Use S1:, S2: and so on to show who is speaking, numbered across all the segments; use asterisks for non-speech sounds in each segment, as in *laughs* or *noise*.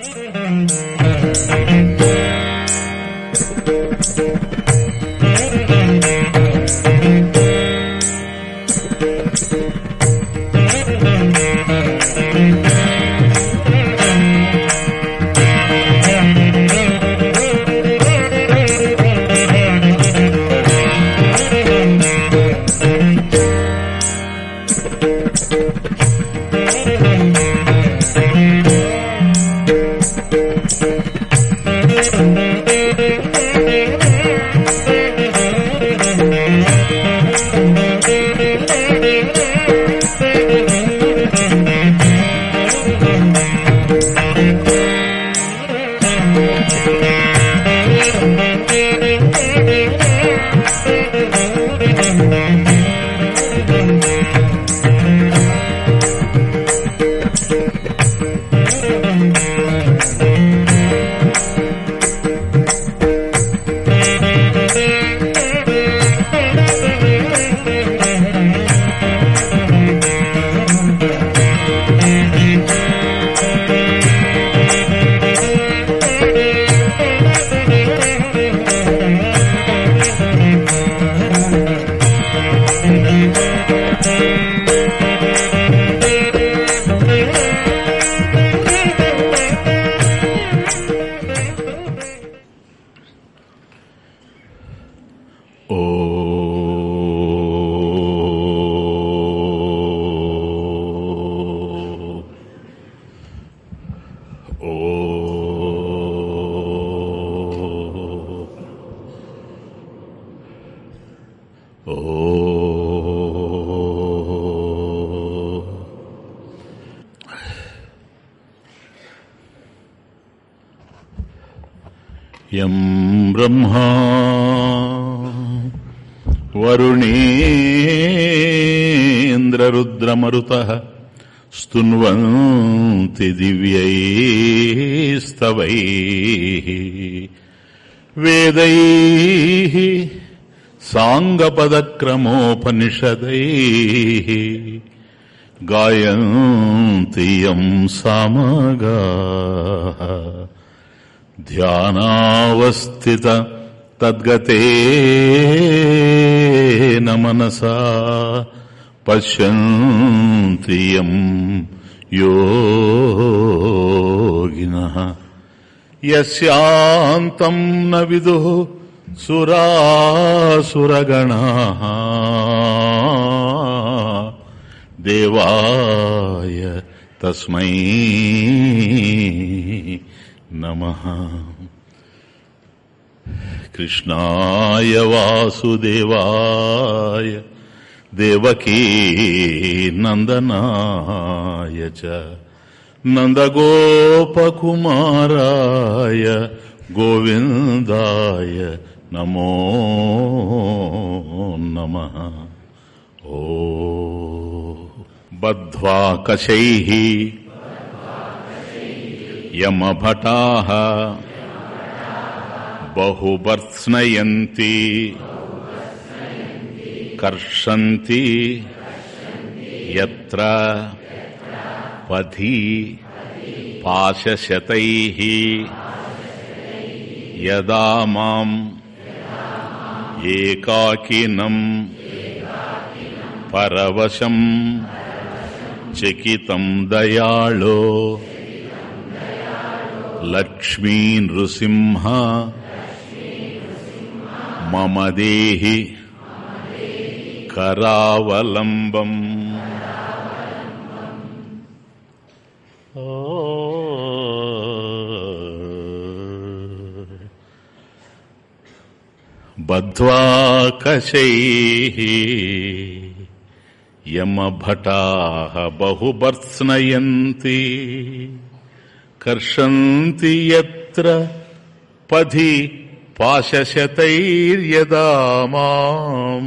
S1: Thank you. స్తున్వంతి దివ్యైస్తవై. వేదై సాంగపదక్రమోపనిషదై గాయంతి యం సామగా. ధ్యానావస్థిత తద్గతేన మనసా పశ్యంతి యం యోగిన యస్యాంతం న విదు సురాసురగణా దేవాయ తస్మై నమ కృష్ణాయ వాసుదేవాయ దేవకీ నందనాయ చ నందగోపకుమారాయ గోవిందాయ నమో నమ. ఓ బద్ధ్వా కశైః యమభటాः. బహుబర్త్స్నయంతి కర్షంతి. యత్ర. పథి పాశశతైః యదా మాం ఏకాకినం పరవశం చకితం దయాళో లక్ష్మీ నృసింహ మమ దేహి కరావలంబం బద్ధ్వా కశైః యమభటాः బహుబర్త్స్నయంతి కర్షంతి ఎత్ర పథి పాశశతైర్యదా మాం.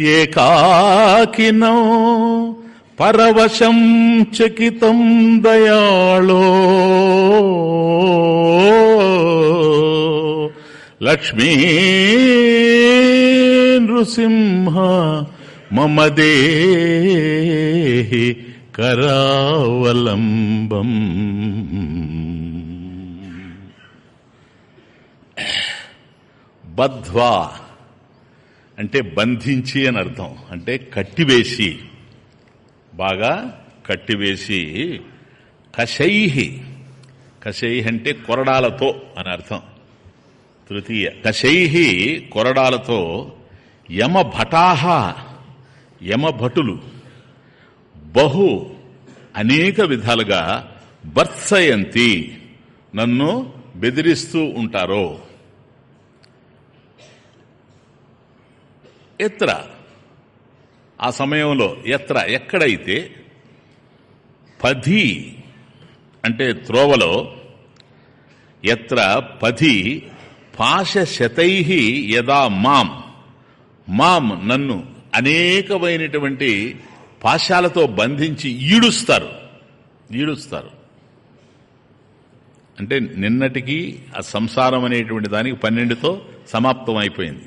S1: ఏకాకినో పరవశం చకితం దయాళో. లక్ష్మీ నృసింహ మమ దేహి కరావలంబం. బద్ధ్వా అంటే బంధించి అని అర్థం. అంటే కట్టివేసి. బాగా కట్టివేసి. కషైహి. కషై అంటే కొరడాలతో అని అర్థం. తృతీయ. కషైహి కొరడాలతో యమ భటాహ యమ భటులు బహు అనేక విధాలుగా బర్సయంతి నన్ను బెదిరిస్తూ ఉంటారో. ఎత్ర? ఆ సమయంలో ఎత్ర ఎక్కడైతే పది అంటే త్రోవలో ఎత్ర పది పాశశతై యదా మాం. మాం నన్ను అనేకమైనటువంటి పాశాలతో బంధించి ఈడుస్తారు. ఈడుస్తారు. అంటే నిన్నటికి ఆ సంసారం అనేటువంటి దానికి పన్నెండుతో సమాప్తం అయిపోయింది.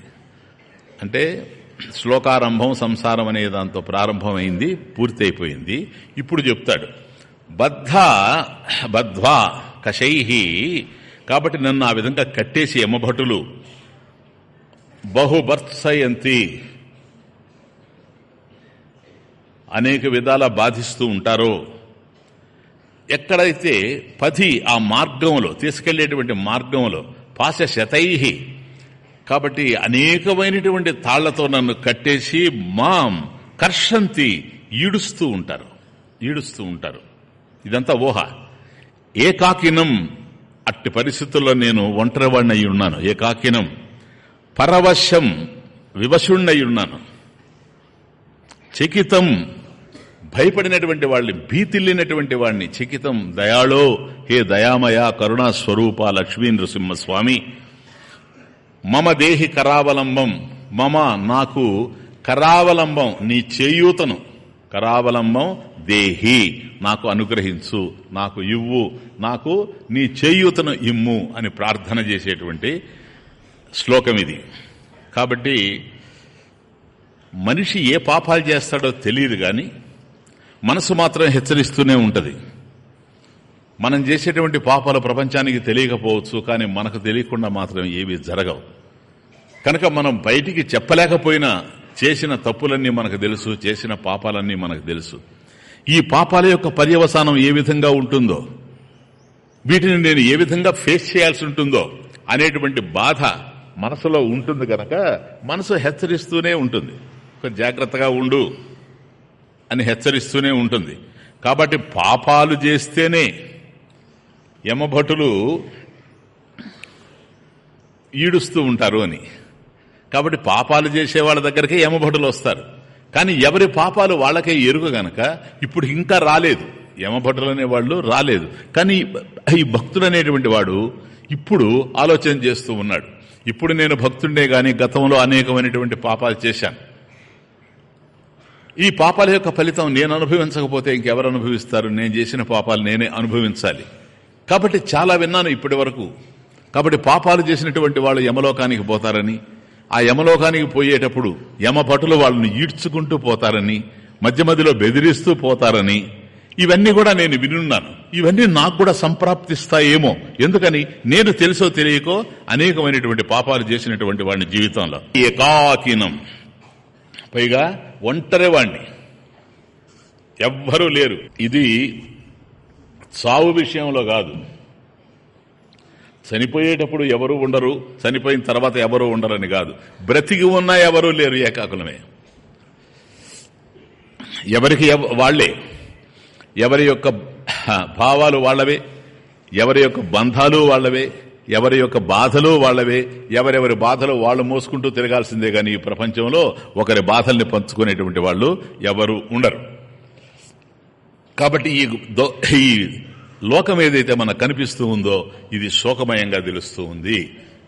S1: అంటే శ్లోకారంభం సంసారం అనే దాంతో ప్రారంభమైంది పూర్తయిపోయింది. ఇప్పుడు చెప్తాడు బద్ధ బద్ధ్వా కషైహి కాబట్టి నన్ను ఆ విధంగా కట్టేసి యమభటులు బహుబర్సయంతి అనేక విధాల బాధిస్తూ ఉంటారో ఎక్కడైతే పది ఆ మార్గంలో తీసుకెళ్ళేటువంటి మార్గంలో పాశ శతై కాబట్టి అనేకమైనటువంటి తాళ్ళతో నన్ను కట్టేసి మాం కర్షంతి ఈడుస్తూ ఉంటారు. ఈడుస్తూ ఉంటారు. ఇదంతా ఊహ. ఏకాకినం అట్టి పరిస్థితుల్లో నేను ఒంటరివాడిని అయి ఉన్నాను. ఏకాకినం పరవశం వివశుణ్ణై ఉన్నాను. చకితం భయపడినటువంటి వాళ్ళని భీతిల్లినటువంటి వాడిని చకితం దయాళో హే దయామయ కరుణా స్వరూప లక్ష్మీ నృసింహస్వామి మమ దేహి కరావలంబం మమ నాకు కరావలంబం నీ చేయూతను. కరావలంబం దేహి నాకు అనుగ్రహించు నాకు ఇవ్వు నాకు నీ చేయూతను ఇమ్ము అని ప్రార్థన చేసేటువంటి శ్లోకం ఇది. కాబట్టి మనిషి ఏ పాపాలు చేస్తాడో తెలియదు కానీ మనసు మాత్రం హెచ్చరిస్తూనే ఉంటుంది. మనం చేసేటువంటి పాపాలు ప్రపంచానికి తెలియకపోవచ్చు కానీ మనకు తెలియకుండా మాత్రం ఏవి జరగవు. కనుక మనం బయటికి చెప్పలేకపోయినా చేసిన తప్పులన్నీ మనకు తెలుసు చేసిన పాపాలన్నీ మనకు తెలుసు. ఈ పాపాల యొక్క పర్యవసానం ఏ విధంగా ఉంటుందో వీటిని నేను ఏ విధంగా ఫేస్ చేయాల్సి ఉంటుందో అనేటువంటి బాధ మనసులో ఉంటుంది కనుక మనసు హెచ్చరిస్తూనే ఉంటుంది. జాగ్రత్తగా ఉండు అని హెచ్చరిస్తూనే ఉంటుంది. కాబట్టి పాపాలు చేస్తేనే యమభటులు ఈడుస్తూ ఉంటారు అని. కాబట్టి పాపాలు చేసే వాళ్ళ దగ్గరికి యమభటులు వస్తారు. కానీ ఎవరి పాపాలు వాళ్ళకే ఎరుక గనక ఇప్పుడు ఇంకా రాలేదు. యమభటులు అనేవాళ్ళు రాలేదు. కానీ ఈ భక్తుడు అనేటువంటి వాడు ఇప్పుడు ఆలోచన చేస్తూ ఉన్నాడు. ఇప్పుడు నేను భక్తుండే గాని గతంలో అనేకమైనటువంటి పాపాలు చేశాను. ఈ పాపాల యొక్క ఫలితం నేను అనుభవించకపోతే ఇంకెవరు అనుభవిస్తారు? నేను చేసిన పాపాలు నేనే అనుభవించాలి. కాబట్టి చాలా విన్నాను ఇప్పటి వరకు. కాబట్టి పాపాలు చేసినటువంటి వాళ్ళు యమలోకానికి పోతారని ఆ యమలోకానికి పోయేటప్పుడు యమపటులు వాళ్ళని ఈడ్చుకుంటూ పోతారని మధ్య మధ్యలో బెదిరిస్తూ పోతారని ఇవన్నీ కూడా నేను వినున్నాను. ఇవన్నీ నాకు కూడా సంప్రాప్తిస్తాయేమో. ఎందుకని? నేను తెలుసో తెలియకో అనేకమైనటువంటి పాపాలు చేసినటువంటి వాడిని జీవితంలో. ఏకాకినం. పైగా ఒంటరి వాణ్ణి ఎవ్వరూ లేరు. ఇది చావు విషయంలో కాదు. చనిపోయేటప్పుడు ఎవరు ఉండరు చనిపోయిన తర్వాత ఎవరు ఉండరని కాదు. బ్రతికి ఉన్నా ఎవరూ లేరు ఏకాకులమే. ఎవరికి వాళ్ళే ఎవరి యొక్క భావాలు వాళ్ళవే ఎవరి యొక్క బంధాలు వాళ్ళవే ఎవరి యొక్క బాధలు వాళ్ళవే ఎవరెవరి బాధలు వాళ్ళు మోసుకుంటూ తిరగాల్సిందే కానీ ఈ ప్రపంచంలో ఒకరి బాధల్ని పంచుకునేటువంటి వాళ్ళు ఎవరు ఉండరు. కాబట్టి ఈ ఈ లోకం ఏదైతే మనకు కనిపిస్తూ ఉందో ఇది శోకమయంగా తెలుస్తూ ఉంది.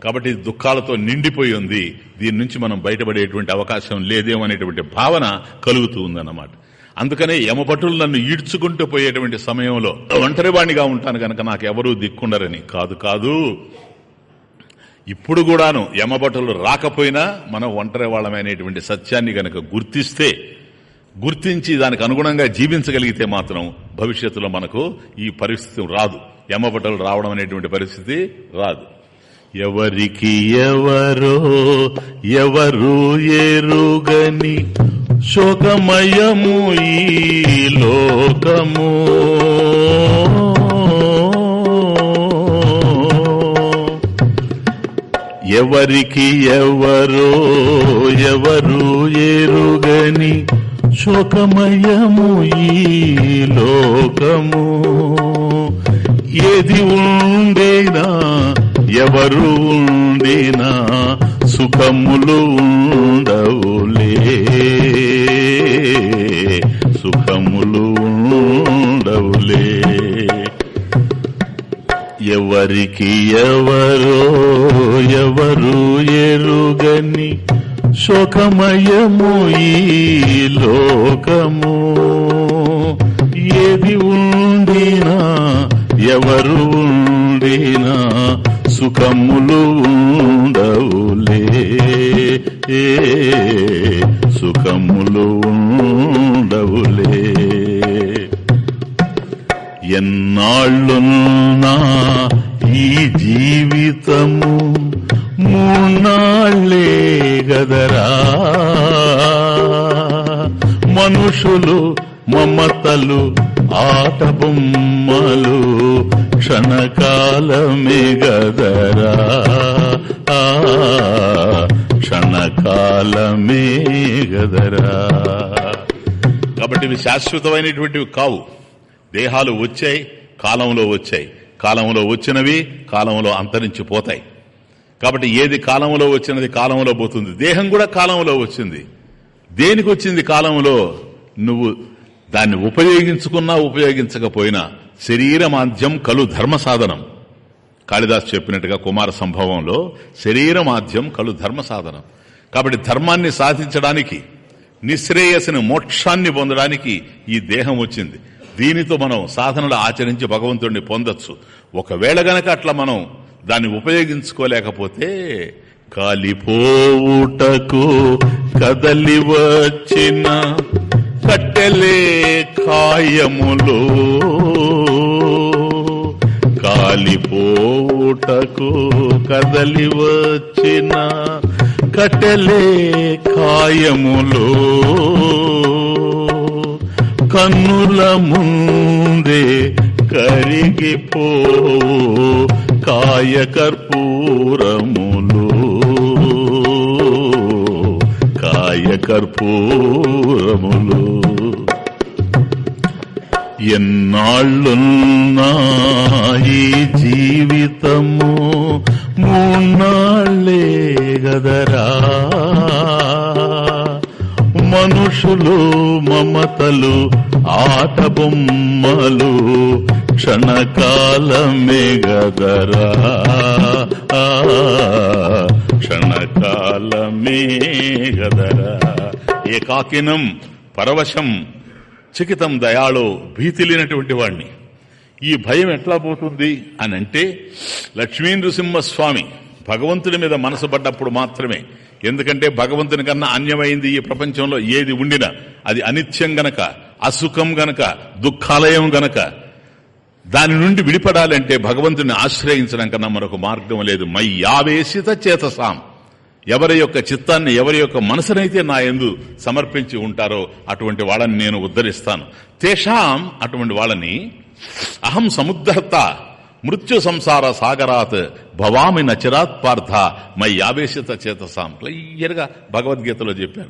S1: కాబట్టి దుఃఖాలతో నిండిపోయి ఉంది. దీని నుంచి మనం బయటపడేటువంటి అవకాశం లేదేమనేటువంటి భావన కలుగుతూ ఉందన్నమాట. అందుకనే యమభటులు నన్ను ఈడ్చుకుంటూ పోయేటువంటి సమయంలో ఒంటరివాణిగా ఉంటాను కనుక నాకు ఎవరూ దిక్కుండరని. కాదు కాదు. ఇప్పుడు కూడాను యమభటులు రాకపోయినా మనం ఒంటరి వాళ్ళమైనటువంటి సత్యాన్ని గనక గుర్తిస్తే గుర్తించి దానికి అనుగుణంగా జీవించగలిగితే మాత్రం భవిష్యత్తులో మనకు ఈ పరిస్థితి రాదు. యమబట్టలు రావడం అనేటువంటి పరిస్థితి రాదు. ఎవరికి ఎవరో ఎవరు ఎరుగని శోకమయము ఈ లోకము. ఎవరికి ఎవరో ఎవరు ఎరుగని శోకమయము ఈ లోకము. ఏది ఉండేనా ఎవరు ఉండేనా సుఖములు ఉండవులే. సుఖములు ఉండవులే. ఎవరికి ఎవరో ఎవరు ఎరుగని శోకమయము ఈ లోకము. ఏది ఉండినా ఎవరు ఉండినా సుఖములు ఉండవులే. సుఖములు ఉండవులే. ఎన్నాళ్ళున్నా ఈ జీవితము మూన్నాళ్ళే గదరా. మనుషులు మమతలు ఆట బొమ్మలు క్షణకాలమే గదరా. క్షణకాలమే గదరా. కాబట్టి ఇవి శాశ్వతమైనటువంటివి కావు. దేహాలు వచ్చాయి కాలంలో వచ్చాయి. కాలంలో వచ్చినవి కాలంలో అంతరించిపోతాయి. కాబట్టి ఏది కాలంలో వచ్చినది కాలంలో పోతుంది. దేహం కూడా కాలంలో వచ్చింది. దేనికి వచ్చింది కాలంలో? నువ్వు దాన్ని ఉపయోగించుకున్నా ఉపయోగించకపోయినా శరీర మాధ్యం కలు ధర్మ సాధనం. కాళిదాస్ చెప్పినట్టుగా కుమార సంభవంలో శరీర మాధ్యం కలు ధర్మ సాధనం. కాబట్టి ధర్మాన్ని సాధించడానికి నిశ్రేయసిన మోక్షాన్ని పొందడానికి ఈ దేహం వచ్చింది. దీనితో మనం సాధనలు ఆచరించి భగవంతుడిని పొందొచ్చు. ఒకవేళ గనక అట్లా మనం దాన్ని ఉపయోగించుకోలేకపోతే కాలిపోవుటకు కదలి వచ్చిన కట్టెలే కాయములు కాలిపోవుటకు కదలి వచ్చిన కట్టెలే కాయములు కన్నుల ముందే కరిగిపో కాయ కర్పూరములు కాయ కర్పూరములు ఎన్నాళ్ళున్నా ఈ జీవితము మూన్నాళ్ళే గదరా. మనుషులు మమతలు ఆట బొమ్మలు క్షణకాలమే గదరా. క్షణకాలమే గదరా. ఏకాకినం పరవశం చికితం దయాళో భీతి లేనటువంటి వాణ్ణి. ఈ భయం ఎట్లా పోతుంది అని అంటే లక్ష్మీ నృసింహస్వామి భగవంతుడి మీద మనసు పడ్డప్పుడు మాత్రమే ఎందుకంటే భగవంతుని కన్నా అన్యమైంది ఈ ప్రపంచంలో ఏది ఉండినా అది అనిత్యం గనక అసుఖం గనక దుఃఖాలయం గనక. దాని నుండి విడిపడాలంటే భగవంతుని ఆశ్రయించడం కన్నా మరొక మార్గం లేదు. మయ్యావేశిత చేతసాం. ఎవరి యొక్క చిత్తాన్ని ఎవరి యొక్క మనసునైతే నా ఎందు సమర్పించి ఉంటారో అటువంటి వాళ్ళని నేను ఉద్ధరిస్తాను. తేషాం అటువంటి వాళ్ళని అహం సముద్రత మృత్యు సంసార సాగరాత్ భవామి నచిరాత్ పార్థ మై ఆవేశిత చేతసాం. క్లియర్గా భగవద్గీతలో చెప్పారు.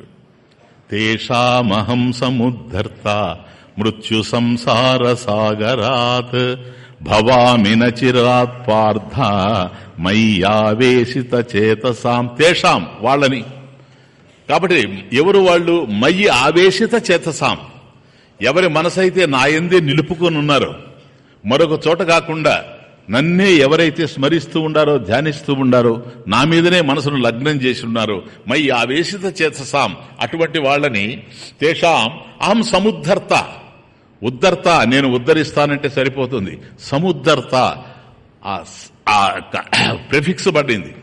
S1: తేషామహం సముద్ధర్త మృత్యు సంసార సాగరాత్ భవామి నచిరాత్ పార్థ ఆవేశిత చేతసాం. తేషాం వాళ్ళని. కాబట్టి ఎవరు వాళ్ళు? మయ్యి ఆవేశిత చేతసాం. ఎవరి మనసైతే నా ఎందే నిలుపుకొని ఉన్నారో మరొక చోట కాకుండా నన్నే ఎవరైతే స్మరిస్తూ ఉండారో ధ్యానిస్తూ ఉండారో నా మీదనే మనసును లగ్నం చేసి ఉన్నారో మై ఆవేశిత చేతసాం అటువంటి వాళ్ళని తేషాం అహం సముద్ధర్త. ఉద్ధర్త నేను ఉద్ధరిస్తానంటే సరిపోతుంది. సముద్ధర్త ప్రిఫిక్స్ పడింది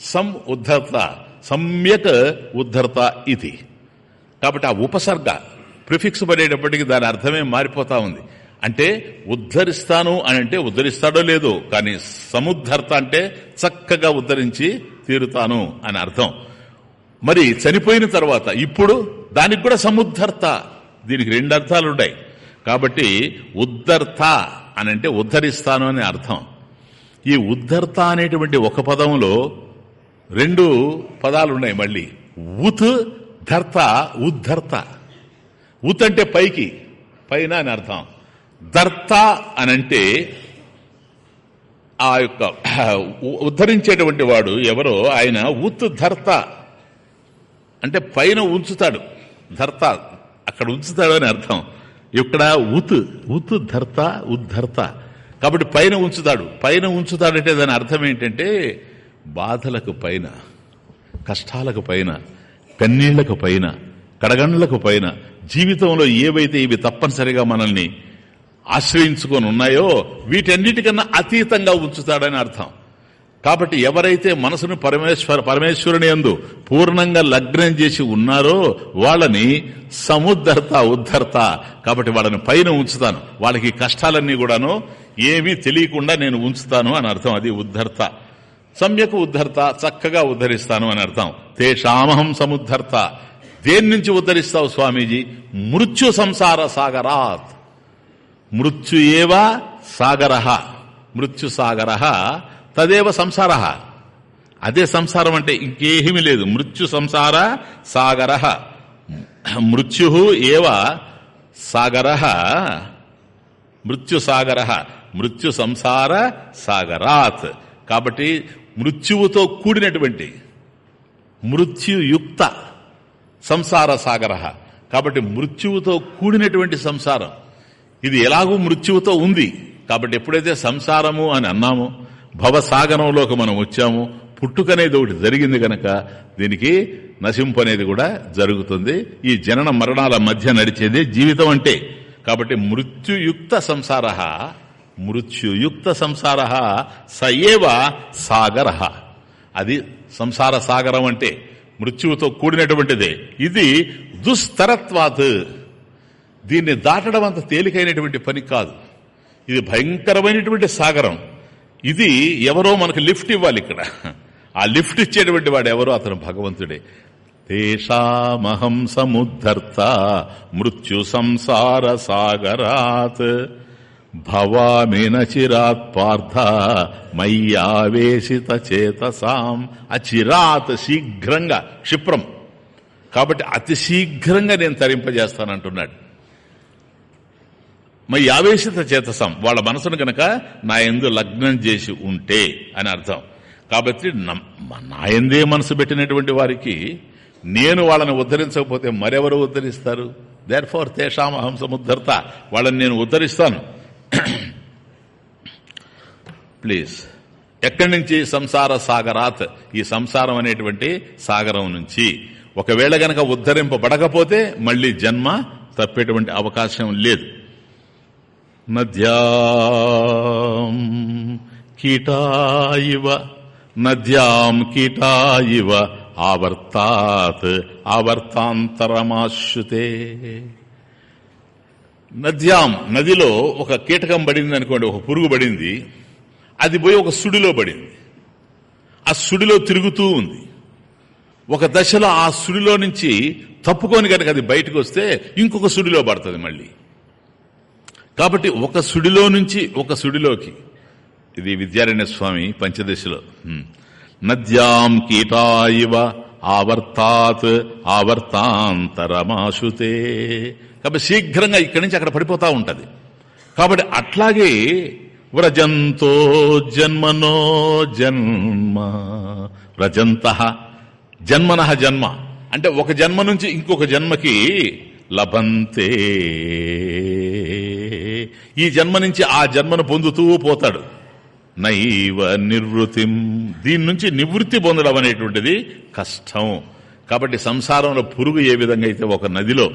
S1: సం ఉద్ధర్త సమ్యక్ ఉద్ధర్త ఇది. కాబట్టి ఆ ఉపసర్గ ప్రిఫిక్స్ పడేటప్పటికి దాని అర్థమే మారిపోతా ఉంది. అంటే ఉద్ధరిస్తాను అని అంటే ఉద్ధరిస్తాడో లేదో కానీ సముద్ధర్త అంటే చక్కగా ఉద్ధరించి తీరుతాను అని అర్థం. మరి చనిపోయిన తర్వాత ఇప్పుడు దానికి కూడా సముద్ధర్త. దీనికి రెండు అర్థాలు ఉన్నాయి కాబట్టి ఉద్ధర్త అని అంటే ఉద్ధరిస్తాను అని అర్థం. ఈ ఉద్ధర్త అనేటువంటి ఒక పదంలో రెండు పదాలు ఉన్నాయి మళ్ళీ. ఉత్ ధర్త ఉద్ధర్త. ఉత్ అంటే పైకి పైన అని అర్థం. దర్త అనంటే ఆ యొక్క *clears throat* ఉద్ధరించేటువంటి వాడు ఎవరో ఆయన ఉత్ ధర్త అంటే పైన ఉంచుతాడు. ధర్త అక్కడ ఉంచుతాడు అని అర్థం. ఇక్కడ ఉత్ ఉత్ ధర్త ఉద్ధర్త కాబట్టి పైన ఉంచుతాడు. పైన ఉంచుతాడంటే దాని అర్థం ఏంటంటే బాధలకు పైన కష్టాలకు పైన కన్నీళ్ళకు పైన కడగండ్లకు పైన జీవితంలో ఏవైతే ఇవి తప్పనిసరిగా మనల్ని ఆశ్రయించుకొని ఉన్నాయో వీటన్నిటికన్నా అతీతంగా ఉంచుతాడని అర్థం. కాబట్టి ఎవరైతే మనసును పరమేశ్వర పరమేశ్వరుని ఎందు పూర్ణంగా లగ్నం చేసి ఉన్నారో వాళ్ళని సముద్ధర్త ఉద్ధర్త కాబట్టి వాళ్ళని పైన ఉంచుతాను. వాళ్ళకి కష్టాలన్నీ కూడాను ఏమీ తెలియకుండా నేను ఉంచుతాను అని అర్థం. అది ఉద్ధర్త. సమ్యక్ ఉద్ధర్త చక్కగా ఉద్ధరిస్తాను అని అర్థం. తేషామహం సముద్ధర్త. దేని నుంచి ఉద్ధరిస్తావు స్వామీజీ? మృత్యు సంసార సాగరాత్. మృత్యు ఏవా సాగర. మృత్యు సాగర తదేవ సంసార. అదే సంసారం అంటే ఇంకేమీ లేదు. మృత్యు సంసార సాగర. మృత్యు ఏవ సాగర. మృత్యు సాగర. మృత్యు సంసార సాగరాత్. కాబట్టి మృత్యువుతో కూడినటువంటి మృత్యుయుక్త సంసార సాగర. కాబట్టి మృత్యువుతో కూడినటువంటి సంసారం. ఇది ఎలాగూ మృత్యువుతో ఉంది. కాబట్టి ఎప్పుడైతే సంసారము అని అన్నామో భవసాగరంలోకి మనం వచ్చాము పుట్టుకనేది ఒకటి జరిగింది గనక దీనికి నశింపు అనేది కూడా జరుగుతుంది. ఈ జనన మరణాల మధ్య నడిచేది జీవితం అంటే. కాబట్టి మృత్యుయుక్త సంసార మృత్యుయుక్త సంసార సయేవ సాగర. అది సంసార సాగరం అంటే మృత్యువుతో కూడినటువంటిదే. ఇది దుస్తరత్వాత్. దీన్ని దాటడం అంత తేలికైనటువంటి పని కాదు. ఇది భయంకరమైనటువంటి సాగరం. ఇది ఎవరో మనకు లిఫ్ట్ ఇవ్వాలి ఇక్కడ. ఆ లిఫ్ట్ ఇచ్చేటువంటి వాడు ఎవరో అతను భగవంతుడే. తేషామహం సముద్ధర్త మృత్యు సంసార సాగరాత్. భవామిన చిరాత్ పార్థ మయ్యావేశిత చేతసాం. అచిరాత్ శీఘ్రంగా క్షిప్రం. కాబట్టి అతి శీఘ్రంగా నేను తరింపజేస్తానంటున్నాడు. మరి ఆవేశిత చేతసం వాళ్ళ మనసును గనక నా ఎందు లగ్నం చేసి ఉంటే అని అర్థం. కాబట్టి నా ఎందే మనసు పెట్టినటువంటి వారికి నేను వాళ్ళని ఉద్ధరించకపోతే మరెవరు ఉద్ధరిస్తారు? There far తేషామహం సముద్ధర్త. వాళ్ళని నేను ఉద్ధరిస్తాను. *coughs* ప్లీజ్ ఎక్కడి నుంచి? సంసార సాగరాత్. ఈ సంసారం అనేటువంటి సాగరం నుంచి. ఒకవేళ గనక ఉద్ధరింపబడకపోతే మళ్ళీ జన్మ తప్పేటువంటి అవకాశం లేదు. నద్యాం కీటాయివ నద్యాం కీటాయివ ఆవర్తాత్ ఆవర్తాంతరమాశ్రుతే. నద్యాం నదిలో ఒక కీటకం పడింది అనుకోండి ఒక పురుగు పడింది అది పోయి ఒక సుడిలో పడింది. ఆ సుడిలో తిరుగుతూ ఉంది. ఒక దశలో ఆ సుడిలో నుంచి తప్పుకొని కనుక అది బయటకు వస్తే ఇంకొక సుడిలో పడుతుంది మళ్ళీ. కాబట్టి ఒక సుడిలో నుంచి ఒక సుడిలోకి. ఇది విద్యారణ్య స్వామి పంచదశలో. నద్యాం కీటాయివ ఆవర్తాత్ ఆవర్తాంతరమాశుతే. కాబట్టి శీఘ్రంగా ఇక్కడి నుంచి అక్కడ పడిపోతా ఉంటది. కాబట్టి అట్లాగే వ్రజంతో జన్మనో జన్మ. వ్రజంత జన్మన జన్మ. అంటే ఒక జన్మ నుంచి ఇంకొక జన్మకి లభంతే. ఈ జన్మ నుంచి ఆ జన్మను పొందుతూ పోతాడు. నైవ నిర్వృతిం దీని నుంచి నివృత్తి పొందడం అనేటువంటిది కష్టం. కాబట్టి సంసారంలో పురుగు ఏ విధంగా అయితే ఒక నదిలో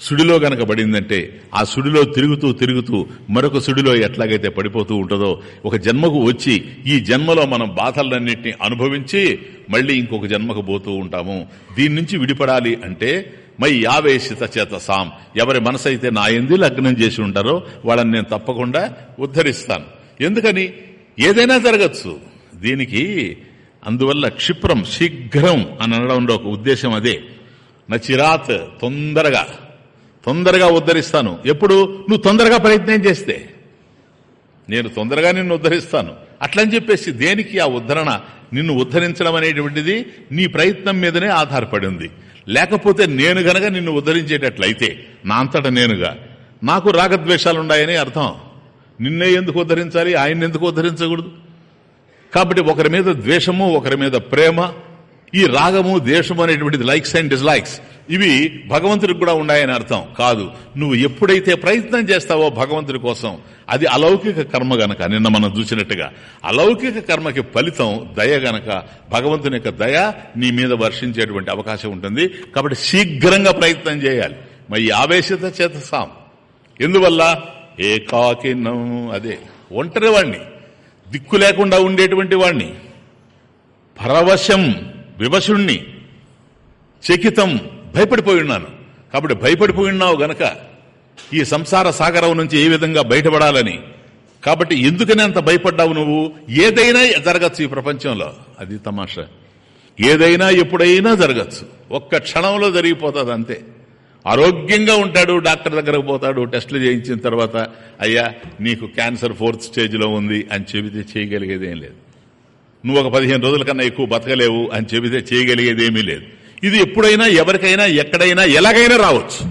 S1: సుడిలో గనక పడిందంటే ఆ సుడిలో తిరుగుతూ తిరుగుతూ మరొక సుడిలో ఎట్లాగైతే పడిపోతూ ఉంటుందో ఒక జన్మకు వచ్చి ఈ జన్మలో మనం బాధలన్నింటినీ అనుభవించి మళ్ళీ ఇంకొక జన్మకు పోతూ ఉంటాము. దీని నుంచి విడిపడాలి అంటే మై ఆవేశిత చేత సాం ఎవరి మనసైతే నా ఎందు లగ్నం చేసి ఉంటారో వాళ్ళని నేను తప్పకుండా ఉద్ధరిస్తాను. ఎందుకని? ఏదైనా జరగచ్చు. దీనికి అందువల్ల క్షిప్రం శీఘ్రం అని అనడంలో ఒక ఉద్దేశం అదే. నచిరాత్ తొందరగా తొందరగా ఉద్ధరిస్తాను. ఎప్పుడు? నువ్వు తొందరగా ప్రయత్నం చేస్తే. నేను తొందరగా నిన్ను ఉద్ధరిస్తాను. అట్లని చెప్పేసి దేనికి ఆ ఉద్ధరణ? నిన్ను ఉద్ధరించడం అనేటువంటిది నీ ప్రయత్నం మీదనే ఆధారపడి ఉంది. లేకపోతే నేను గనక నిన్ను ఉద్ధరించేటట్లయితే నా అంతటా నేనుగా. నాకు రాగద్వేషాలున్నాయని అర్థం. నిన్నే ఎందుకు ఉద్ధరించాలి? ఆయన ఎందుకు ఉద్ధరించకూడదు? కాబట్టి ఒకరి మీద ద్వేషము ఒకరి మీద ప్రేమ ఈ రాగము ద్వేషము అనేటువంటిది లైక్స్ అండ్ డిస్లైక్స్ ఇవి భగవంతుడికి కూడా ఉన్నాయని అర్థం. కాదు నువ్వు ఎప్పుడైతే ప్రయత్నం చేస్తావో భగవంతుడి కోసం అది అలౌకిక కర్మ గనక నిన్న మనం చూసినట్టుగా. అలౌకిక కర్మకి ఫలితం దయ గనక భగవంతుని యొక్క దయ నీ మీద వర్షించేటువంటి అవకాశం ఉంటుంది. కాబట్టి శీఘ్రంగా ప్రయత్నం చేయాలి. మరి ఆవేశత చేత సాం ఎందువల్ల? ఏకాకినం అదే ఒంటరి వాణ్ణి దిక్కు లేకుండా ఉండేటువంటి వాణ్ణి పరవశం వివశుణ్ణి చకితం భయపడిపోయి ఉన్నాను. కాబట్టి భయపడిపోయి ఉన్నావు గనక ఈ సంసార సాగరం నుంచి ఏ విధంగా బయటపడాలని? కాబట్టి ఎందుకని అంత భయపడ్డావు నువ్వు? ఏదైనా జరగచ్చు ఈ ప్రపంచంలో. అది తమాషా. ఏదైనా ఎప్పుడైనా జరగచ్చు. ఒక్క క్షణంలో జరిగిపోతుంది అంతే. ఆరోగ్యంగా ఉంటాడు డాక్టర్ దగ్గరకు పోతాడు టెస్టులు చేయించిన తర్వాత అయ్యా నీకు క్యాన్సర్ ఫోర్త్ స్టేజ్లో ఉంది అని చెబితే చేయగలిగేది ఏం లేదు. నువ్వు ఒక పదిహేను రోజుల కన్నా ఎక్కువ బతకలేవు అని చెబితే చేయగలిగేది ఏమీ లేదు. ఇది ఎప్పుడైనా ఎవరికైనా ఎక్కడైనా ఎలాగైనా రావచ్చు.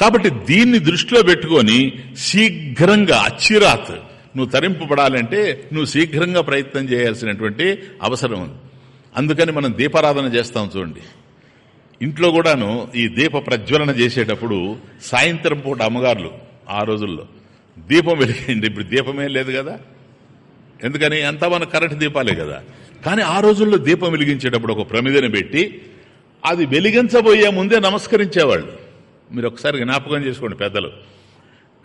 S1: కాబట్టి దీన్ని దృష్టిలో పెట్టుకొని శీఘ్రంగా అచ్చిరాత్ నువ్వు తరింపబడాలంటే నువ్వు శీఘ్రంగా ప్రయత్నం చేయాల్సినటువంటి అవసరం ఉంది. అందుకని మనం దీపారాధన చేస్తాం చూడండి. ఇంట్లో కూడాను ఈ దీప ప్రజ్వలన చేసేటప్పుడు సాయంత్రం పూట అమ్మగారులు ఆ రోజుల్లో దీపం వెలిగింది ఇప్పుడు దీపమే లేదు కదా. ఎందుకని? అంతా మన కరెంటు దీపాలే కదా. కానీ ఆ రోజుల్లో దీపం వెలిగించేటప్పుడు ఒక ప్రమిదని పెట్టి అది వెలిగించబోయే ముందే నమస్కరించేవాళ్ళు. మీరు ఒకసారి జ్ఞాపకం చేసుకోండి పెద్దలు.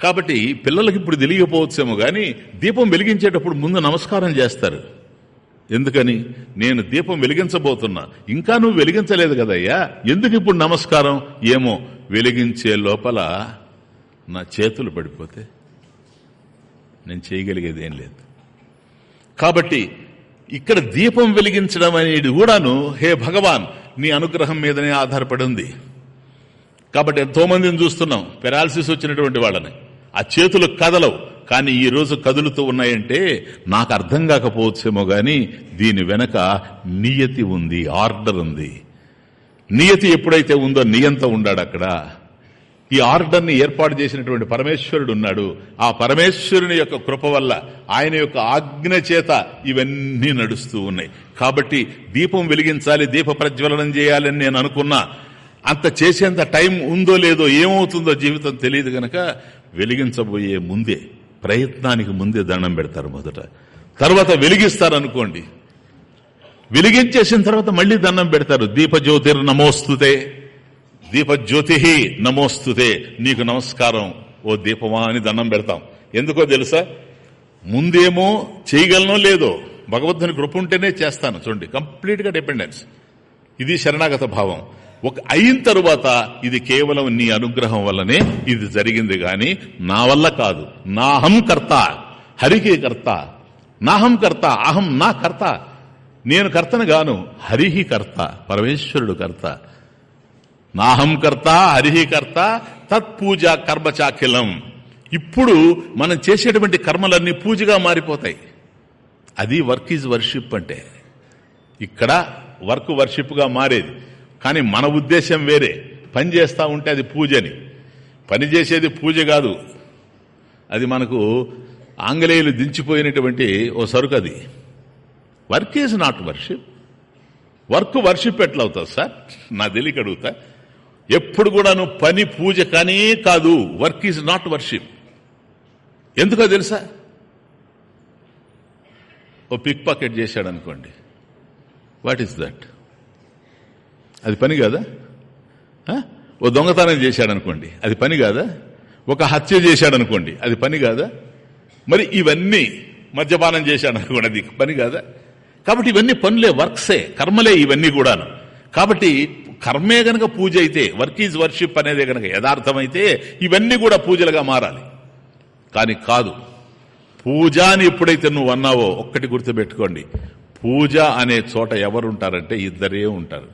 S1: కాబట్టి పిల్లలకి ఇప్పుడు తెలియకపోవచ్చేమో కానీ దీపం వెలిగించేటప్పుడు ముందు నమస్కారం చేస్తారు. ఎందుకని? నేను దీపం వెలిగించబోతున్నా. ఇంకా నువ్వు వెలిగించలేదు కదయ్యా. ఎందుకు ఇప్పుడు నమస్కారం? ఏమో వెలిగించే లోపల నా చేతులు పడిపోతే నేను చేయగలిగేది ఏం లేదు. కాబట్టి ఇక్కడ దీపం వెలిగించడం అనేది కూడాను హే భగవాన్ నీ అనుగ్రహం మీదనే ఆధారపడి ఉంది. కాబట్టి ఎంతో మందిని చూస్తున్నాం పెరాలసిస్ వచ్చినటువంటి వాళ్ళని. ఆ చేతులు కదలవు కానీ ఈరోజు కదులుతూ ఉన్నాయంటే నాకు అర్థం కాకపోవచ్చేమో గాని దీని వెనక నియతి ఉంది ఆర్డర్ ఉంది. నియతి ఎప్పుడైతే ఉందో నియంత ఉండాడు అక్కడ ఈ ఆర్డర్ని ఏర్పాటు చేసినటువంటి పరమేశ్వరుడు ఉన్నాడు. ఆ పరమేశ్వరుని యొక్క కృప వల్ల ఆయన యొక్క ఆజ్ఞ చేత ఇవన్నీ నడుస్తూ ఉన్నాయి. కాబట్టి దీపం వెలిగించాలి దీప ప్రజ్వలనం చేయాలని నేను అనుకున్నా. అంత చేసేంత టైం ఉందో లేదో ఏమవుతుందో జీవితం తెలియదు గనక వెలిగించబోయే ముందే ప్రయత్నానికి ముందే దండం పెడతారు మొదట. తర్వాత వెలిగిస్తారనుకోండి. వెలిగించేసిన తర్వాత మళ్ళీ దండం పెడతారు. దీపజ్యోతిర్ నమోస్తుతే దీపజ్యోతి నమోస్తుతే నీకు నమస్కారం. ఓ దీపమా అని దండం పెడతాం. ఎందుకో తెలుసా? ముందేమో చేయగలనో లేదో భగవద్ని కృప ఉంటేనే చేస్తాను. చూడండి కంప్లీట్గా డిపెండెన్స్. ఇది శరణాగత భావం. ఒక అయిన తరువాత ఇది కేవలం నీ అనుగ్రహం వల్లనే ఇది జరిగింది గాని నా వల్ల కాదు. నాహం కర్త. హరికి కర్త. నాహం కర్త. అహం నా కర్త. నేను కర్తను గాను హరిహి కర్త. పరమేశ్వరుడు కర్త. నాహం కర్త హరిహికర్త తత్పూజ కర్మచాఖిలం. ఇప్పుడు మనం చేసేటువంటి కర్మలన్నీ పూజగా మారిపోతాయి. అది వర్క్ ఈజ్ వర్షిప్ అంటే. ఇక్కడ వర్క్ వర్షిప్గా మారేది. కానీ మన ఉద్దేశం వేరే. పని చేస్తూ ఉంటే అది పూజని. పని చేసేది పూజ కాదు. అది మనకు ఆంగ్లేయులు దించిపోయినటువంటి ఓ సరుకు అది. Work is not worship. Work worship ఎట్లా అవుతుంది సార్? నా తెలియక అడుగుతా. ఎప్పుడు కూడాను పని పూజ కానీ కాదు. వర్క్ ఈజ్ నాట్ వర్షిప్ ఎందుకో తెలుసా? ఓ పిక్ పాకెట్ చేశాడు అనుకోండి వాట్ ఈస్ దట్ అది పని కాదా? ఓ దొంగతనం చేశాడు అనుకోండి అది పని కాదా? ఒక హత్య చేశాడు అనుకోండి అది పని కాదా? మరి ఇవన్నీ మద్యపానం చేశాడు అనుకోండి అది పని కాదా? కాబట్టి ఇవన్నీ పనులే వర్క్సే కర్మలే ఇవన్నీ కూడాను. కాబట్టి కర్మే గనక పూజ అయితే వర్క్ ఈజ్ వర్షిప్ అనేది గనక యథార్థమైతే ఇవన్నీ కూడా పూజలుగా మారాలి. కానీ కాదు. పూజ అని ఎప్పుడైతే నువ్వు అన్నావో ఒక్కటి గుర్తుపెట్టుకోండి. పూజ అనే చోట ఎవరుంటారంటే ఇద్దరే ఉంటారు.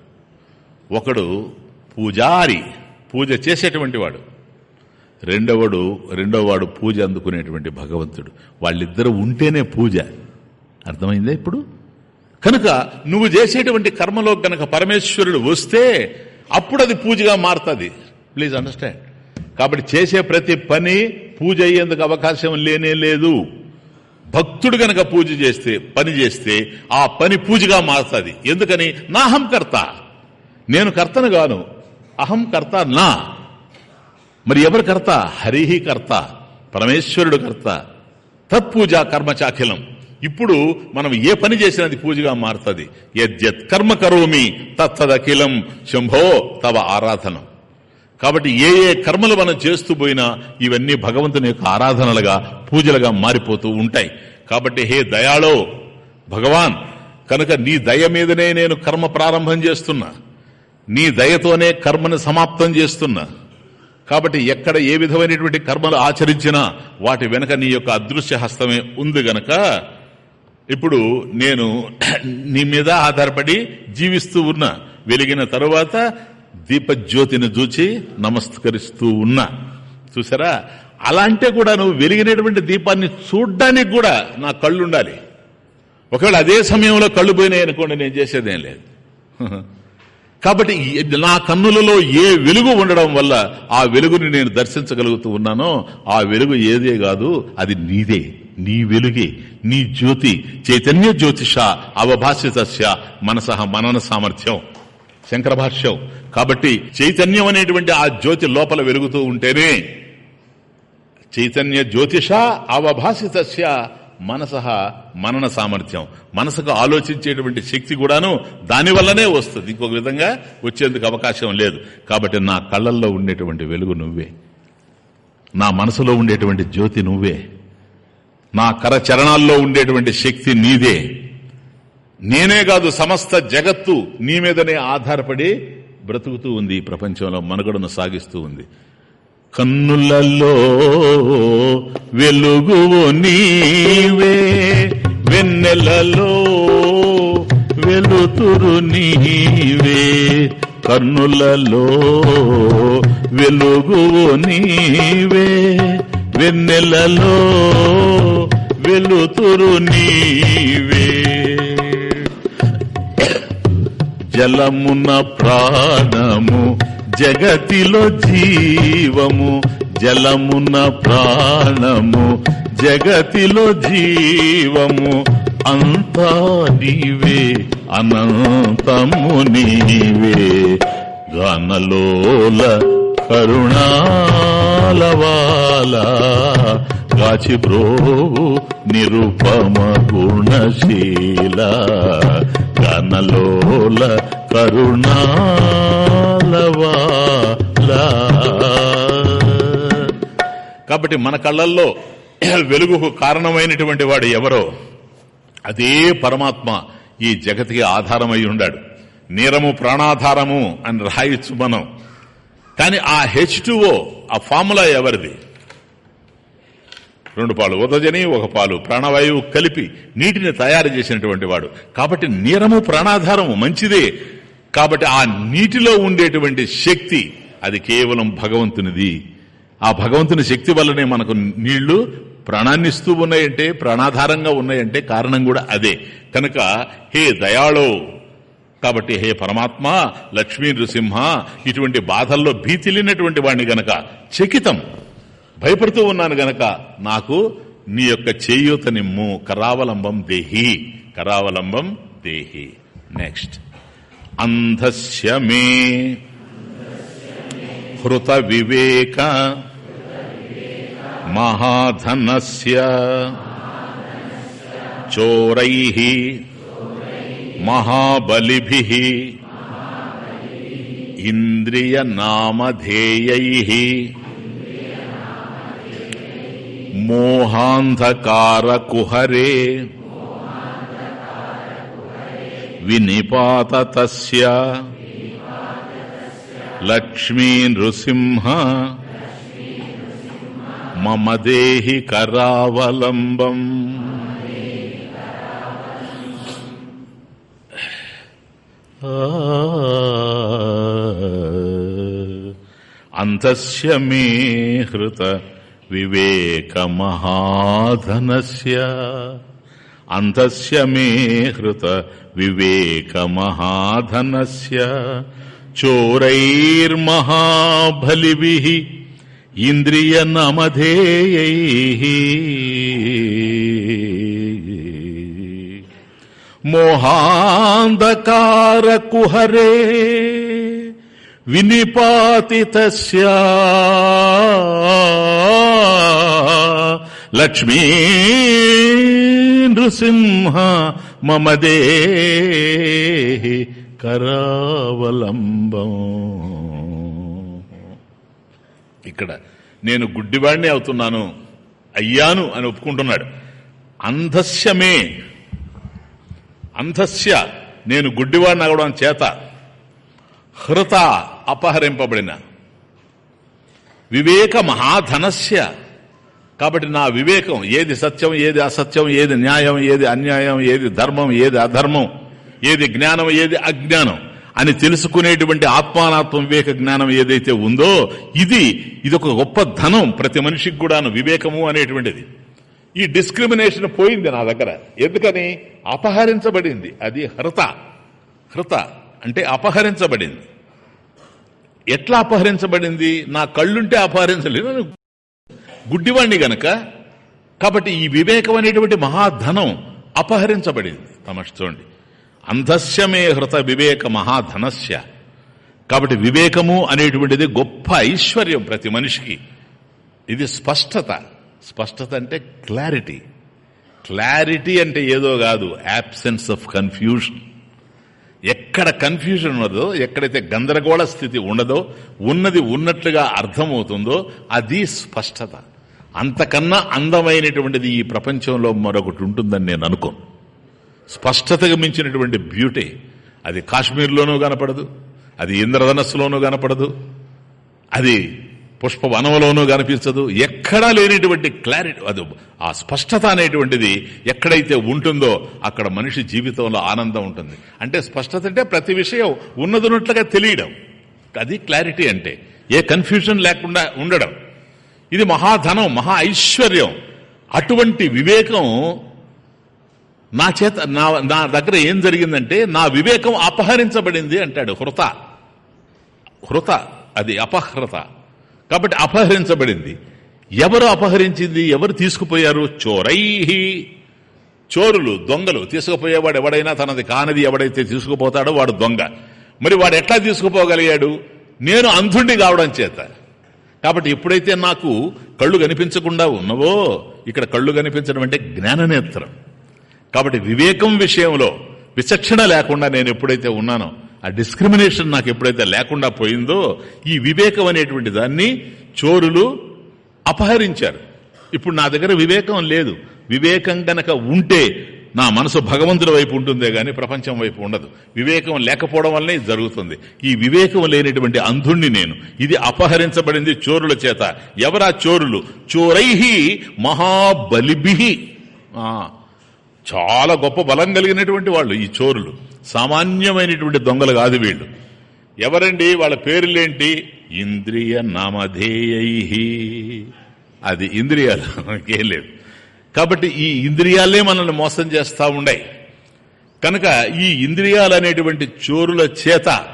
S1: ఒకడు పూజారి పూజ చేసేటువంటి వాడు. రెండవడు రెండవవాడు పూజ అందుకునేటువంటి భగవంతుడు. వాళ్ళిద్దరు ఉంటేనే పూజ. అర్థమైందే ఇప్పుడు? కనుక నువ్వు చేసేటువంటి కర్మలో గనక పరమేశ్వరుడు వస్తే అప్పుడు అది పూజగా మారుతుంది. ప్లీజ్ అండర్స్టాండ్ కాబట్టి చేసే ప్రతి పని పూజ అయ్యేందుకు అవకాశం లేనే లేదు. భక్తుడు గనక పూజ చేస్తే పని చేస్తే ఆ పని పూజగా మారుతుంది. ఎందుకని? నా అహం కర్త. నేను కర్తను గాను. అహం కర్త నా. మరి ఎవరు కర్త? హరిహి కర్త. పరమేశ్వరుడు కర్త. తత్పూజ కర్మచాఖిలం. ఇప్పుడు మనం ఏ పని చేసినా అది పూజగా మారుతుంది. యద్యత్ కర్మ కరోమి తత్తదఖిలం శంభో తవ ఆరాధనం. కాబట్టి ఏ ఏ కర్మలు మనం చేస్తూ పోయినా ఇవన్నీ భగవంతుని యొక్క ఆరాధనలుగా పూజలుగా మారిపోతూ ఉంటాయి. కాబట్టి హే దయాళో భగవాన్ కనుక నీ దయ మీదనే నేను కర్మ ప్రారంభం చేస్తున్నా. నీ దయతోనే కర్మను సమాప్తం చేస్తున్నా. కాబట్టి ఎక్కడ ఏ విధమైనటువంటి కర్మలు ఆచరించినా వాటి వెనక నీ యొక్క అదృశ్య హస్తమే ఉంది గనక ఇప్పుడు నేను నీ మీద ఆధారపడి జీవిస్తూ ఉన్నా వెలిగిన తరువాత దీపజ్యోతిని చూచి నమస్కరిస్తూ ఉన్నా. చూసారా? అలా అంటే కూడా నువ్వు వెలిగినటువంటి దీపాన్ని చూడ్డానికి కూడా నా కళ్ళు ఉండాలి. ఒకవేళ అదే సమయంలో కళ్ళు పోయినాయి అనుకోండి నేను చేసేదేం లేదు. కాబట్టి నా కన్నులలో ఏ వెలుగు ఉండడం వల్ల ఆ వెలుగుని నేను దర్శించగలుగుతూ ఉన్నానో ఆ వెలుగు ఏదే కాదు అది నీదే. నీ వెలుగే నీ జ్యోతి చైతన్య జ్యోతిష అవభాషిత మనస మనన సామర్థ్యం. శంకర భాష్యం కాబట్టి చైతన్యం అనేటువంటి ఆ జ్యోతి లోపల వెలుగుతూ ఉంటేనే చైతన్య జ్యోతిష అవభాషిత మనస మనన సామర్థ్యం. మనసుకు ఆలోచించేటువంటి శక్తి కూడాను దానివల్లనే వస్తుంది. ఇంకొక విధంగా వచ్చేందుకు అవకాశం లేదు. కాబట్టి నా కళ్ళల్లో ఉండేటువంటి వెలుగు నువ్వే. నా మనసులో ఉండేటువంటి జ్యోతి నువ్వే. నా కరచరణాల్లో ఉండేటువంటి శక్తి నీదే. నేనే కాదు సమస్త జగత్తు నీ మీదనే ఆధారపడి బ్రతుకుతూ ఉంది ఈ ప్రపంచంలో మనుగడను సాగిస్తూ ఉంది. కన్నులలో వెలుగు నీవే వెన్నెలలో వెలుతురు నీవే. కన్నులలో వెలుగు నీవే వెన్నెలలో వెలుతురు నీవే. జలమున ప్రాణము జగతిలో జీవము. జలమున ప్రాణము జగతిలో జీవము. అంతా నీవే అనంతము నీవే. గానలోల కరుణాలవాల కాచి బ్రోవు నిరుపమ గుణశీల కనలోల కరుణాలవాల కాబట్టి మన కళ్ళల్లో వెలుగుకు కారణమైనటువంటి వాడు ఎవరో అదే పరమాత్మ ఈ జగతికి ఆధారమై ఉండాడు. నీరము ప్రాణాధారము అని రాయొచ్చు మనం. కానీ ఆ హెచ్ ఆ ఫార్ములా ఎవరిది? రెండు పాలు ఉదజని ఒక పాలు ప్రాణవాయువు కలిపి నీటిని తయారు చేసినటువంటి వాడు. కాబట్టి నీరము ప్రాణాధారము మంచిదే. కాబట్టి ఆ నీటిలో ఉండేటువంటి శక్తి అది కేవలం భగవంతునిది. ఆ భగవంతుని శక్తి వల్లనే మనకు నీళ్ళు ప్రాణాన్ని ఇస్తూ ఉన్నాయంటే ప్రాణాధారంగా ఉన్నాయంటే కారణం కూడా అదే. కనుక హే దయాళో కాబట్టి హే పరమాత్మ లక్ష్మీ నృసింహ ఇటువంటి బాధల్లో భీతిలినటువంటి వాడిని గనక చకితం. భయపడుతూ ఉన్నాను గనక నాకు నీ యొక్క చేయూత నిమ్ము కరావలంబం దేహి కరావలంబం దేహి. నెక్స్ట్ అంధస్య మే. హృత వివేక. మహాధనస్య. చోరై. మహాబలిభి ఇంద్రియనామధేయై మోహాంధకారకుహరే వినిపాత లక్ష్మీ నృసింహ మమ దేహి కరావలంబం అంతస్య మే హృత వివేకమహాధనస్య అంతస్య మే హృత వివేకమహాధనస్య చోరైర్మహాబలిభిः ఇంద్రియనమధేయైः. మోహాంధకారకుహరే వినిపాతితస్య. లక్ష్మీ నృసింహ మమదే కరావలంబం. ఇక్కడ నేను గుడ్డివాడిని అవుతున్నాను అయ్యాను అని ఒప్పుకుంటున్నాడు. అంధస్యమే అంధస్య నేను గుడ్డివాడిని అవడం చేత హృత అపహరింపబడిన. వివేక మహాధనస్య. కాబట్టి నా వివేకం ఏది సత్యం ఏది అసత్యం ఏది న్యాయం ఏది అన్యాయం ఏది ధర్మం ఏది అధర్మం ఏది జ్ఞానం ఏది అజ్ఞానం అని తెలుసుకునేటువంటి ఆత్మానాత్మ వివేక జ్ఞానం ఏదైతే ఉందో ఇది ఇది ఒక గొప్ప ధనం ప్రతి మనిషికి కూడాను వివేకము అనేటువంటిది. ఈ డిస్క్రిమినేషన్ పోయింది నా దగ్గర. ఎందుకని? అపహరించబడింది. అది హృత హృత అంటే అపహరించబడింది. ఎట్లా అపహరించబడింది? నా కళ్ళుంటే అపహరించలేదు. గుడ్డివాణ్ణి గనక. కాబట్టి ఈ వివేకం అనేటువంటి మహాధనం అపహరించబడింది. తమస్ చూడండి. అంధస్యమే హృత వివేక మహాధనస్య. కాబట్టి వివేకము అనేటువంటిది గొప్ప ఐశ్వర్యం ప్రతి మనిషికి. ఇది స్పష్టత. స్పష్టత అంటే క్లారిటీ క్లారిటీ అంటే ఏదో కాదు యాబ్సెన్స్ ఆఫ్ కన్ఫ్యూషన్ ఎక్కడ కన్ఫ్యూజన్ ఉన్నదో ఎక్కడైతే గందరగోళ స్థితి ఉండదో ఉన్నది ఉన్నట్లుగా అర్థమవుతుందో అది స్పష్టత. అంతకన్నా అందమైనటువంటిది ఈ ప్రపంచంలో మరొకటి ఉంటుందని నేను అనుకోను. స్పష్టతగా మించినటువంటి బ్యూటీ అది కాశ్మీర్లోనూ కనపడదు అది ఇంద్రధనస్సులోనూ కనపడదు అది పుష్పవనంలోనూ కనిపించదు. ఎక్కడా లేనిటువంటి క్లారిటీ అది ఆ స్పష్టత అనేటువంటిది ఎక్కడైతే ఉంటుందో అక్కడ మనిషి జీవితంలో ఆనందం ఉంటుంది. అంటే స్పష్టత అంటే ప్రతి విషయం ఉన్నదన్నట్లుగా తెలియడం. అది క్లారిటీ అంటే. ఏ కన్ఫ్యూజన్ లేకుండా ఉండడం. ఇది మహాధనం మహా ఐశ్వర్యం. అటువంటి వివేకం నా చేత నా నా దగ్గర ఏం జరిగిందంటే నా వివేకం అపహరించబడింది అంటాడు హృత. హృత అది అపహృత. కాబట్టి అపహరించబడింది. ఎవరు అపహరించింది? ఎవరు తీసుకుపోయారు? చోరైహి. చోరులు దొంగలు తీసుకుపోయేవాడు ఎవడైనా తనది కానిది ఎవడైతే తీసుకుపోతాడో వాడు దొంగ. మరి వాడు ఎట్లా తీసుకుపోగలిగాడు? నేను అంధుండి కావడం చేత. కాబట్టి ఎప్పుడైతే నాకు కళ్ళు కనిపించకుండా ఉన్నవో ఇక్కడ కళ్ళు కనిపించడం అంటే జ్ఞాననేత్రం. కాబట్టి వివేకం విషయంలో విచక్షణ లేకుండా నేను ఎప్పుడైతే ఉన్నానో ఆ డిస్క్రిమినేషన్ నాకు ఎప్పుడైతే లేకుండా పోయిందో ఈ వివేకం అనేటువంటి దాన్ని చోరులు అపహరించారు. ఇప్పుడు నా దగ్గర వివేకం లేదు. వివేకం గనక ఉంటే నా మనసు భగవంతుడి వైపు ఉంటుందే గాని ప్రపంచం వైపు ఉండదు. వివేకం లేకపోవడం వల్లే ఇది జరుగుతుంది. ఈ వివేకం లేనిటువంటి అంధుణ్ణి నేను. ఇది అపహరించబడింది చోరుల చేత. ఎవరా చోరులు? చోరైహి మహాబలిభి చాలా గొప్ప బలం కలిగినటువంటి వాళ్ళు ఈ చోరులు. సామాన్యమైనటువంటి దొంగలు కాదు వీళ్ళు. ఎవరండి? వాళ్ళ పేర్లేంటి? ఇంద్రియ నామధేయై అది ఇంద్రియాలు మనకేం లేదు. కాబట్టి ఈ ఇంద్రియాలే మనల్ని మోసం చేస్తూ ఉండే కనుక ఈ ఇంద్రియాలు అనేటువంటి చోరుల చేత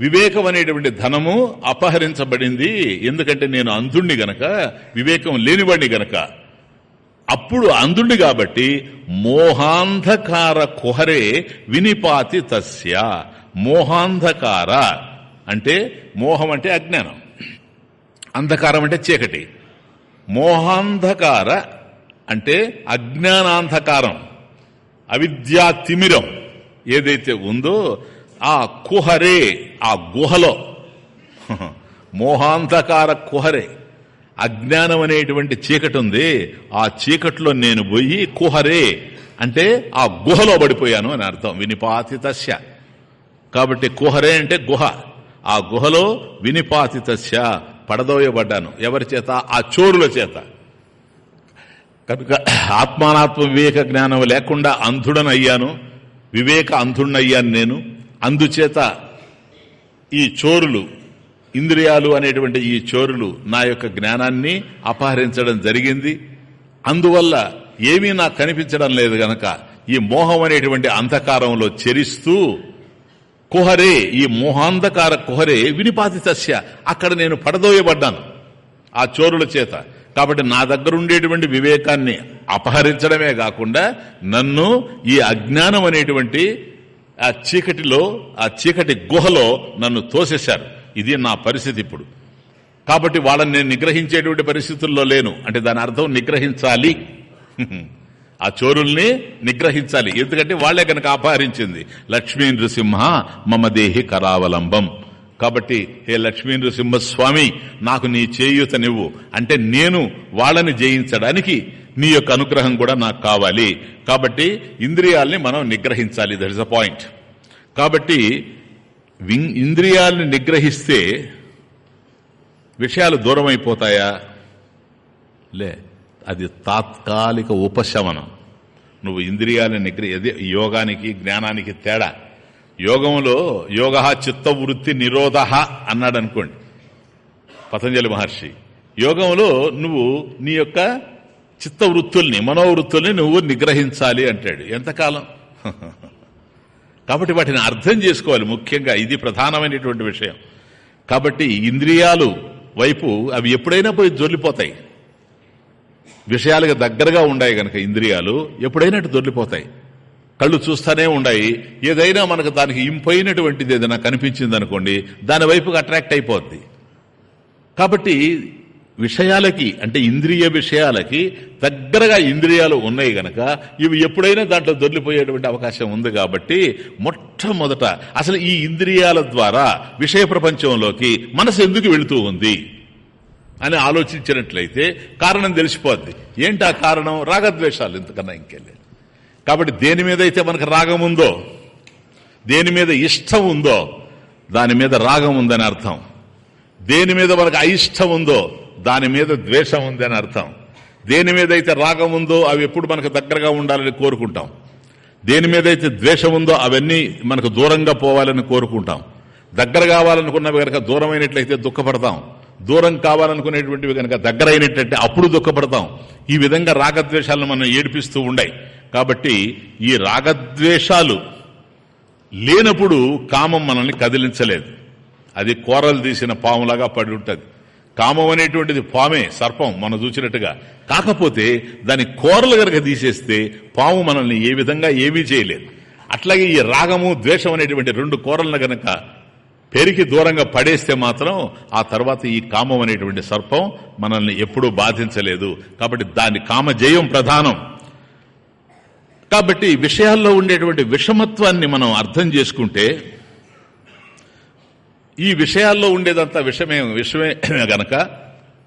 S1: వివేకం అనేటువంటి ధనము అపహరించబడింది. ఎందుకంటే నేను అంధుణ్ణి గనక వివేకం లేనివాడిని గనక అప్పుడు అందుండి కాబట్టి మోహాంధకార కుహరే వినిపాతి తస్య. మోహాంధకార అంటే మోహం అంటే అజ్ఞానం. అంధకారం అంటే చీకటి. మోహాంధకార అంటే అజ్ఞానాంధకారం. అవిద్యా తిమిరం ఏదైతే ఉందో ఆ కుహరే ఆ గుహలో. *laughs* మోహాంధకార కుహరే. అజ్ఞానం అనేటువంటి చీకటి ఉంది ఆ చీకట్లో నేను పోయి కుహరే అంటే ఆ గుహలో పడిపోయాను అని అర్థం. వినిపాతితస్య. కాబట్టి కుహరే అంటే గుహ. ఆ గుహలో వినిపాతితస్య పడదోయబడ్డాను. ఎవరి చేత? ఆ చోరుల చేత. కనుక ఆత్మానాత్మ వివేక జ్ఞానం లేకుండా అంధుడనయ్యాను. వివేక అంధుడినయ్యాను నేను. అందుచేత ఈ చోరులు ఇంద్రియాలు అనేటువంటి ఈ చోరులు నా యొక్క జ్ఞానాన్ని అపహరించడం జరిగింది. అందువల్ల ఏమీ నాకు కనిపించడం లేదు గనక ఈ మోహం అనేటువంటి అంధకారంలో చెరిస్తూ కుహరే ఈ మోహాంధకార కుహరే వినిపాతి సస్య అక్కడ నేను పడదోయబడ్డాను ఆ చోరుల చేత. కాబట్టి నా దగ్గర ఉండేటువంటి వివేకాన్ని అపహరించడమే కాకుండా నన్ను ఈ అజ్ఞానం అనేటువంటి ఆ చీకటిలో ఆ చీకటి గుహలో నన్ను తోసేశారు. ఇది నా పరిస్థితి ఇప్పుడు. కాబట్టి వాళ్ళని నేను నిగ్రహించేటువంటి పరిస్థితుల్లో లేను. అంటే దాని అర్థం నిగ్రహించాలి. ఆ చోరుల్ని నిగ్రహించాలి. ఎందుకంటే వాళ్ళే కనుక అపహరించింది. లక్ష్మీ నృసింహ మమ దేహి కరావలంబం. కాబట్టి హే లక్ష్మీ నృసింహస్వామి నాకు నీ చేయూతనివ్వు అంటే నేను వాళ్ళని జయించడానికి నీ యొక్క అనుగ్రహం కూడా నాకు కావాలి. కాబట్టి ఇంద్రియాల్ని మనం నిగ్రహించాలి. దట్ ఇస్ అ పాయింట్ కాబట్టి వింగ్ ఇంద్రియాల్ని నిగ్రహిస్తే విషయాలు దూరం అయిపోతాయా లే అది తాత్కాలిక ఉపశమనం. నువ్వు ఇంద్రియాలను నిగ్రహ యోగానికి జ్ఞానానికి తేడా. యోగంలో యోగ చిత్తవృత్తి నిరోధ అన్నాడు అనుకోండి పతంజలి మహర్షి. యోగంలో నువ్వు నీ యొక్క చిత్తవృత్తుల్ని మనోవృత్తుల్ని నువ్వు నిగ్రహించాలి అంటాడు. ఎంతకాలం? కాబట్టి వాటిని అర్థం చేసుకోవాలి ముఖ్యంగా. ఇది ప్రధానమైనటువంటి విషయం. కాబట్టి ఇంద్రియాలు వైపు అవి ఎప్పుడైనా పోయి జొల్లిపోతాయి విషయాలకు దగ్గరగా ఉన్నాయి గనక ఇంద్రియాలు ఎప్పుడైనా దొరికిపోతాయి కళ్ళు చూస్తూనే ఉన్నాయి ఏదైనా మనకు దానికి ఇంపైనటువంటిది ఏదైనా కనిపించింది అనుకోండి దాని వైపుకి అట్రాక్ట్ అయిపోద్ది. కాబట్టి విషయాలకి అంటే ఇంద్రియ విషయాలకి దగ్గరగా ఇంద్రియాలు ఉన్నాయి గనక ఇవి ఎప్పుడైనా దాంట్లో దొరికిపోయేటువంటి అవకాశం ఉంది కాబట్టి మొట్టమొదట అసలు ఈ ఇంద్రియాల ద్వారా విషయ ప్రపంచంలోకి మనసు ఎందుకు వెళుతూ ఉంది అని ఆలోచించినట్లయితే కారణం తెలిసిపోద్ది. ఏంటి ఆ కారణం? రాగద్వేషాలు ఇంతకన్నా ఇంకెళ్ళి కాబట్టి దేని మీద అయితే మనకు రాగం ఉందో దేని మీద ఇష్టం ఉందో దాని మీద రాగం ఉందని అర్థం. దేని మీద మనకు అయిష్టం ఉందో దాని మీద ద్వేషం ఉందని అర్థం. దేని మీద అయితే రాగం ఉందో అవి ఎప్పుడు మనకు దగ్గరగా ఉండాలని కోరుకుంటాం. దేని మీద అయితే ద్వేషం ఉందో అవన్నీ మనకు దూరంగా పోవాలని కోరుకుంటాం. దగ్గర కావాలనుకున్నవి కనుక దూరమైనట్లయితే దుఃఖపడతాం. దూరం కావాలనుకునేటువంటివి కనుక దగ్గరైనట్టయితే అప్పుడు దుఃఖపడతాం. ఈ విధంగా రాగద్వేషాలను మనం ఏడిపిస్తూ ఉండాయి. కాబట్టి ఈ రాగద్వేషాలు లేనప్పుడు కామం మనల్ని కదిలించలేదు. అది కోరలు తీసిన పాములాగా పడి ఉంటుంది. కామం అనేటువంటిది పామే సర్పం మనం చూసినట్టుగా. కాకపోతే దాని కోరలు గనక తీసేస్తే పాము మనల్ని ఏ విధంగా ఏమీ చేయలేదు. అట్లాగే ఈ రాగము ద్వేషం అనేటువంటి రెండు కోరలను గనక పెరిగి దూరంగా పడేస్తే మాత్రం ఆ తర్వాత ఈ కామం అనేటువంటి సర్పం మనల్ని ఎప్పుడూ బాధించలేదు. కాబట్టి దాని కామజయం ప్రధానం. కాబట్టి విషయాల్లో ఉండేటువంటి విషమత్వాన్ని మనం అర్థం చేసుకుంటే ఈ విషయాల్లో ఉండేదంతా విషమే విషమే *coughs* గనక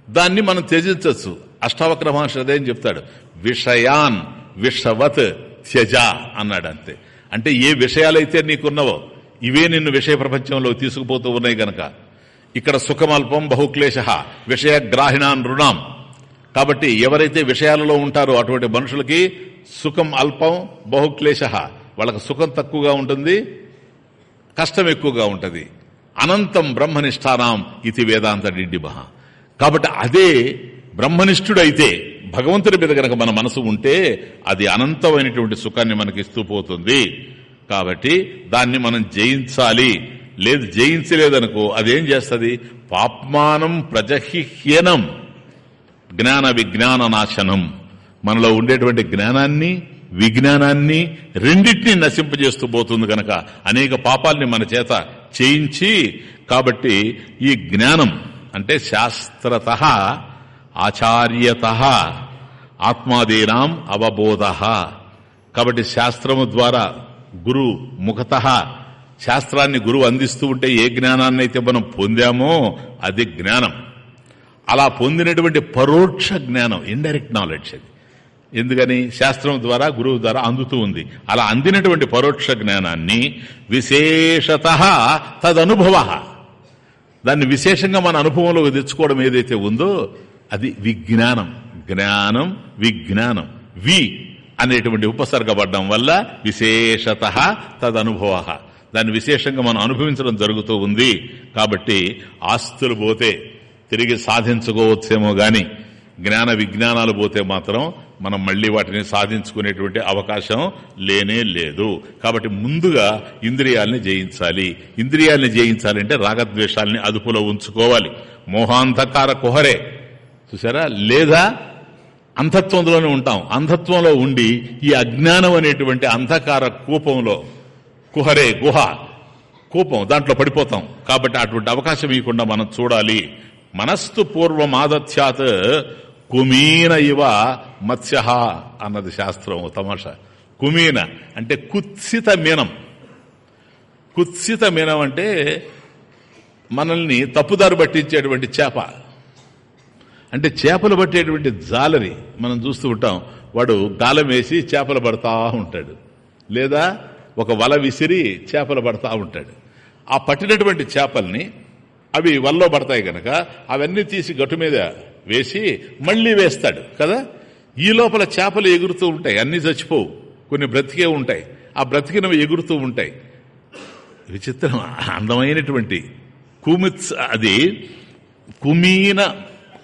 S1: దాన్ని మనం త్యజించవచ్చు. అష్టావక్ర మహర్షి అదేం చెప్తాడు. విషయాన్ విషవత్ త్యజ అన్నాడు అంతే అంటే ఏ విషయాలైతే నీకున్నవో ఇవే నిన్ను విషయ ప్రపంచంలో తీసుకుపోతూ ఉన్నాయి గనక. ఇక్కడ సుఖమల్పం బహుక్లేశ విషయగ్రాహిణాన్ రుణాం. కాబట్టి ఎవరైతే విషయాలలో ఉంటారో అటువంటి మనుషులకి సుఖం అల్పం బహుక్లేశ. వాళ్ళకి సుఖం తక్కువగా ఉంటుంది కష్టం ఎక్కువగా ఉంటుంది. అనంతం బ్రహ్మనిష్టానాం ఇది వేదాంత డిడ్డిబహ కాబట్టి అదే బ్రహ్మనిష్ఠుడైతే భగవంతుడి మీద గనక మన మనసు ఉంటే అది అనంతమైనటువంటి సుఖాన్ని మనకి ఇస్తూ పోతుంది. కాబట్టి దాన్ని మనం జయించాలి. లేదు జయించలేదనుకో అదేం చేస్తుంది? పాప్మానం ప్రజహిహ్యనం జ్ఞాన విజ్ఞాన నాశనం. మనలో ఉండేటువంటి జ్ఞానాన్ని విజ్ఞానాన్ని రెండింటినీ నశింపజేస్తూ పోతుంది గనక అనేక పాపాల్ని మన చేత చేయించి కాబట్టి ఈ జ్ఞానం అంటే శాస్త్రత ఆచార్యత ఆత్మాదీనాం అవబోధ. కాబట్టి శాస్త్రము ద్వారా గురు ముఖత శాస్త్రాన్ని గురువు అందిస్తూ ఉంటే ఏ జ్ఞానాన్ని అయితే మనం పొందామో అది జ్ఞానం. అలా పొందినటువంటి పరోక్ష జ్ఞానం ఇండైరెక్ట్ నాలెడ్జ్ అది. ఎందుకని శాస్త్రం ద్వారా గురువు ద్వారా అందుతూ ఉంది. అలా అందినటువంటి పరోక్ష జ్ఞానాన్ని విశేషత తదనుభవ. దాన్ని విశేషంగా మన అనుభవంలోకి తెచ్చుకోవడం ఏదైతే ఉందో అది విజ్ఞానం. జ్ఞానం విజ్ఞానం. వి అనేటువంటి ఉపసర్గపడడం వల్ల విశేషత తదనుభవ. దాన్ని విశేషంగా మనం అనుభవించడం జరుగుతూ ఉంది. కాబట్టి ఆస్తులు పోతే తిరిగి సాధించుకోవచ్చేమో గాని జ్ఞాన విజ్ఞానాలు పోతే మాత్రం మనం మళ్ళీ వాటిని సాధించుకునేటువంటి అవకాశం లేనే లేదు. కాబట్టి ముందుగా ఇంద్రియాలని జయించాలి. ఇంద్రియాలని జయించాలంటే రాగద్వేషాలని అదుపులో ఉంచుకోవాలి. మోహాంధకార కుహరే. చూసారా లేదా అంధత్వంలోనే ఉంటాం. అంధత్వంలో ఉండి ఈ అజ్ఞానం అనేటువంటి అంధకార కూపంలో కుహరే గుహ కూపం దాంట్లో పడిపోతాం. కాబట్టి అటువంటి అవకాశం ఇవ్వకుండా మనం చూడాలి. మనస్తు పూర్వమాదత్యాత్ కుమీన ఇవ మత్స్య అన్నది శాస్త్రం తమాష. కుమీన అంటే కుత్సిత మీనం. కుత్సిత మీనం అంటే మనల్ని తప్పుదారు పట్టించేటువంటి చేప. అంటే చేపలు పట్టేటువంటి జాలరి మనం చూస్తూ ఉంటాం. వాడు గాలం వేసి చేపలు పడతా ఉంటాడు. లేదా ఒక వల విసిరి చేపలు పడతా ఉంటాడు. ఆ పట్టినటువంటి చేపల్ని అవి వల్లో పడతాయి గనక అవన్నీ తీసి గట్టు మీద వేసి మళ్ళీ వేస్తాడు కదా? ఈ లోపల చేపలు ఎగురుతూ ఉంటాయి అన్ని చచ్చిపోవు. కొన్ని బ్రతికే ఉంటాయి. ఆ బ్రతికినవి ఎగురుతూ ఉంటాయి. విచిత్రం అందమైనటువంటి కుమిత్స్ అది కుమీన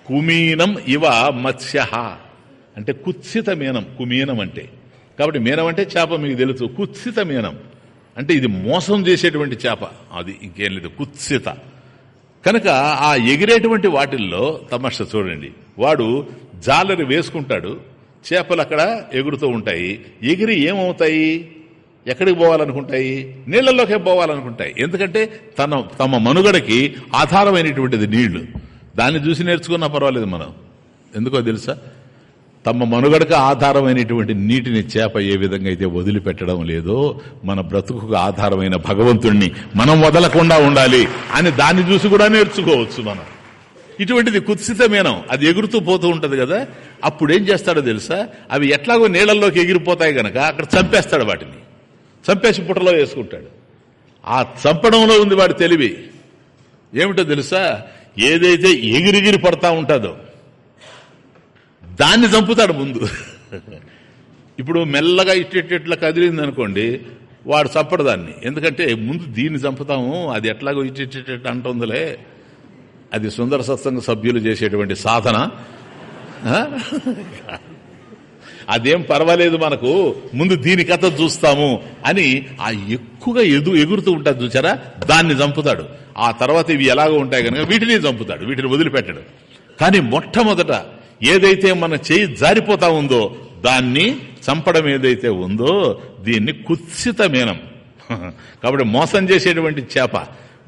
S1: కుమీనం ఇవ మత్స్య అంటే కుత్సిత మీనం కుమీనం అంటే. కాబట్టి మీనం అంటే చేప మీకు తెలుసు. కుత్సిత మీనం. అంటే ఇది మోసం చేసేటువంటి చేప. అది ఇంకేం లేదు కుత్సిత. కనుక ఆ ఎగిరేటువంటి వాటిల్లో తమస్స చూడండి. వాడు జాలరి వేసుకుంటాడు. చేపలు అక్కడ ఎగురుతూ ఉంటాయి. ఎగిరి ఏమవుతాయి? ఎక్కడికి పోవాలనుకుంటాయి? నీళ్ళలోకే పోవాలనుకుంటాయి. ఎందుకంటే తన తమ మనుగడకి ఆధారమైనటువంటిది నీళ్ళు. దాన్ని చూసి నేర్చుకున్నా పర్వాలేదు మనం. ఎందుకో తెలుసా? తమ మనుగడకు ఆధారమైనటువంటి నీటిని చేప ఏ విధంగా అయితే వదిలిపెట్టడం లేదో మన బ్రతుకుకు ఆధారమైన భగవంతుణ్ణి మనం వదలకుండా ఉండాలి అని దాన్ని చూసి కూడా నేర్చుకోవచ్చు మనం. ఇటువంటిది కుత్సితమేనం. అది ఎగురుతూ పోతూ ఉంటది కదా. అప్పుడు ఏం చేస్తాడో తెలుసా? అవి ఎట్లాగో నీళ్ళలోకి ఎగిరిపోతాయి గనక అక్కడ చంపేస్తాడు వాటిని. చంపేసి పుట్టలో వేసుకుంటాడు. ఆ చంపడంలో ఉంది వాడి తెలివి. ఏమిటో తెలుసా? ఏదైతే ఎగిరిగిరి పడతా ఉంటుందో దాన్ని చంపుతాడు ముందు. ఇప్పుడు మెల్లగా ఇట్టిట్లా కదిలింది అనుకోండి వాడు చప్పడు దాన్ని. ఎందుకంటే ముందు దీన్ని చంపుతాము అది ఎట్లాగో ఇట్టిట్ అంటుందిలే. అది సుందర సత్సంగ సభ్యులు చేసేటువంటి సాధన. అదేం పర్వాలేదు మనకు ముందు దీని కథ చూస్తాము అని ఆ ఎక్కువగా ఎదు ఎగురుతూ ఉంటుంది చూసారా దాన్ని చంపుతాడు. ఆ తర్వాత ఇవి ఎలాగో ఉంటాయి కనుక వీటిని చంపుతాడు వీటిని వదిలిపెట్టాడు. కానీ మొట్టమొదట ఏదైతే మన చేయి జారిపోతా ఉందో దాన్ని చంపడం ఏదైతే ఉందో దీన్ని కుత్సితమేనం. *laughs* కాబట్టి మోసం చేసేటువంటి చేప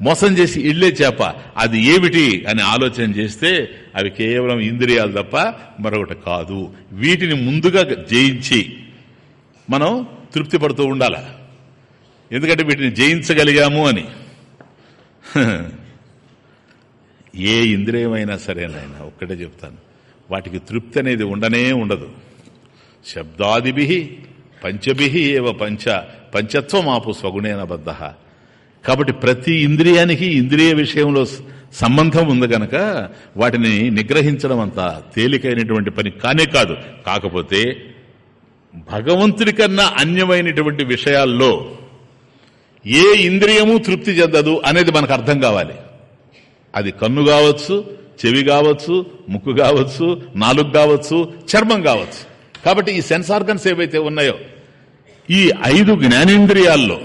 S1: మోసం చేసి ఇళ్ళే చేప అది ఏమిటి అని ఆలోచన చేస్తే అవి కేవలం ఇంద్రియాలు తప్ప మరొకటి కాదు. వీటిని ముందుగా జయించి మనం తృప్తి పడుతూ ఉండాల. ఎందుకంటే వీటిని జయించగలిగాము అని. *laughs* ఏ ఇంద్రియమైనా సరేనాయన ఒక్కటే చెప్తాను. వాటికి తృప్తి అనేది ఉండనే ఉండదు. శబ్దాదిభి పంచభి ఏవ పంచ పంచత్వం ఆపు స్వగుణేనబద్ధ కాబట్టి ప్రతి ఇంద్రియానికి ఇంద్రియ విషయంలో సంబంధం ఉంది గనక వాటిని నిగ్రహించడం అంత తేలికైనటువంటి పని కానే కాదు. కాకపోతే భగవంతుడి కన్నా అన్యమైనటువంటి విషయాల్లో ఏ ఇంద్రియము తృప్తి చెందదు అనేది మనకు అర్థం కావాలి. అది కన్ను కావచ్చు చెవి కావచ్చు ముక్కు కావచ్చు నాలుగు కావచ్చు చర్మం కావచ్చు. కాబట్టి ఈ సెన్స్ ఆర్గన్స్ ఏవైతే ఉన్నాయో ఈ ఐదు జ్ఞానేంద్రియాల్లో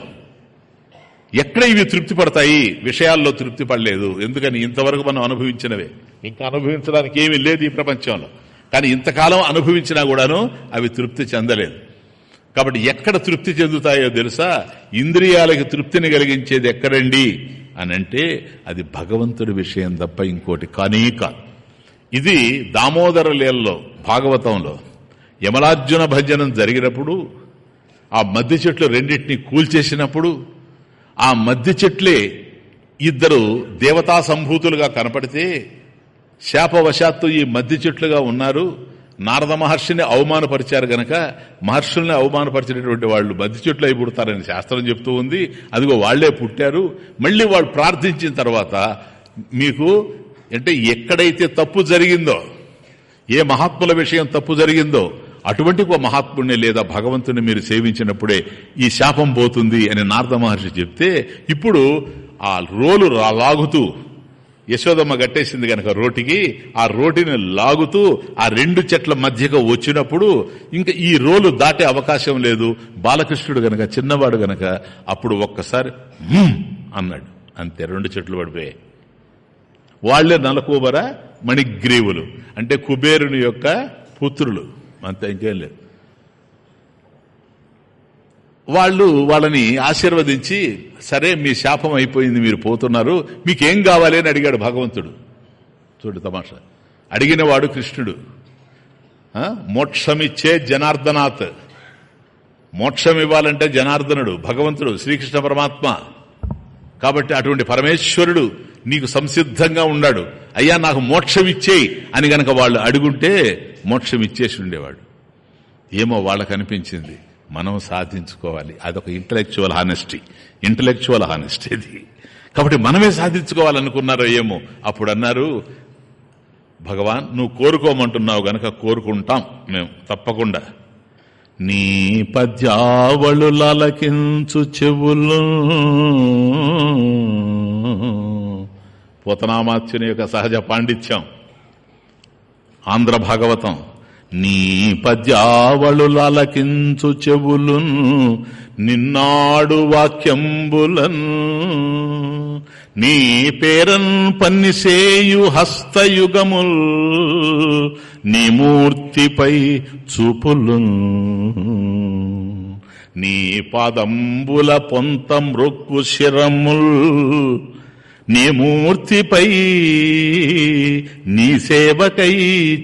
S1: ఎక్కడ ఇవి తృప్తి పడతాయి? విషయాల్లో తృప్తి పడలేదు. ఎందుకని? ఇంతవరకు మనం అనుభవించినవే. ఇంకా అనుభవించడానికి ఏమీ లేదు ఈ ప్రపంచంలో. కానీ ఇంతకాలం అనుభవించినా కూడాను అవి తృప్తి చెందలేదు. కాబట్టి ఎక్కడ తృప్తి చెందుతాయో తెలుసా? ఇంద్రియాలకి తృప్తిని కలిగించేది ఎక్కడండి? అని అంటే అది భగవంతుడి విషయం తప్ప ఇంకోటి కానీ కాదు. ఇది దామోదర లీలలో భాగవతంలో యమలార్జున భజనం జరిగినప్పుడు ఆ మధ్య చెట్లు రెండింటిని కూల్చేసినప్పుడు ఆ మధ్య చెట్లే ఇద్దరు దేవతా సంభూతులుగా కనపడితే శాపవశాత్తు ఈ మధ్య చెట్లుగా ఉన్నారు. నారద మహర్షిని అవమానపరిచారు గనక మహర్షుల్ని అవమానపరిచినటువంటి వాళ్ళు బద్ది చెట్లు అయి పుడతారని శాస్త్రం చెప్తూ ఉంది. అదిగో వాళ్ళే పుట్టారు. మళ్ళీ వాళ్ళు ప్రార్థించిన తర్వాత మీకు అంటే ఎక్కడైతే తప్పు జరిగిందో ఏ మహాత్ముల విషయం తప్పు జరిగిందో అటువంటి ఒక మహాత్ముడిని లేదా భగవంతుని మీరు సేవించినప్పుడే ఈ శాపం పోతుంది అని నారద మహర్షి చెప్తే ఇప్పుడు ఆ రోలు లాగుతూ యశోదమ్మ కట్టేసింది గనక రోటికి ఆ రోటిని లాగుతూ ఆ రెండు చెట్ల మధ్యకు వచ్చినప్పుడు ఇంకా ఈ రోలు దాటే అవకాశం లేదు. బాలకృష్ణుడు గనక చిన్నవాడు గనక అప్పుడు ఒక్కసారి అన్నాడు. అంతే రెండు చెట్లు పడిపోయాయి. వాళ్ళే నలకూబర మణిగ్రీవులు అంటే కుబేరుని యొక్క పుత్రులు. అంతే ఇంకేం లేదు. వాళ్ళు వాళ్ళని ఆశీర్వదించి సరే మీ శాపం అయిపోయింది మీరు పోతున్నారు మీకేం కావాలి అని అడిగాడు భగవంతుడు. చూడు తమాషా. అడిగినవాడు కృష్ణుడు. మోక్షమిచ్చే జనార్దనాథ్. మోక్షం ఇవ్వాలంటే జనార్దనుడు భగవంతుడు శ్రీకృష్ణ పరమాత్మ. కాబట్టి అటువంటి పరమేశ్వరుడు నీకు సంసిద్ధంగా ఉన్నాడు. అయ్యా నాకు మోక్షం ఇచ్చేయి అని గనక వాళ్ళు అడుగుంటే మోక్షం ఇచ్చేసి ఉండేవాడు. ఏమో వాళ్ళకు అనిపించింది మనం సాధించుకోవాలి. అదొక ఇంటలెక్చువల్ హానెస్టీ ఇంటలెక్చువల్ హానెస్టీ ఇది. కాబట్టి మనమే సాధించుకోవాలనుకున్నారో ఏమో. అప్పుడు అన్నారు భగవాన్ నువ్వు కోరుకోమంటున్నావు గనక కోరుకుంటాం మేము తప్పకుండా. నీ పద్యావళు లలకించు చెవులు. పోతనామాత్యుని యొక్క సహజ పాండిత్యం. ఆంధ్ర భాగవతం. నీ పద్యావళులకించు చెవులును చెవులున్ నిన్నాడు వాక్యంబులన్. నీ పేరన్ పన్నిసేయు హస్తయుగముల్ నీ మూర్తిపై చూపులున్. నీ పాదంబుల పొంత మృక్కు శిరముల్ నీ మూర్తిపై నీ సేవకై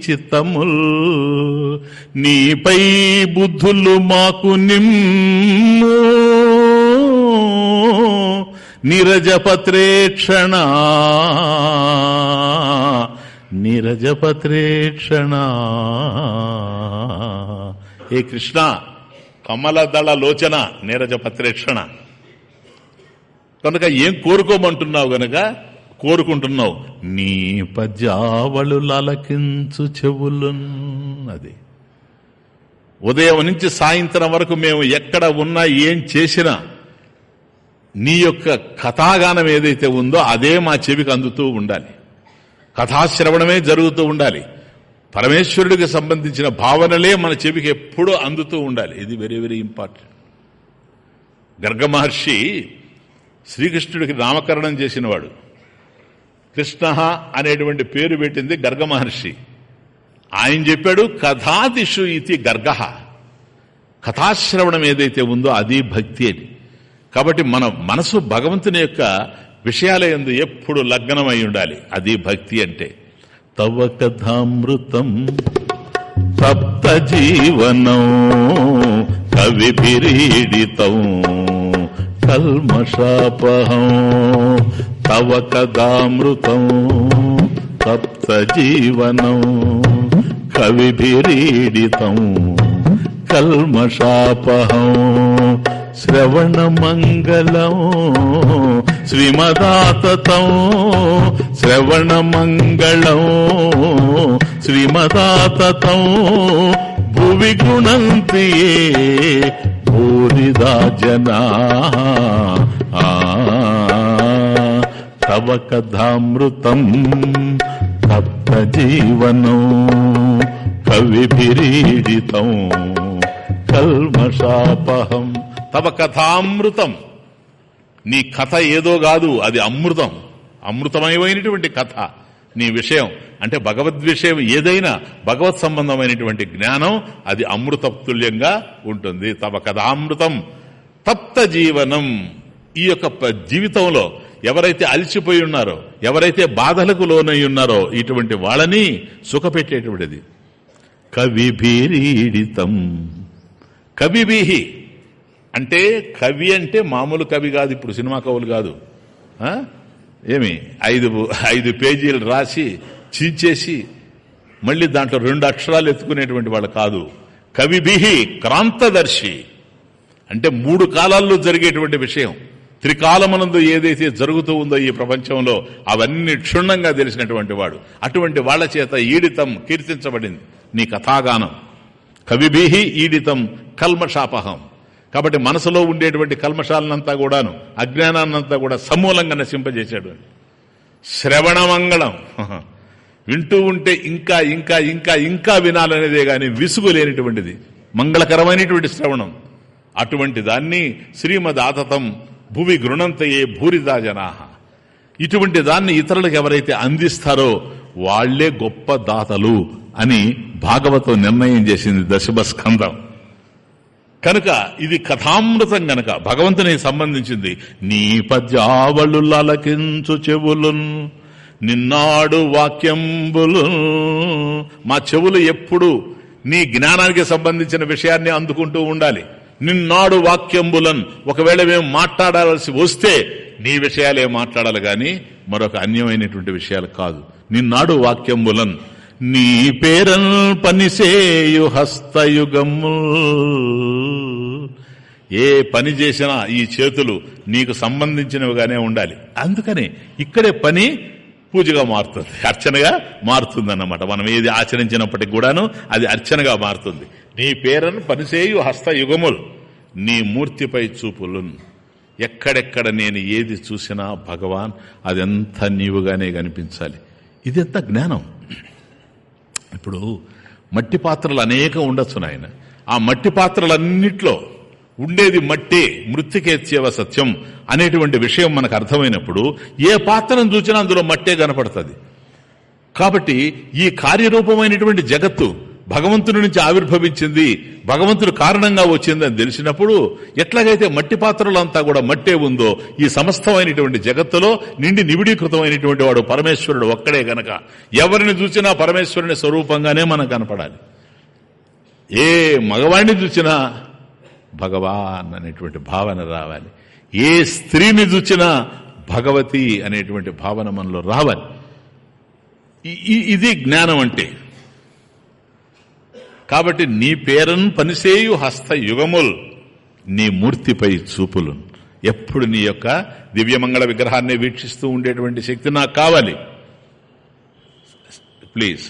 S1: చిత్తముల్. నీపై బుద్ధులు మాకు నిమ్ము. నిరజపత్రేక్షణ. నిరజపత్రేక్షణ. ఏ కృష్ణ కమలదళ లోచన నీరజపత్రేక్షణ. కనుక ఏం కోరుకోమంటున్నావు గనక? కోరుకుంటున్నావు నీ పద్యావళు లలకించు చెవులు అది. ఉదయం నుంచి సాయంత్రం వరకు మేము ఎక్కడ ఉన్నా ఏం చేసినా నీ యొక్క కథాగానం ఏదైతే ఉందో అదే మా చెవికి అందుతూ ఉండాలి. కథాశ్రవణమే జరుగుతూ ఉండాలి. పరమేశ్వరుడికి సంబంధించిన భావనలే మన చెవికి ఎప్పుడూ అందుతూ ఉండాలి. ఇది very very important Garga Maharshi శ్రీకృష్ణుడికి నామకరణం చేసినవాడు. కృష్ణ అనేటువంటి పేరు పెట్టింది గర్గ మహర్షి. ఆయన చెప్పాడు కథాదిషు ఇది గర్గ కథాశ్రవణం ఏదైతే ఉందో అది భక్తి అని. కాబట్టి మన మనసు భగవంతుని యొక్క విషయాల ఎందు ఎప్పుడు లగ్నమై ఉండాలి. అది భక్తి అంటే. తవ కథామృతం తప్త జీవనం కవిభిరీడితం కల్మషాపహం తవ కదామృతం తప్త జీవనం కవిభిరీడితం కల్మషాపహం శ్రవణమంగళం శ్రీమదాతతం శ్రవణమంగళం శ్రీమదాతతం భువి గుణంతి భూరిదా జనా. తవ కథామృతం తప్త జీవనం కవిభిరీడితం కల్మషాపహం. తవ కథామృతం. నీ కథ ఏదో కాదు అది అమృతం. అమృతమయమైనటువంటి కథ. నీ విషయం. అంటే భగవద్ విషయం ఏదైనా భగవత్ సంబంధమైనటువంటి జ్ఞానం అది అమృతతుల్యంగా ఉంటుంది. తవ కథామృతం తప్త జీవనం. ఈ యొక్క జీవితంలో ఎవరైతే అలసిపోయి ఉన్నారో ఎవరైతే బాధలకు లోనై ఉన్నారో ఇటువంటి వాళ్ళని సుఖపెట్టేటువంటిది. కవిభీరీడితం కవిభీహి అంటే కవి అంటే మామూలు కవి కాదు ఇప్పుడు సినిమా కవులు కాదు. ఏమి? ఐదు ఐదు పేజీలు రాసి చించేసి మళ్ళీ దాంట్లో రెండు అక్షరాలు ఎత్తుకునేటువంటి వాళ్ళు కాదు. కవిభిహి క్రాంతదర్శి. అంటే మూడు కాలాల్లో జరిగేటువంటి విషయం. త్రికాలమునందు ఏదైతే జరుగుతూ ఉందో ఈ ప్రపంచంలో అవన్నీ క్షుణ్ణంగా తెలిసినటువంటి వాడు. అటువంటి వాళ్ళ చేత ఈడితం కీర్తించబడింది. నీ కథాగానం. కవిభీహి ఈడితం కల్మషాపహం. కాబట్టి మనసులో ఉండేటువంటి కల్మషాలనంతా కూడాను అజ్ఞానాన్నంతా కూడా సమూలంగా నశింపజేశాడు. శ్రవణమంగళం *laughs* వింటూ ఉంటే ఇంకా ఇంకా ఇంకా ఇంకా వినాలనేదే కానీ విసుగు లేనిటువంటిది మంగళకరమైనటువంటి శ్రవణం. అటువంటి దాన్ని శ్రీమద్ ఆతతం భువి గృణంతయే భూరిదా జనా. ఇటువంటి దాన్ని ఇతరులకు ఎవరైతే అందిస్తారో వాళ్ళే గొప్ప దాతలు అని భాగవతం నిర్ణయం చేసింది దశమ కనుక ఇది కథామృతం గనక. భగవంతునికి సంబంధించింది. నీ పద్యావళు లలకించు చెవులున్ నిన్నాడు వాక్యంబులు. మా చెవులు ఎప్పుడు నీ జ్ఞానానికి సంబంధించిన విషయాన్ని అందుకుంటూ ఉండాలి. నిన్నాడు వాక్యంబులన్. ఒకవేళ మేము మాట్లాడాల్సి వస్తే నీ విషయాలే మాట్లాడాలి గాని మరొక అన్యమైనటువంటి విషయాలు కాదు. నిన్నాడు వాక్యంబులన్. నీ పేరల్ పనిసేయు హస్తయుగము ఏ పని చేసినా ఈ చేతులు నీకు సంబంధించినవిగానే ఉండాలి. అందుకని ఇక్కడే పని పూజగా మారుతుంది. అర్చనగా మారుతుంది అన్నమాట మనం ఏది ఆచరించినప్పటికి కూడాను అది అర్చనగా మారుతుంది. నీ పేరను పనిసేయు హస్తయుగములు. నీ మూర్తిపై చూపులు ఎక్కడెక్కడ నేను ఏది చూసినా భగవాన్ అదెంత నీవుగానే కనిపించాలి. ఇదంతా జ్ఞానం. ఇప్పుడు మట్టి పాత్రలు అనేకం ఉండొచ్చు నాయన. ఆ మట్టి పాత్రలన్నిట్లో ఉండేది మట్టి మృతికేత్యవ సత్యం అనేటువంటి విషయం మనకు అర్థమైనప్పుడు ఏ పాత్రను చూసినా అందులో మట్టే కనపడుతుంది. కాబట్టి ఈ కార్యరూపమైనటువంటి జగత్తు భగవంతుడి నుంచి ఆవిర్భవించింది భగవంతుడు కారణంగా వచ్చిందని తెలిసినప్పుడు ఎట్లాగైతే మట్టి పాత్రలంతా కూడా మట్టే ఉందో ఈ సమస్తమైనటువంటి జగత్తులో నిండి నివిడీకృతమైనటువంటి వాడు పరమేశ్వరుడు ఒక్కడే గనక. ఎవరిని చూసినా పరమేశ్వరుని స్వరూపంగానే మనం కనపడాలి. ఏ మగవాణ్ణి చూసినా భగవాన్ అనేటువంటి భావన రావాలి. ఏ స్త్రీని చూచినా భగవతి అనేటువంటి భావన మనలో రావాలి. ఇది జ్ఞానం అంటే కాబట్టి నీ పేరన్ పనిసేయు హస్త యుగముల్ నీ మూర్తిపై చూపులు ఎప్పుడు నీ యొక్క దివ్యమంగళ విగ్రహాన్ని వీక్షిస్తూ ఉండేటువంటి శక్తి నాకు కావాలి. ప్లీజ్.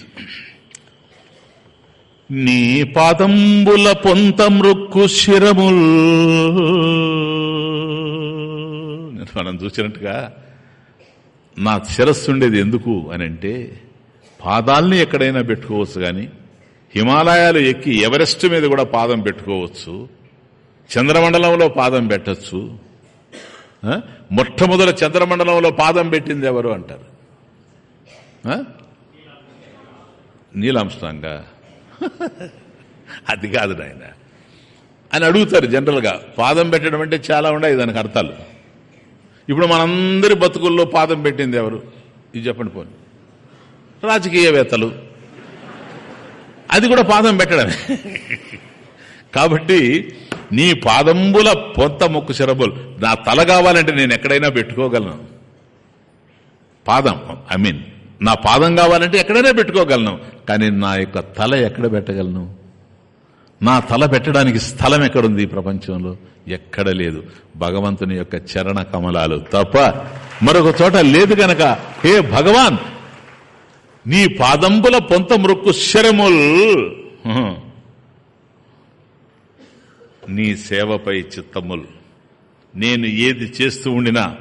S1: నీ పాదంబుల పొంత మృక్కు శిరముల్. మనం చూసినట్టుగా నా శిరస్సు ఉండేది ఎందుకు అని అంటే పాదాల్ని ఎక్కడైనా పెట్టుకోవచ్చు కానీ హిమాలయాలు ఎక్కి ఎవరెస్ట్ మీద కూడా పాదం పెట్టుకోవచ్చు చంద్రమండలంలో పాదం పెట్టచ్చు. మొట్టమొదటి చంద్రమండలంలో పాదం పెట్టింది ఎవరు అంటారు? నీలాంశంగా అది కాదు నాయన. అని అడుగుతారు జనరల్గా. పాదం పెట్టడం అంటే చాలా ఉన్నాయి దానికి అర్థాలు. ఇప్పుడు మనందరి బతుకుల్లో పాదం పెట్టింది ఎవరు? ఇది చెప్పండి పోనీ. రాజకీయవేత్తలు. అది కూడా పాదం పెట్టడం కాబట్టి నీ పాదంబుల పొంత మొక్కు శరబులు నా తల కావాలంటే నేను ఎక్కడైనా పెట్టుకోగలను. పాదం ఐ మీన్ నా పాదం కావాలంటే ఎక్కడైనా పెట్టుకోగలను. కానీ నా యొక్క తల ఎక్కడ పెట్టగలను? నా తల పెట్టడానికి స్థలం ఎక్కడుంది ఈ ప్రపంచంలో? ఎక్కడ లేదు. భగవంతుని యొక్క చరణ కమలాలు తప్ప మరొక చోట లేదు గనక. హే భగవాన్ నీ పాదంబుల పొంత మృక్కు శరముల్. నీ సేవపై చిత్తముల్. నేను ఏది చేస్తూ ఉండినా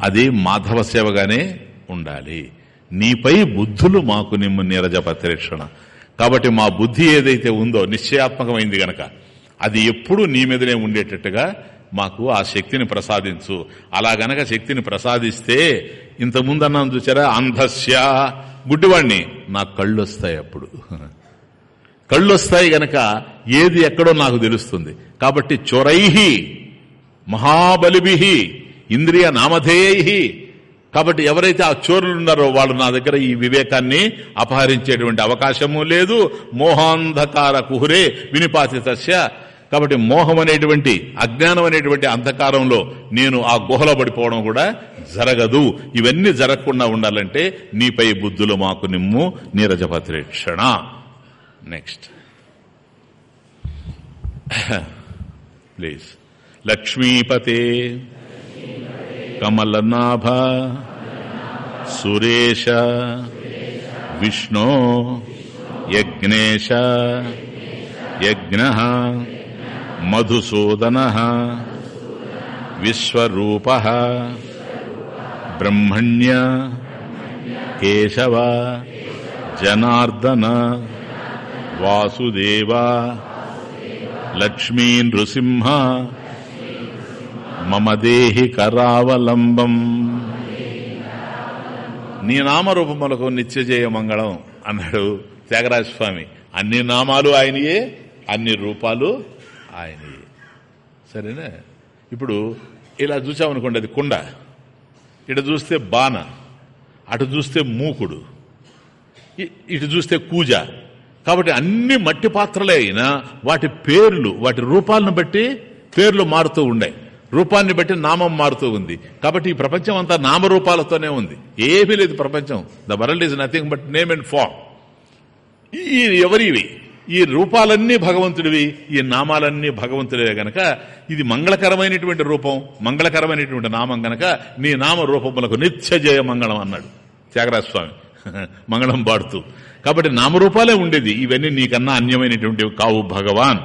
S1: అది మాధవ సేవగానే ఉండాలి. నీపై బుద్ధులు మాకు నిమ్ము నీరజపత్రేక్షణ కాబట్టి మా బుద్ధి ఏదైతే ఉందో నిశ్చయాత్మకమైంది గనక అది ఎప్పుడూ నీ మీదనే ఉండేటట్టుగా మాకు ఆ శక్తిని ప్రసాదించు. అలా గనక శక్తిని ప్రసాదిస్తే ఇంతకుముందు అన్నాం చూసారా? అంధస్య గుడ్డివాణ్ణి. నాకు కళ్ళు వస్తాయి అప్పుడు. కళ్ళు వస్తాయి గనక ఏది ఎక్కడో నాకు తెలుస్తుంది. కాబట్టి చొరైహి మహాబలిభి ఇంద్రియ నామధేయై కాబట్టి ఎవరైతే ఆ చోరులు ఉన్నారో వాళ్ళు నా దగ్గర ఈ వివేకాన్ని అపహరించేటువంటి అవకాశము లేదు. మోహాంధకార కుహురే వినిపాతి తస్య కాబట్టి మోహం అనేటువంటి అజ్ఞానం అనేటువంటి అంధకారంలో నేను ఆ గుహలో పడిపోవడం కూడా జరగదు. ఇవన్నీ జరగకుండా ఉండాలంటే నీపై బుద్ధులు మాకు నిమ్ము నీరజపత్రేక్షణ నెక్స్ట్ ప్లీజ్ లక్ష్మీపతే. కమలనాభ. సురేష విష్ణో. యజ్ఞేశ. యజ్ఞ. మధుసూదన విశ్వరూప బ్రహ్మణ్య కేశవ జనార్దన వాసుదేవ లక్ష్మీ నృసింహ మమ దేహి కరావలంబం. నీ నామరూపములకు నిత్యజయ మంగళం అన్నాడు త్యాగరాజస్వామి. అన్ని నామాలు ఆయనయే అన్ని రూపాలు ఆయనయే సరేనా? ఇప్పుడు ఇలా చూసామనుకోండి అది కుండ. ఇటు చూస్తే బాణ అటు చూస్తే మూకుడు ఇటు చూస్తే కూజ. కాబట్టి అన్ని మట్టి పాత్రలే అయినా వాటి పేర్లు వాటి రూపాలను బట్టి పేర్లు మారుతూ ఉండే రూపాన్ని బట్టి నామం మారుతూ ఉంది. కాబట్టి ఈ ప్రపంచం అంతా నామరూపాలతోనే ఉంది. ఏమీ లేదు ప్రపంచం. The world is nothing but name and form ఈ ఎవరివి? ఈ రూపాలన్నీ భగవంతుడివి ఈ నామాలన్నీ భగవంతుడివే గనక ఇది మంగళకరమైనటువంటి రూపం మంగళకరమైనటువంటి నామం గనక నీ నామ రూపములకు నిత్యజయ మంగళం అన్నాడు. త్యాగరాజ స్వామి. *laughs* మంగళం పాడుతూ. కాబట్టి నామరూపాలే ఉండేది. ఇవన్నీ నీకన్నా అన్యమైనటువంటివి కావు భగవాన్.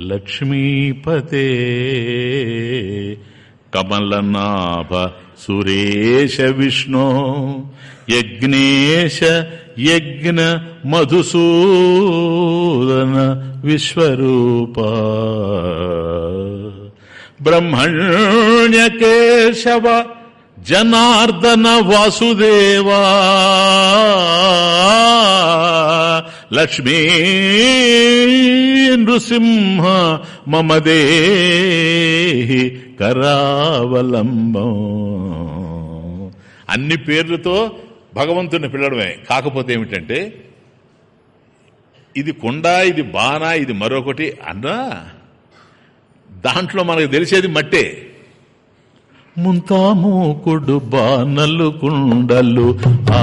S1: లక్ష్మీపతే కమలనాభ సురేశ విష్ణో యజ్ఞేశ యజ్ఞ మధుసూదన విశ్వరూప. బ్రహ్మణ్యకేశవ జనార్దన వాసుదేవా. లక్ష్మీ నృసింహ మమదే కరావలంబం. అన్ని పేర్లతో భగవంతుని పిల్లడమే కాకపోతే ఏమిటంటే ఇది కొండ ఇది బాణ ఇది మరొకటి అన్నా దాంట్లో మనకు తెలిసేది మట్టే. ముంతామూకుడు బాణలు కుండలు ఆ,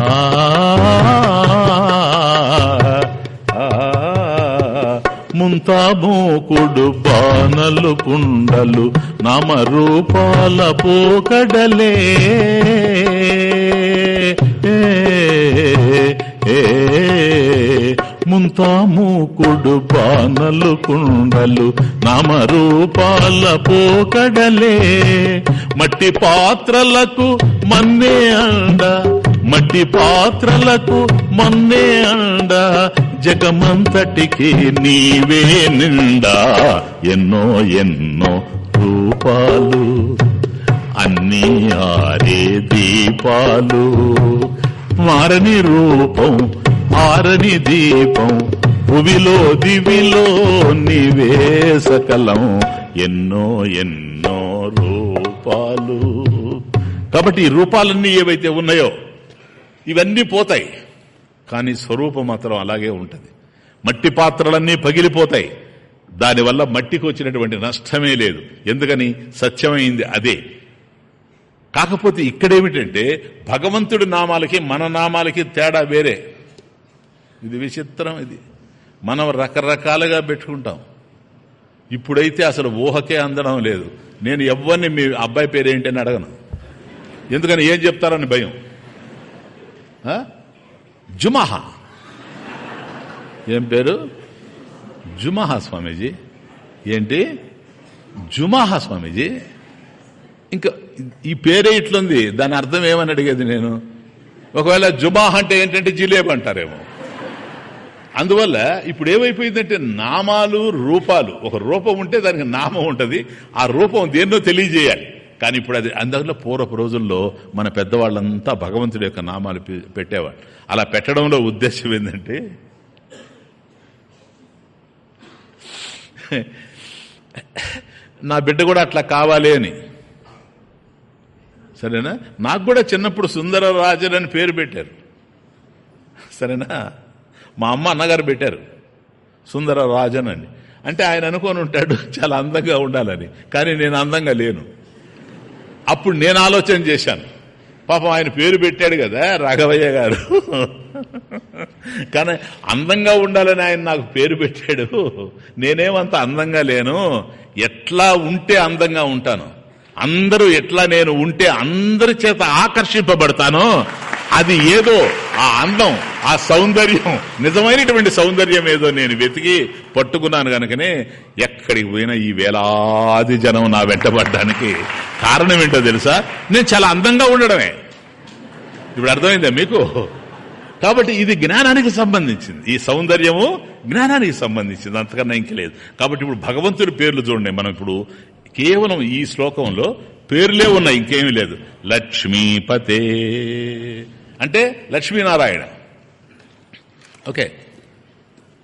S1: ముంతామూకుడు బాణలు కుండలు నామరూపాల పోకడలే. ఏ, ఏ, ముంతామూకుడు బాణలు కుండలు నామరూపాల పోకడలే. మట్టి పాత్రలకు మన్నే అండ మట్టి పాత్రలకు మన్నే అండ. జగమంతటికి నీవే నిండా. ఎన్నో ఎన్నో రూపాలు అన్నీ ఆరే దీపాలు. మారని రూపం ఆరని దీపం భువిలో దివిలో నీవే సకలం. ఎన్నో ఎన్నో రూపాలు. కాబట్టి ఈ రూపాలన్నీ ఏవైతే ఉన్నాయో ఇవన్నీ పోతాయి. కానీ స్వరూపం మాత్రం అలాగే ఉంటుంది. మట్టి పాత్రలన్నీ పగిలిపోతాయి. దానివల్ల మట్టికి వచ్చినటువంటి నష్టమే లేదు. ఎందుకని? సత్యమైంది అదే. కాకపోతే ఇక్కడేమిటంటే భగవంతుడి నామాలకి మన నామాలకి తేడా వేరే. ఇది విచిత్రం ఇది. మనం రకరకాలుగా పెట్టుకుంటాం. ఇప్పుడైతే అసలు ఊహకే అందడం లేదు. నేను ఎవరిని మీ అబ్బాయి పేరు ఏంటి అని అడగను. ఎందుకని? ఏం చెప్తారని భయం. జుమహ. ఏం పేరు? జుమహ స్వామీజీ. ఏంటి? జుమహ స్వామీజీ. ఇంకా ఈ పేరే ఇట్లుంది. దాని అర్థం ఏమని అడిగేది నేను? ఒకవేళ జుమాహ అంటే ఏంటంటే జిలేబ్ అంటారేమో. అందువల్ల ఇప్పుడు ఏమైపోయిందంటే నామాలు రూపాలు. ఒక రూపం ఉంటే దానికి నామం ఉంటుంది. ఆ రూపం దేన్నో తెలియజేయాలి. కానీ ఇప్పుడు అది అందులో పూర్వపు రోజుల్లో మన పెద్దవాళ్ళంతా భగవంతుడి యొక్క నామాలు పె- పెట్టేవాళ్ళు. అలా పెట్టడంలో ఉద్దేశం ఏంటంటే నా బిడ్డ కూడా అట్లా కావాలి అని. సరేనా? నాకు కూడా చిన్నప్పుడు సుందర రాజన్ అని పేరు పెట్టారు. సరేనా? మా అమ్మ అన్నగారు పెట్టారు. సుందర రాజన్ అని. అంటే ఆయన అనుకొని ఉంటాడు చాలా అందంగా ఉండాలని. కానీ నేను అందంగా లేను. అప్పుడు నేను ఆలోచన చేశాను. పాపం ఆయన పేరు పెట్టాడు కదా రాఘవయ్య గారు. కానీ అందంగా ఉండాలని ఆయన నాకు పేరు పెట్టాడు. నేనేమంత అందంగా లేను. ఎట్లా ఉంటే అందంగా ఉంటాను. అందరూ ఎట్లా నేను ఉంటే అందరి చేత ఆకర్షింపబడతాను. అది ఏదో ఆ అందం ఆ సౌందర్యం నిజమైనటువంటి సౌందర్యం ఏదో నేను వెతికి పట్టుకున్నాను గనుకనే ఎక్కడికి పోయినా ఈ వేలాది జనం నా వెంటబడ్డానికి కారణం ఏంటో తెలుసా? నేను చాలా అందంగా ఉండడమే. ఇప్పుడు అర్థమైందా మీకు? కాబట్టి ఇది జ్ఞానానికి సంబంధించింది. ఈ సౌందర్యము జ్ఞానానికి సంబంధించింది. అంతకన్నా ఇంక లేదు. కాబట్టి ఇప్పుడు భగవంతుడి పేర్లు చూడండి మనం ఇప్పుడు. కేవలం ఈ శ్లోకంలో పేర్లే ఉన్నాయి ఇంకేమీ లేదు. లక్ష్మీపతే. అంటే లక్ష్మీనారాయణ. ఓకే.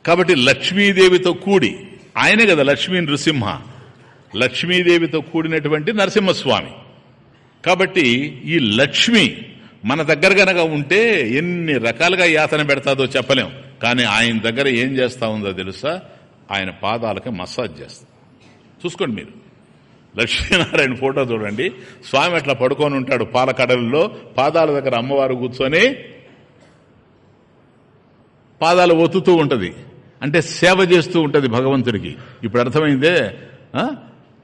S1: కాబట్టి లక్ష్మీదేవితో కూడి ఆయనే కదా లక్ష్మీ నృసింహ. లక్ష్మీదేవితో కూడినటువంటి నరసింహస్వామి. కాబట్టి ఈ లక్ష్మి మన దగ్గర గనక ఉంటే ఎన్ని రకాలుగా యాతన పెడతాదో చెప్పలేం. కానీ ఆయన దగ్గర ఏం చేస్తా ఉందో తెలుసా? ఆయన పాదాలకి మసాజ్ చేస్తా. చూసుకోండి మీరు. లక్ష్మీనారాయణ ఫోటో చూడండి. స్వామి అట్లా పడుకొని ఉంటాడు పాలకడలలో. పాదాల దగ్గర అమ్మవారు కూర్చొని పాదాలు ఒత్తుతూ ఉంటుంది. అంటే సేవ చేస్తూ ఉంటుంది భగవంతుడికి. ఇప్పుడు అర్థమైందే?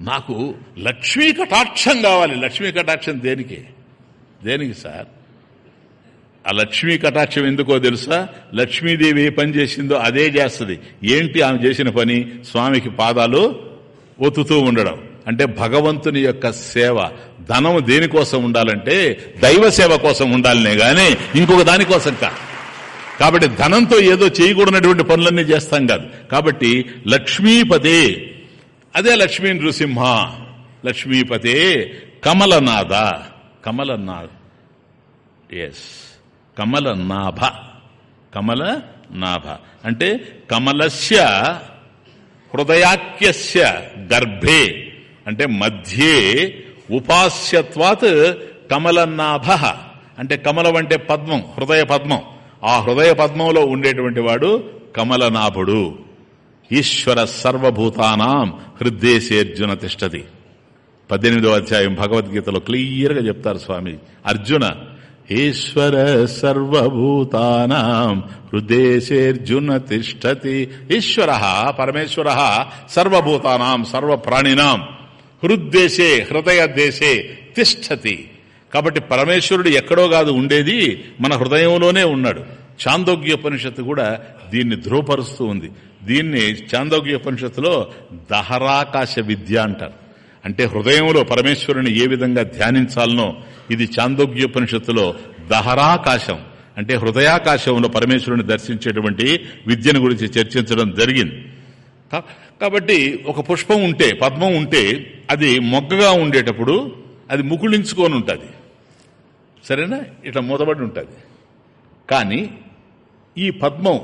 S1: నాకు లక్ష్మీ కటాక్షం కావాలి. లక్ష్మీ కటాక్షం దేనికి? దేనికి సార్? ఆ లక్ష్మీ కటాక్షం ఎందుకో తెలుసా? లక్ష్మీదేవి ఏ పని చేసిందో అదే చేస్తుంది. ఏంటి ఆమె చేసిన పని? స్వామికి పాదాలు ఒత్తుతూ ఉండడం. అంటే భగవంతుని యొక్క సేవ ధనం దేనికోసం ఉండాలంటే దైవ సేవ కోసం ఉండాలనే గాని ఇంకొక దానికోసం కా కాబట్టి ధనంతో ఏదో చేయకూడనటువంటి పనులన్నీ చేస్తాం కాదు. కాబట్టి లక్ష్మీపదే అదే లక్ష్మీ నృసింహ లక్ష్మీపతే కమలనాథ కమలనాథ్ ఎస్ కమలనాభ కమల నాభ అంటే కమలస్య హృదయాఖ్యస్య గర్భే. అంటే మధ్యే ఉపాస్యత్వాత్ కమలన్నాభ. అంటే కమలం అంటే పద్మం హృదయ పద్మం. ఆ హృదయ పద్మంలో ఉండేటువంటి వాడు కమలనాభుడు. ఈశ్వర సర్వభూతానాం హృదయసేర్జున తిష్టది పద్దెనిమిదో అధ్యాయం భగవద్గీతలో క్లియర్గా చెప్తారు స్వామి. అర్జున ఈశ్వర సర్వభూతానాం హృదయసేర్జున తిష్టతి. ఈశ్వర పరమేశ్వర సర్వభూతానాం సర్వప్రాణినాం. హృద్దేశే హృదయ దేశే తిష్టతి. కాబట్టి పరమేశ్వరుడు ఎక్కడో కాదు ఉండేది మన హృదయంలోనే ఉన్నాడు. చాందోగ్యోపనిషత్తు కూడా దీన్ని ధృవపరుస్తూ ఉంది. దీన్ని చాందోగ్యోపనిషత్తులో దహరాకాశ విద్య అంటారు. అంటే హృదయంలో పరమేశ్వరుని ఏ విధంగా ధ్యానించాలనో ఇది చాందోగ్యోపనిషత్తులో దహరాకాశం. అంటే హృదయాకాశంలో పరమేశ్వరుని దర్శించేటువంటి విద్యను గురించి చర్చించడం జరిగింది. కాబట్టి ఒక పుష్పం ఉంటే పద్మం ఉంటే అది మొగ్గగా ఉండేటప్పుడు అది ముకుళించుకొని ఉంటుంది. సరేనా? ఇట్లా మూతబడి ఉంటుంది. కానీ ఈ పద్మం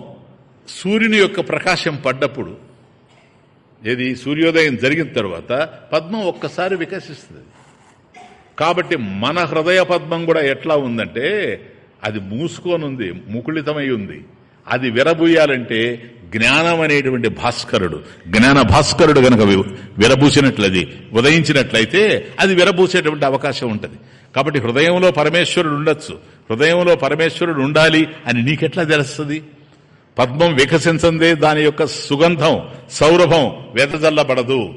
S1: సూర్యుని యొక్క ప్రకాశం పడ్డప్పుడు ఏది? సూర్యోదయం జరిగిన తర్వాత పద్మం ఒక్కసారి వికసిస్తుంది. కాబట్టి మన హృదయ పద్మం కూడా ఎట్లా ఉందంటే అది మూసుకొని ఉంది ముకుళితమై ఉంది. అది విరబూయాలంటే జ్ఞానం అనేటువంటి భాస్కరుడు. జ్ఞాన భాస్కరుడు గనక విరబూసినట్లది ఉదయించినట్లయితే అది విరబూసేటువంటి అవకాశం ఉంటుంది. కాబట్టి హృదయంలో పరమేశ్వరుడు ఉండొచ్చు. హృదయంలో పరమేశ్వరుడు ఉండాలి అని నీకెట్లా తెలుస్తుంది? పద్మం వికసించందే దాని యొక్క సుగంధం సౌరభం వెదజల్లబడదు.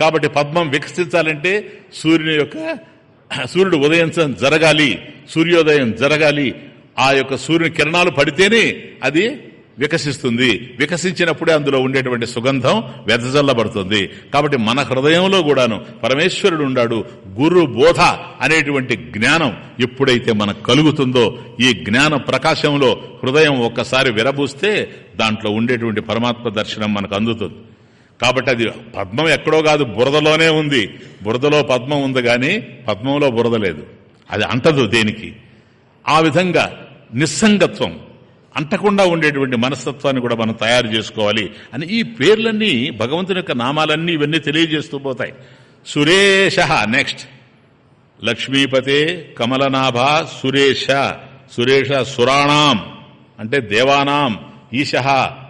S1: కాబట్టి పద్మం వికసించాలంటే సూర్యుని యొక్క సూర్యుడు ఉదయించడం జరగాలి సూర్యోదయం జరగాలి. ఆ యొక్క సూర్యుని కిరణాలు పడితేనే అది వికసిస్తుంది. వికసించినప్పుడే అందులో ఉండేటువంటి సుగంధం వెదజల్లబడుతుంది. కాబట్టి మన హృదయంలో కూడాను పరమేశ్వరుడు ఉండాడు. గురు బోధ అనేటువంటి జ్ఞానం ఎప్పుడైతే మనకు కలుగుతుందో ఈ జ్ఞాన ప్రకాశంలో హృదయం ఒక్కసారి విరబూస్తే దాంట్లో ఉండేటువంటి పరమాత్మ దర్శనం మనకు అందుతుంది. కాబట్టి అది పద్మం ఎక్కడో కాదు బురదలోనే ఉంది. బురదలో పద్మం ఉంది కానీ పద్మంలో బురద లేదు. అది అంటదు దేనికి? ఆ విధంగా నిస్సంగత్వం అంటకుండా ఉండేటువంటి మనస్తత్వాన్ని కూడా మనం తయారు చేసుకోవాలి అని ఈ పేర్లన్నీ భగవంతుని యొక్క నామాలన్నీ ఇవన్నీ తెలియజేస్తూ పోతాయి. సురేష నెక్స్ట్ లక్ష్మీపతే కమలనాభ సురేష సురేష సురాణాం అంటే దేవానాం ఈశ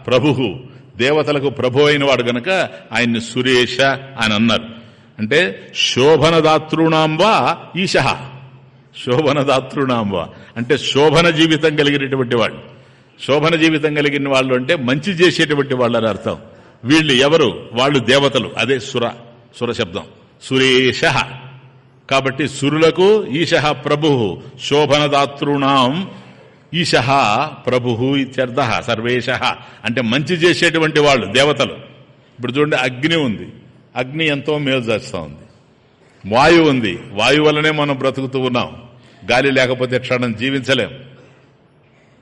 S1: ప్రభు దేవతలకు ప్రభు అయిన వాడు గనక ఆయన్ని సురేష అని అన్నారు. అంటే శోభనదాతృణాం వా ఈశ? శోభనదాతృణాం వా? అంటే శోభన జీవితం కలిగినటువంటి వాడు. శోభన జీవితం కలిగిన వాళ్ళు అంటే మంచి చేసేటువంటి వాళ్ళని అర్థం. వీళ్ళు ఎవరు? వాళ్ళు దేవతలు. అదే సుర సుర శబ్దం. సురేష కాబట్టి సురులకు ఈశ ప్రభు శోభనదాతృణాం ఈశ ప్రభు ఇత్యర్థ సర్వేశ. అంటే మంచి చేసేటువంటి వాళ్ళు దేవతలు. ఇప్పుడు చూడండి అగ్ని ఉంది. అగ్ని ఎంతో మేలు చేస్తూ ఉంది. వాయువు ఉంది. వాయు వల్లనే మనం బ్రతుకుతూ ఉన్నాం. గాలి లేకపోతే క్షణం జీవించలేం.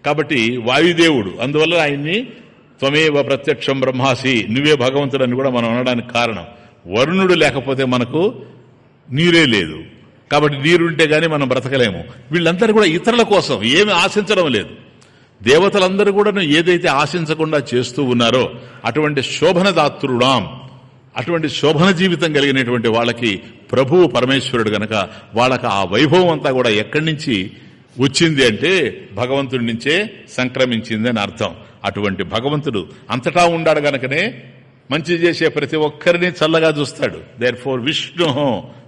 S1: కాబట్టి వాయుదేవుడు. అందువల్ల ఆయన్ని త్వమేవ ప్రత్యక్షం బ్రహ్మాసి నువ్వే భగవంతుడని కూడా మనం అనడానికి కారణం. వరుణుడు లేకపోతే మనకు నీరే లేదు. కాబట్టి నీరుంటే గానీ మనం బ్రతకలేము. వీళ్ళందరూ కూడా ఇతరుల కోసం ఏమి ఆశించడం లేదు. దేవతలందరూ కూడా ఏదైతే ఆశించకుండా చేస్తూ ఉన్నారో అటువంటి శోభనదాతృడాం అటువంటి శోభన జీవితం కలిగినటువంటి వాళ్ళకి ప్రభువు పరమేశ్వరుడు గనక వాళ్ళకి ఆ వైభవం అంతా కూడా ఎక్కడి నుంచి వచ్చింది అంటే భగవంతుడి నుంచే సంక్రమించింది అని అర్థం. అటువంటి భగవంతుడు అంతటా ఉండాడు గనకనే మంచి చేసే ప్రతి ఒక్కరిని చల్లగా చూస్తాడు. దేర్ ఫోర్ విష్ణు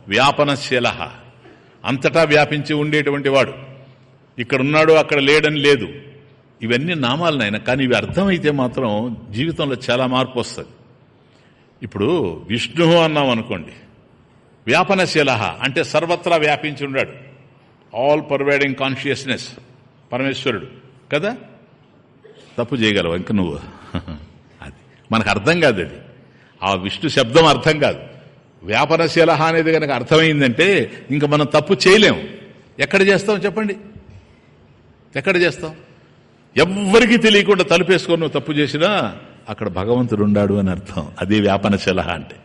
S1: వ్యాపనశీల. అంతటా వ్యాపించి ఉండేటువంటి వాడు. ఇక్కడ ఉన్నాడు అక్కడ లేడని లేదు. ఇవన్నీ నామాలు కానీ ఇవి అర్థమైతే మాత్రం జీవితంలో చాలా మార్పు వస్తుంది. ఇప్పుడు విష్ణు అన్నాం అనుకోండి వ్యాపనశీల అంటే సర్వత్రా వ్యాపించి ఉన్నాడు ఆల్ పర్వైడింగ్ కాన్షియస్నెస్ పరమేశ్వరుడు. కదా? తప్పు చేయగలవు? ఇంక నువ్వు. *laughs* అది. మనకు అర్థం కాదు అది. ఆ విష్ణు శబ్దం అర్థం కాదు. వ్యాపారశీల అనేది కనుక అర్థమైందంటే ఇంకా మనం తప్పు చేయలేము. ఎక్కడ చేస్తాం చెప్పండి? ఎక్కడ చేస్తాం? ఎవ్వరికీ తెలియకుండా తలుపేసుకొని నువ్వు తప్పు చేసినా అక్కడ భగవంతుడు ఉండాడు అని అర్థం. అదే వ్యాపనశీల అంటే.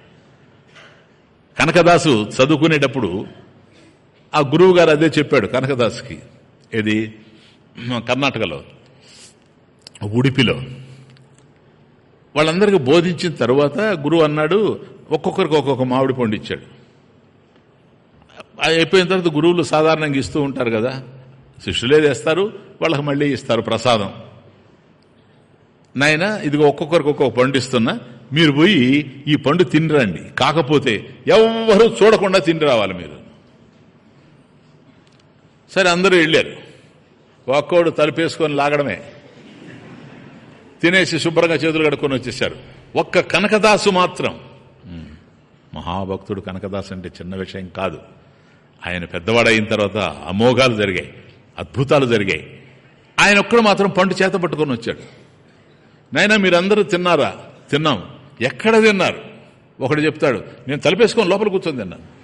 S1: కనకదాసు చదువుకునేటప్పుడు ఆ గురువు గారు అదే చెప్పాడు కనకదాస్కి. ఏది? కర్ణాటకలో. ఉడిపిలో. వాళ్ళందరికీ బోధించిన తర్వాత గురువు అన్నాడు ఒక్కొక్కరికి ఒక్కొక్క మామిడి పండు ఇచ్చాడు. అయిపోయిన తర్వాత గురువులు సాధారణంగా ఇస్తూ ఉంటారు కదా. శిష్యులే వేస్తారు వాళ్ళకి మళ్ళీ ఇస్తారు ప్రసాదం. నాయన ఇదిగో ఒక్కొక్కరికి ఒక్కొక్క పండు ఇస్తున్నా మీరు పోయి ఈ పండు తినరండి. కాకపోతే ఎవరూ చూడకుండా తిని రావాలి మీరు. సరే అందరూ వెళ్ళారు. ఒక్కోడు తలుపేసుకొని లాగడమే. తినేసి శుభ్రంగా చేతులు కడుక్కొని వచ్చేసారు ఒక్క కనకదాసు మాత్రం. మహాభక్తుడు కనకదాసు అంటే చిన్న విషయం కాదు. ఆయన పెద్దవాడైన తర్వాత అమోఘాలు జరిగాయి అద్భుతాలు జరిగాయి. ఆయన ఒక్కడు మాత్రం పండు చేత పట్టుకొని వచ్చాడు. నైనా మీరందరూ తిన్నారా? తిన్నాం. ఎక్కడ తిన్నారు? ఒకడు చెప్తాడు నేను తలపేసుకొని లోపల కూర్చొని తిన్నాను.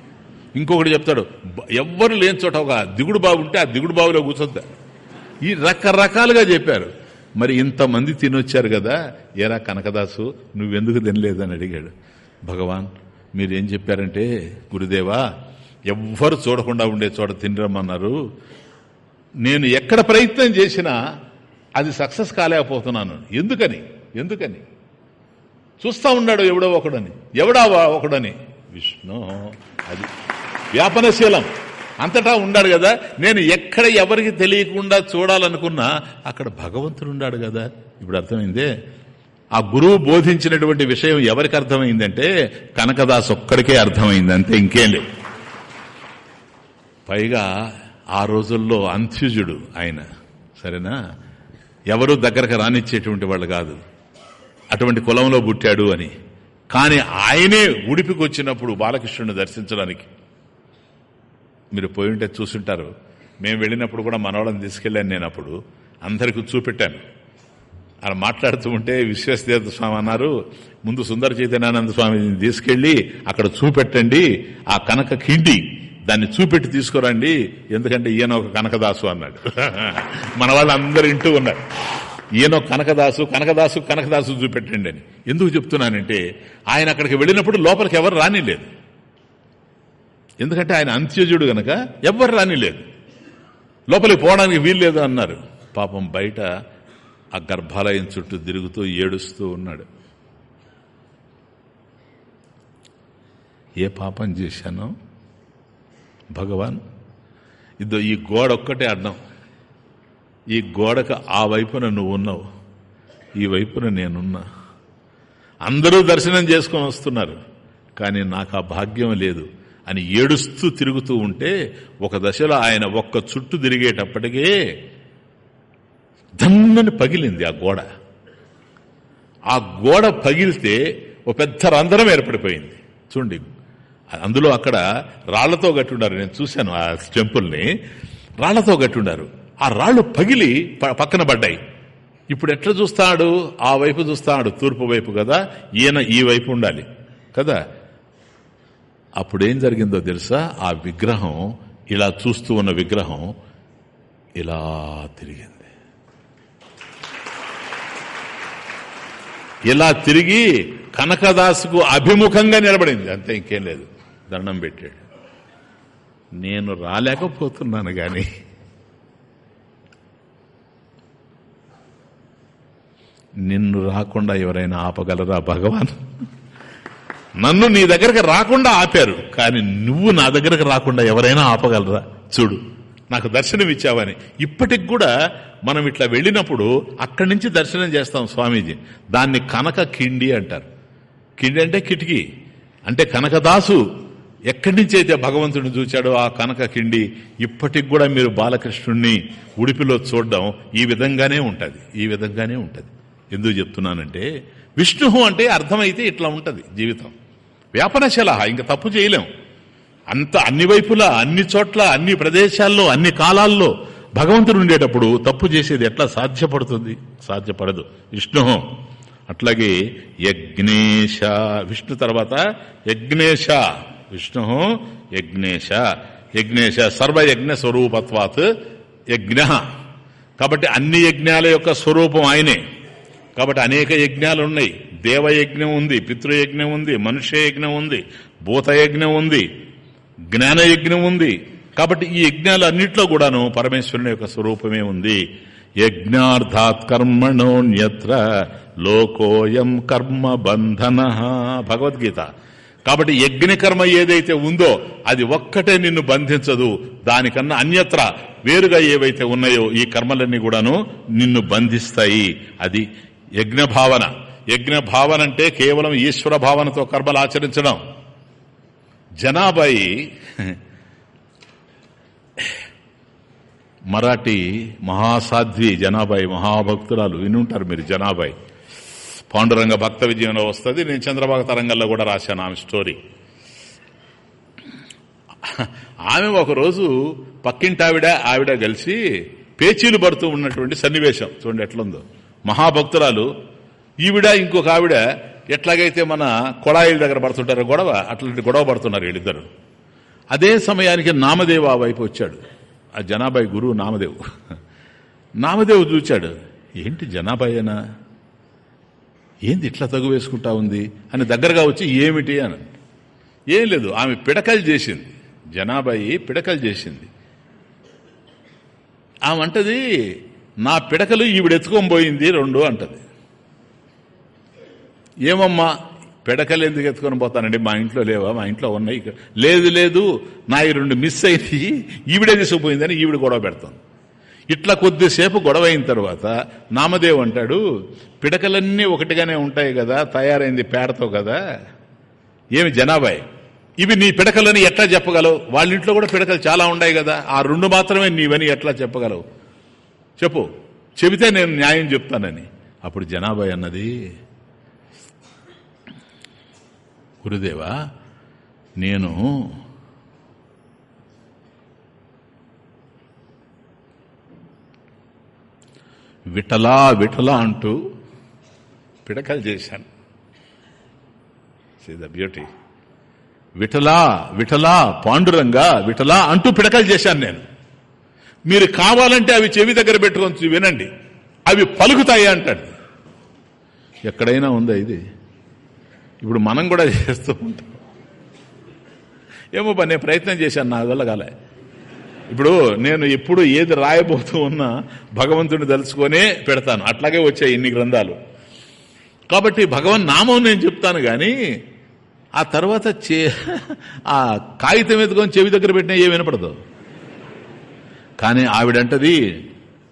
S1: ఇంకొకటి చెప్తాడు ఎవ్వరు లేని చోట ఒక దిగుడు బావి ఉంటే ఆ దిగుడు బావిలో కూర్చొద్దా? ఈ రకరకాలుగా చెప్పారు. మరి ఇంతమంది తినొచ్చారు కదా ఏరా కనకదాసు నువ్వెందుకు తినలేదని అడిగాడు. భగవాన్ మీరేం చెప్పారంటే గురుదేవా ఎవ్వరు చూడకుండా ఉండే చోట తినరమ్మన్నారు. నేను ఎక్కడ ప్రయత్నం చేసినా అది సక్సెస్ కాలేకపోతున్నాను. ఎందుకని? ఎందుకని? చూస్తా ఉన్నాడు ఎవడో ఒకడని ఎవడా ఒకడని? విష్ణు అది వ్యాపనశీలం. అంతటా ఉన్నాడు కదా. నేను ఎక్కడ ఎవరికి తెలియకుండా చూడాలనుకున్నా అక్కడ భగవంతుడు ఉన్నాడు కదా. ఇప్పుడు అర్థమైందే? ఆ గురువు బోధించినటువంటి విషయం ఎవరికి అర్థమైందంటే కనకదాస్ ఒక్కడికే అర్థమైంది అంతే ఇంకేం లేదు పైగా ఆ రోజుల్లో అంత్యుజుడు ఆయన. సరేనా? ఎవరు దగ్గరకు రానిచ్చేటువంటి వాళ్ళు కాదు. అటువంటి కులంలో పుట్టాడు అని. కానీ ఆయనే ఉడిపికి వచ్చినప్పుడు బాలకృష్ణుని దర్శించడానికి మీరు పోయి ఉంటే చూసుంటారు. మేము వెళ్ళినప్పుడు కూడా మనవాళ్ళని తీసుకెళ్ళాను నేను అప్పుడు. అందరికీ చూపెట్టాను. అలా మాట్లాడుతూ ఉంటే విశ్వేశదేవ స్వామి అన్నారు ముందు సుందర చైతన్యానంద స్వామిని తీసుకెళ్ళి అక్కడ చూపెట్టండి. ఆ కనక కిండి దాన్ని చూపెట్టి తీసుకురండి. ఎందుకంటే ఈయన ఒక కనకదాసు అన్నాడు. *laughs* మన వాళ్ళు ఇంటూ ఉన్నారు. ఈయన కనకదాసు కనకదాసు కనకదాసు చూపెట్టండి అని. ఎందుకు చెప్తున్నానంటే ఆయన అక్కడికి వెళ్ళినప్పుడు లోపలికి ఎవరు రానిలేదు. ఎందుకంటే ఆయన అంత్యజుడు గనక ఎవ్వరు రానిలేదు లోపలికి పోవడానికి వీల్లేదు అన్నారు. పాపం బయట ఆ గర్భాలయం చుట్టూ తిరుగుతూ ఏడుస్తూ ఉన్నాడు. ఏ పాపం చేశాను? భగవాన్ ఇదో ఈ గోడ ఒక్కటే అడ్డం. ఈ గోడకు ఆ వైపున నువ్వు ఉన్నావు. ఈ వైపున నేనున్నా. అందరూ దర్శనం చేసుకొని వస్తున్నారు. కానీ నాకు ఆ భాగ్యం లేదు. అని ఏడుస్తూ తిరుగుతూ ఉంటే ఒక దశలో ఆయన ఒక్క చుట్టూ తిరిగేటప్పటికే దన్నని పగిలింది ఆ గోడ. ఆ గోడ పగిలితే ఒక పెద్ద రంధ్రం ఏర్పడిపోయింది. చూడండి అందులో అక్కడ రాళ్ళతో కట్టుండారు నేను చూశాను ఆ టెంపుల్ని. రాళ్ళతో కట్టుండారు ఆ రాళ్ళు పగిలి పక్కన పడ్డాయి. ఇప్పుడు ఎట్లా చూస్తాడు? ఆ వైపు చూస్తాడు. తూర్పు వైపు కదా. ఈయన ఈ వైపు ఉండాలి కదా. అప్పుడేం జరిగిందో తెలుసా? ఆ విగ్రహం ఇలా చూస్తూ ఉన్న విగ్రహం ఇలా తిరిగింది. ఇలా తిరిగి కనకదాసుకు అభిముఖంగా నిలబడింది. అంతే ఇంకేం లేదు. దండం పెట్టాడు. నేను రాలేకపోతున్నాను కానీ నిన్ను రాకుండా ఎవరైనా ఆపగలరా భగవాన్? నన్ను నీ దగ్గరకు రాకుండా ఆపారు. కానీ నువ్వు నా దగ్గరకు రాకుండా ఎవరైనా ఆపగలరా? చూడు నాకు దర్శనం ఇచ్చావని. ఇప్పటికి కూడా మనం ఇట్లా వెళ్ళినప్పుడు అక్కడి నుంచి దర్శనం చేస్తాం స్వామీజీ. దాన్ని కనక కిండి అంటారు. కిండి అంటే కిటికీ. అంటే కనకదాసు ఎక్కడి నుంచి అయితే భగవంతుడిని చూచాడో ఆ కనక కిండి ఇప్పటికి కూడా మీరు బాలకృష్ణుణ్ణి ఉడిపిలో చూడడం ఈ విధంగానే ఉంటుంది. ఈ విధంగానే ఉంటుంది. ఎందుకు చెప్తున్నానంటే విష్ణు అంటే అర్థమైతే ఇట్లా ఉంటుంది జీవితం. వ్యాపనశల ఇంకా తప్పు చేయలేం. అంత అన్ని వైపులా అన్ని చోట్ల అన్ని ప్రదేశాల్లో అన్ని కాలాల్లో భగవంతుడు ఉండేటప్పుడు తప్పు చేసేది ఎట్లా సాధ్యపడుతుంది? సాధ్యపడదు. విష్ణు అట్లాగే యజ్ఞేశ విష్ణు తర్వాత యజ్ఞేశ విష్ణు యజ్ఞేశ. యజ్ఞేశ సర్వయజ్ఞ స్వరూపత్వాత్ యజ్ఞ. కాబట్టి అన్ని యజ్ఞాల యొక్క స్వరూపం ఆయనే. కాబట్టి అనేక యజ్ఞాలు ఉన్నాయి. దేవయజ్ఞం ఉంది పితృయజ్ఞం ఉంది మనుష్య యజ్ఞం ఉంది భూతయజ్ఞం ఉంది జ్ఞాన యజ్ఞం ఉంది. కాబట్టి ఈ యజ్ఞాలు అన్నిట్లో కూడాను పరమేశ్వరుని యొక్క స్వరూపమే ఉంది. యజ్ఞార్థాత్ కర్మణోన్యత్ర లోకోయం కర్మ బంధన. భగవద్గీత. కాబట్టి యజ్ఞ కర్మ ఏదైతే ఉందో అది ఒక్కటే నిన్ను బంధించదు. దానికన్నా అన్యత్ర వేరుగా ఏవైతే ఉన్నాయో ఈ కర్మలన్నీ కూడాను నిన్ను బంధిస్తాయి. అది యజ్ఞ భావన యజ్ఞ భావన అంటే కేవలం ఈశ్వర భావనతో కర్మలు ఆచరించడం. జనాభాయి మరాఠీ మహాసాధ్వి జనాభాయి మహాభక్తురాలు. వినుంటారు మీరు జనాభాయి. పాండురంగ భక్త విజయంలో వస్తుంది. నేను చంద్రబాబు తరంగంలో కూడా రాశాను ఆమె స్టోరీ. ఆమె ఒకరోజు పక్కింటావిడ ఆవిడ కలిసి పేచీలు పడుతూ ఉన్నటువంటి సన్నివేశం. చూడండి ఎట్లుందో. మహాభక్తురాలు ఈవిడ ఇంకొక ఆవిడ ఎట్లాగైతే మన కొడాయిల దగ్గర పడుతుంటారో గొడవ అట్లాంటి గొడవ పడుతున్నారు వీళ్ళిద్దరు. అదే సమయానికి నామదేవ్ ఆ వైపు వచ్చాడు. ఆ జనాభాయ్ గురువు నామదేవ్. నామదేవ్ చూచాడు ఏంటి జనాభాయేనా ఏంది ఇట్లా తగు వేసుకుంటా ఉంది? అని దగ్గరగా వచ్చి ఏమిటి? అని ఏం లేదు ఆమె పిడకలు చేసింది. జనాభాయి పిడకలు చేసింది. ఆమె అంటది నా పిడకలు ఈవిడ ఎత్తుకొని పోయింది రెండు అంటది. ఏమమ్మా పిడకలు ఎందుకు ఎత్తుకొని పోతానండి? మా ఇంట్లో లేవా? మా ఇంట్లో ఉన్నాయి. ఇక్కడ లేదు లేదు నా ఈ రెండు మిస్ అయింది ఈవిడే తీసుకుపోయిందని ఈవిడ గొడవ పెడతాను ఇట్లా కొద్దిసేపు గొడవ అయిన తర్వాత నామదేవ్ అంటాడు పిడకలన్నీ ఒకటిగానే ఉంటాయి కదా తయారైంది పేడతో కదా. ఏమి జనాభాయ్? ఇవి నీ పిడకలని ఎట్లా చెప్పగలవు? వాళ్ళ ఇంట్లో కూడా పిడకలు చాలా ఉన్నాయి కదా. ఆ రెండు మాత్రమే నీవని ఎట్లా చెప్పగలవు? చెప్పు. చెబితే నేను న్యాయం చెప్తానని. అప్పుడు జనాభా అన్నది. గురుదేవా నేను విఠలా విఠలా అంటూ పిడకలు చేశాను. ద బ్యూటీ విఠలా విఠలా పాండురంగా విఠలా అంటూ పిడకలు చేశాను నేను. మీరు కావాలంటే అవి చెవి దగ్గర పెట్టుకొని వినండి. అవి పలుకుతాయి అంటాడు. ఎక్కడైనా ఉందా ఇది? ఇప్పుడు మనం కూడా చేస్తూ ఉంటాం. ఏమో నేను ప్రయత్నం చేశాను నా వల్ల కాలే. ఇప్పుడు నేను ఎప్పుడు ఏది రాయబోతూ ఉన్నా భగవంతుని తలుచుకొనే పెడతాను. అట్లాగే వచ్చాయి ఇన్ని గ్రంథాలు. కాబట్టి భగవన్ నామం నేను చెప్తాను కానీ ఆ తర్వాత చే ఆ కాగితం ఎత్తుకొని చెవి దగ్గర పెట్టినా ఏం వినపడదు. కానీ ఆవిడంటది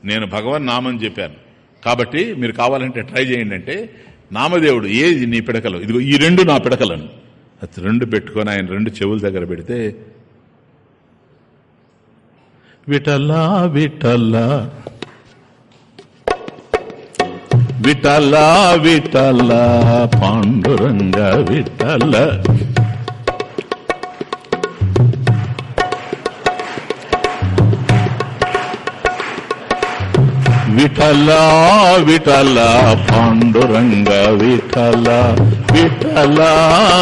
S1: నేను భగవన్ నామం చెప్పాను. కాబట్టి మీరు కావాలంటే ట్రై చేయండి అంటే నామదేవుడు ఏది నీ పిడకలు? ఇదిగో ఈ రెండు నా పిడకలను. అది రెండు పెట్టుకొని ఆయన రెండు చెవుల దగ్గర పెడితే విటల్లా విటల్లా విటల్లా విటల్లా పాండురంగ విటల్లా విఠల విఠల పాండురంగ విఠల విఠల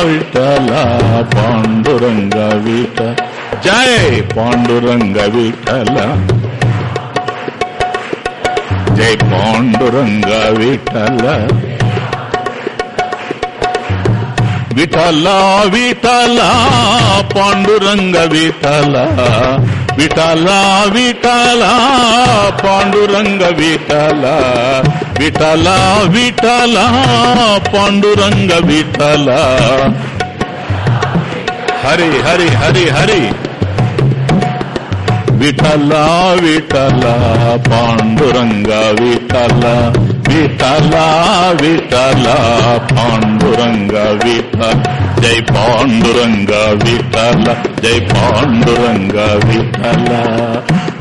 S1: విఠల పాండురంగ విఠ. జయ పాండురంగ విఠల. జయ పాండురంగ విఠల. విఠల విఠల పాండురంగ విఠల. విఠల విఠల పాండురంగ విఠల. విఠల విఠల పాండురంగ విఠల. హరి హరి హరి హరి. విఠల విఠల పాండురంగ విఠల. విఠల విఠల పాండురంగ విఠల జై పాండురంగ విఠల జై పాండురంగ విఠల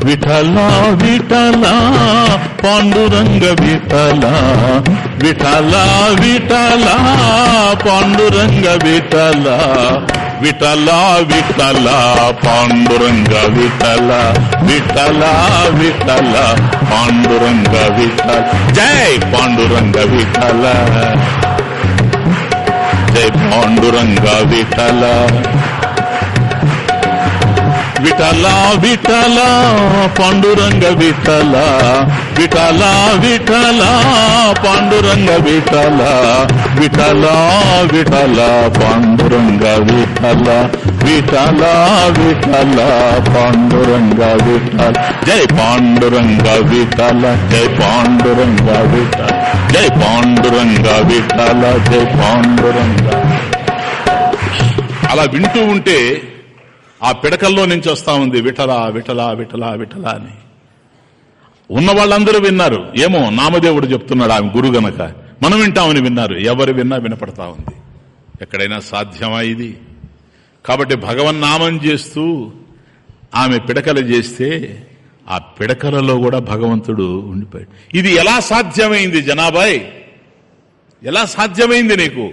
S1: విఠల విఠల పాండురంగ విఠల విఠల విఠల పాండురంగ విఠల విఠల విఠల పాండురంగ విఠల విఠల విఠల పాండురంగ విఠల. జై పాండురంగ విఠల. జై పాండురంగ విఠల. విఠలా విఠల పాండురంగ విఠలా. విఠలా విఠలా పాండురంగ విఠలా. విఠలా విఠలా పాండురంగ విఠల. విఠలా విఠలా పాండురంగ విఠల. జై పాండురంగ విఠల జై పాండురంగ విఠల. జై పాండురంగ విఠల జై పాండురంగ అలా వింటూ ఉంటే ఆ పిడకల్లో నుంచి వస్తా ఉంది విఠలా విఠలా విఠలా విఠలా అని. ఉన్న వాళ్ళందరూ విన్నారు. ఏమో నామదేవుడు చెప్తున్నాడు ఆమె గురు గనక. మనం వింటామని విన్నారు. ఎవరు విన్నా వినపడతా ఉంది. ఎక్కడైనా సాధ్యమా ఇది? కాబట్టి భగవన్నామం చేస్తూ ఆమె పిడకలు చేస్తే ఆ పిడకలలో కూడా భగవంతుడు ఉండిపోయాడు. ఇది ఎలా సాధ్యమైంది జనాభాయ్? ఎలా సాధ్యమైంది నీకు?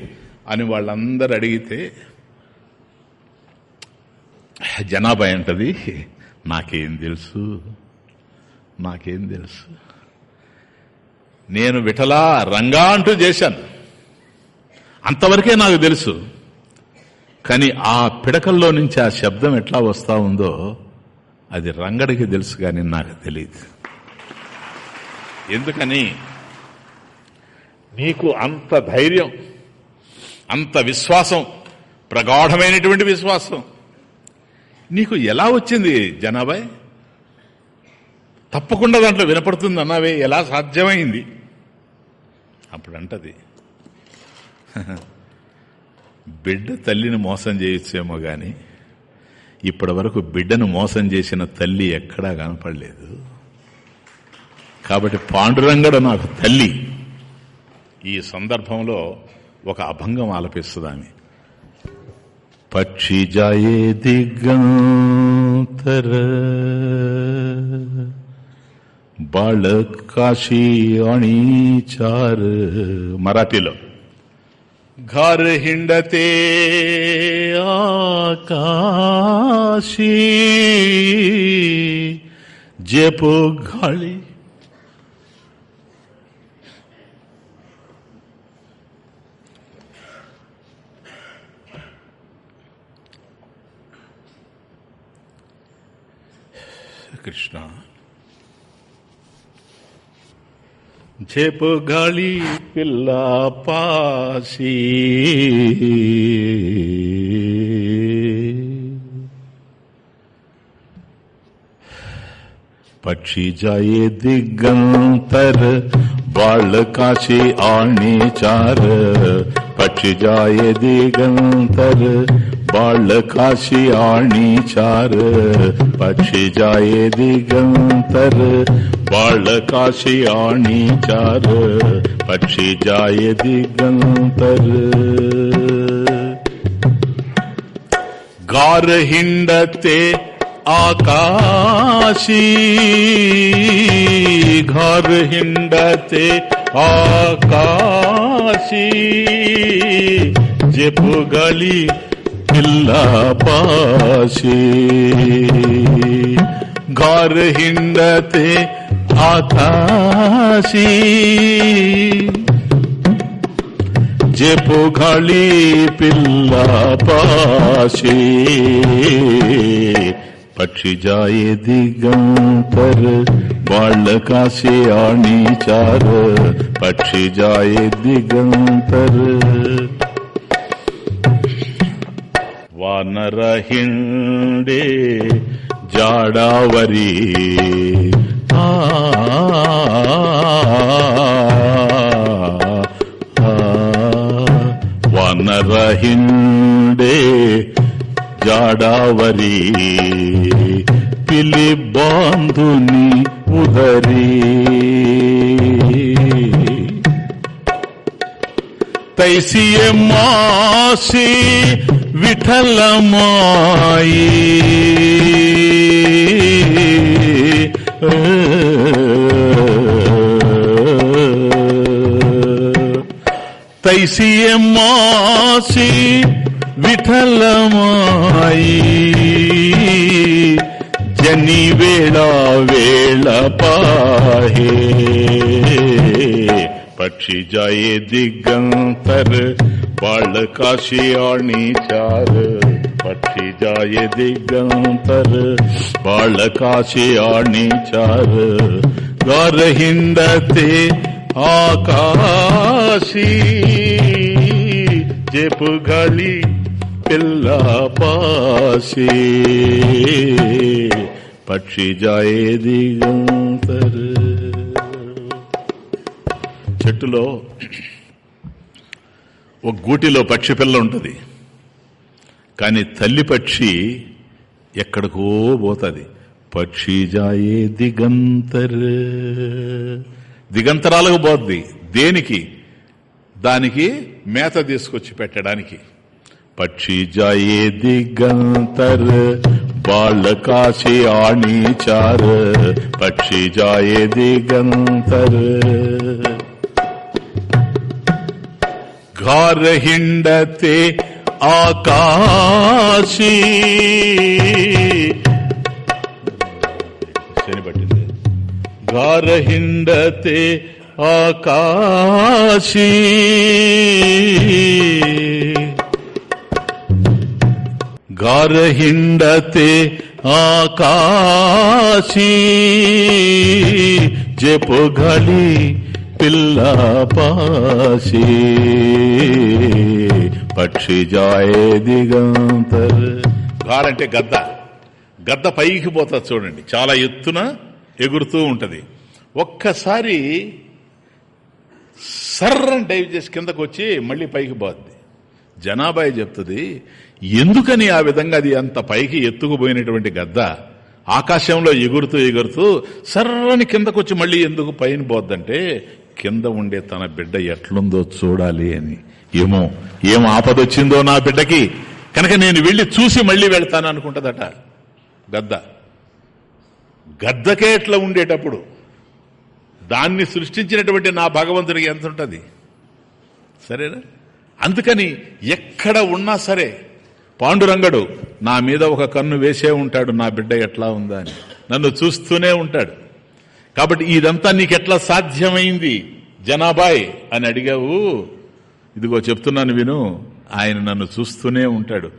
S1: అని వాళ్ళందరూ అడిగితే జనాభా ఏంటది? నాకేం తెలుసు. నాకేం తెలుసు. నేను విఠలా రంగా అంటూ చేశాను. అంతవరకే నాకు తెలుసు. కానీ ఆ పిడకల్లో నుంచి ఆ శబ్దం ఎట్లా వస్తా ఉందో అది రంగడికి తెలుసు కానీ నాకు తెలియదు ఎందుకని? నీకు అంత ధైర్యం అంత విశ్వాసం ప్రగాఢమైనటువంటి విశ్వాసం నీకు ఎలా వచ్చింది జనాభాయ్? తప్పకుండా దాంట్లో వినపడుతుంది అన్నావే ఎలా సాధ్యమైంది? అప్పుడు అంటది బిడ్డ తల్లిని మోసం చేయొచ్చేమో గాని ఇప్పటి వరకు బిడ్డను మోసం చేసిన తల్లి ఎక్కడా కనపడలేదు. కాబట్టి పాండురంగడు నాకు తల్లి. ఈ సందర్భంలో ఒక అభంగం ఆలపిస్తుంది ఆమె. పక్షి జాయే दिगंतर बाळक काशी आणि चार मराठीलो घर हिंडते आकाशी जेपो घाळी कृष्णा। झेप गाली पिल्ला पासी। पक्षी जाए दिगंतर बालकाशी आणि चार। पक्षी जाए दिगंतर बाळ काशी आणि चार पक्षी जाये दिगंतर बाळ काशी आणि चार पक्षी जाये दिगंतर गार हिंडते आकाशी घर हिंडते आकाशी जे पुगली जिल्हा पाशे घर हिंडते आकाशी। जे पोखाली पिल्ला पाशे पक्षी जाए दिगंतर बाल काशे आनी चार। पक्षी जाए दिगंतर। వానర హిండే జాడావరి. ఆ వానర హిండే జాడావరి. పిలి బాంధుని ఉదరి. తైసియ మాసి విఠలమాయి. తైసియమాసి విఠలమాయి. జని వేళ వేళ పాహే. పక్షి జాయే దిగంతర్ बाळ काशी आणि चार पक्षी जाय दिगंतर बाळ काशी आणि चार गार हिंडते आकाशी जेप घाली పిల్ల పాసి పక్షి జాయేది చెట్టులో ఒక గూటిలో పక్షి పిల్ల ఉంటుంది. కానీ తల్లి పక్షి ఎక్కడికో పోతుంది. పక్షి జాయే దిగంతర్. దిగంతరాలకు పోద్ది. దేనికి? దానికి మేత తీసుకొచ్చి పెట్టడానికి. పక్షి జాయే దిగంతర్. బాళ్ళకాశి ఆణిచారు. పక్షి జాయే దిగంతర్. ಗಾರ ಹಿಂಡತೆ ఆకాశీ. శని పట్టింది. గారహిండతే ఆకాశీ. గారహిండతే ఆకాశీ. జపో ఘళీ పిల్ల పాసి పక్షి జాయే దిగంతర్. గారంటే గద్ద. గద్ద పైకి పోతుంది చూడండి. చాలా ఎత్తున ఎగురుతూ ఉంటది. ఒక్కసారి సర్రని డైవ్ చేసి కిందకు వచ్చి మళ్ళీ పైకి పోద్ది. జనాభా చెప్తుంది ఎందుకని ఆ విధంగా అది అంత పైకి ఎత్తుకుపోయినటువంటి గద్ద? ఆకాశంలో ఎగురుతూ ఎగురుతూ సర్రని కిందకొచ్చి మళ్ళీ ఎందుకు పైన పోద్దంటే కింద ఉండే తన బిడ్డ ఎట్లుందో చూడాలి అని. ఏమో ఏం ఆపదొచ్చిందో నా బిడ్డకి? కనుక నేను వెళ్ళి చూసి మళ్ళీ వెళ్తాను అనుకుంటుందట. గద్ద. గద్దకే ఎట్లా ఉండేటప్పుడు? దాన్ని సృష్టించినటువంటి నా భగవంతుడికి ఎంత ఉంటుంది? సరేనా? అందుకని ఎక్కడ ఉన్నా సరే పాండురంగడు నా మీద ఒక కన్ను వేసే ఉంటాడు నా బిడ్డ ఎట్లా ఉందా అని. నన్ను చూస్తూనే ఉంటాడు. కాబట్టి ఇదంతా నీకెట్లా సాధ్యమైంది జనాబాయ్ అని అడిగావు ఇదిగో చెప్తున్నాను విను ఆయన నన్ను చూస్తూనే ఉంటాడు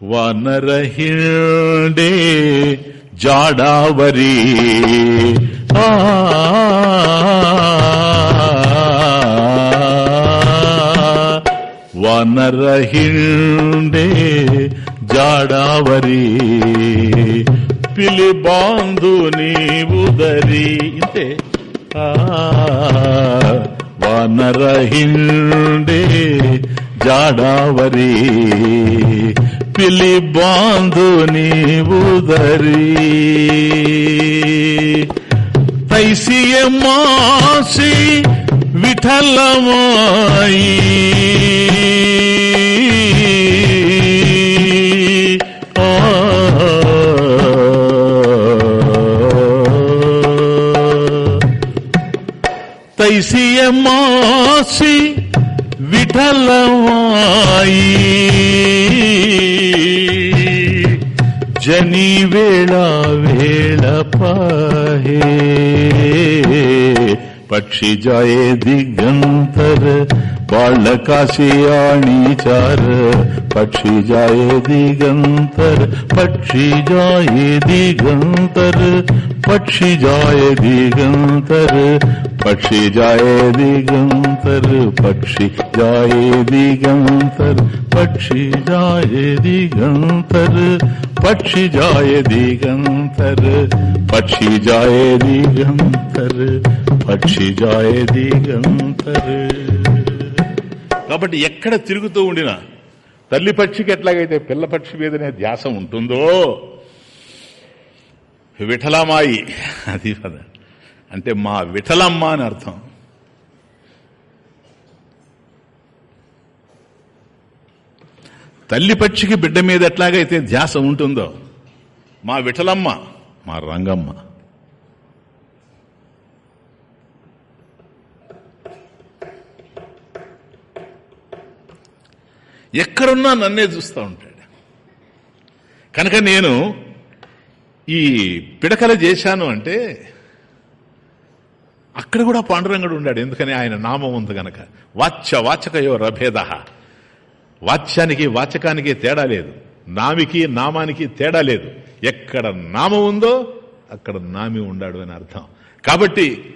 S1: వనరహిండే జాడావరి ఆ వనరహిండే జాడావరి పిలి బాంధు నీవుదరి ఇంతే. వానరహిండే జాడావరి. పిలి బాందు నీవుదరి తైసియ మాసి విఠలమాయి. విజయమాసి విఠలమాయి జని వేళ వేళ పాహే. పక్షి జాయే దిగంతర బాళ్ళ కాశియాణీచార పక్షి జాయే దిగంతర పక్షి జాయే దిగంతర पक्षी जाए दिगंतर पक्षी जाए दिगंतर पक्षी जाए दिगंतर पक्षी जाए दिगंतर पक्षी जाए दिगंतर पक्षी जाए दिगंतर పక్షి జాయ దిగంతరే కాబట్టి ఎక్కడ తిరుగుతూ ఉండినా తల్లి పక్షికి ఎట్లాగైతే పిల్ల పక్షి మీదనే ధ్యాస ఉంటుందో విఠలమాయి. అది పద. అంటే మా విఠలమ్మ అని అర్థం. తల్లి పక్షికి బిడ్డ మీద ఎట్లాగైతే ధ్యాస ఉంటుందో మా విఠలమ్మ మా రంగమ్మ. ఎక్కడున్నా నన్నే చూస్తూ ఉంటాడు. కనుక నేను ఈ పిడకలు చేశాను అంటే అక్కడ కూడా పాండురంగుడు ఉన్నాడు ఎందుకని ఆయన నామం ఉంది గనక. వాచ్య వాచకయో రభేద. వాచ్యానికి వాచకానికి తేడా లేదు. నామికి నామానికి తేడా లేదు. ఎక్కడ నామం ఉందో అక్కడ నామి ఉండాడు అని అర్థం. కాబట్టి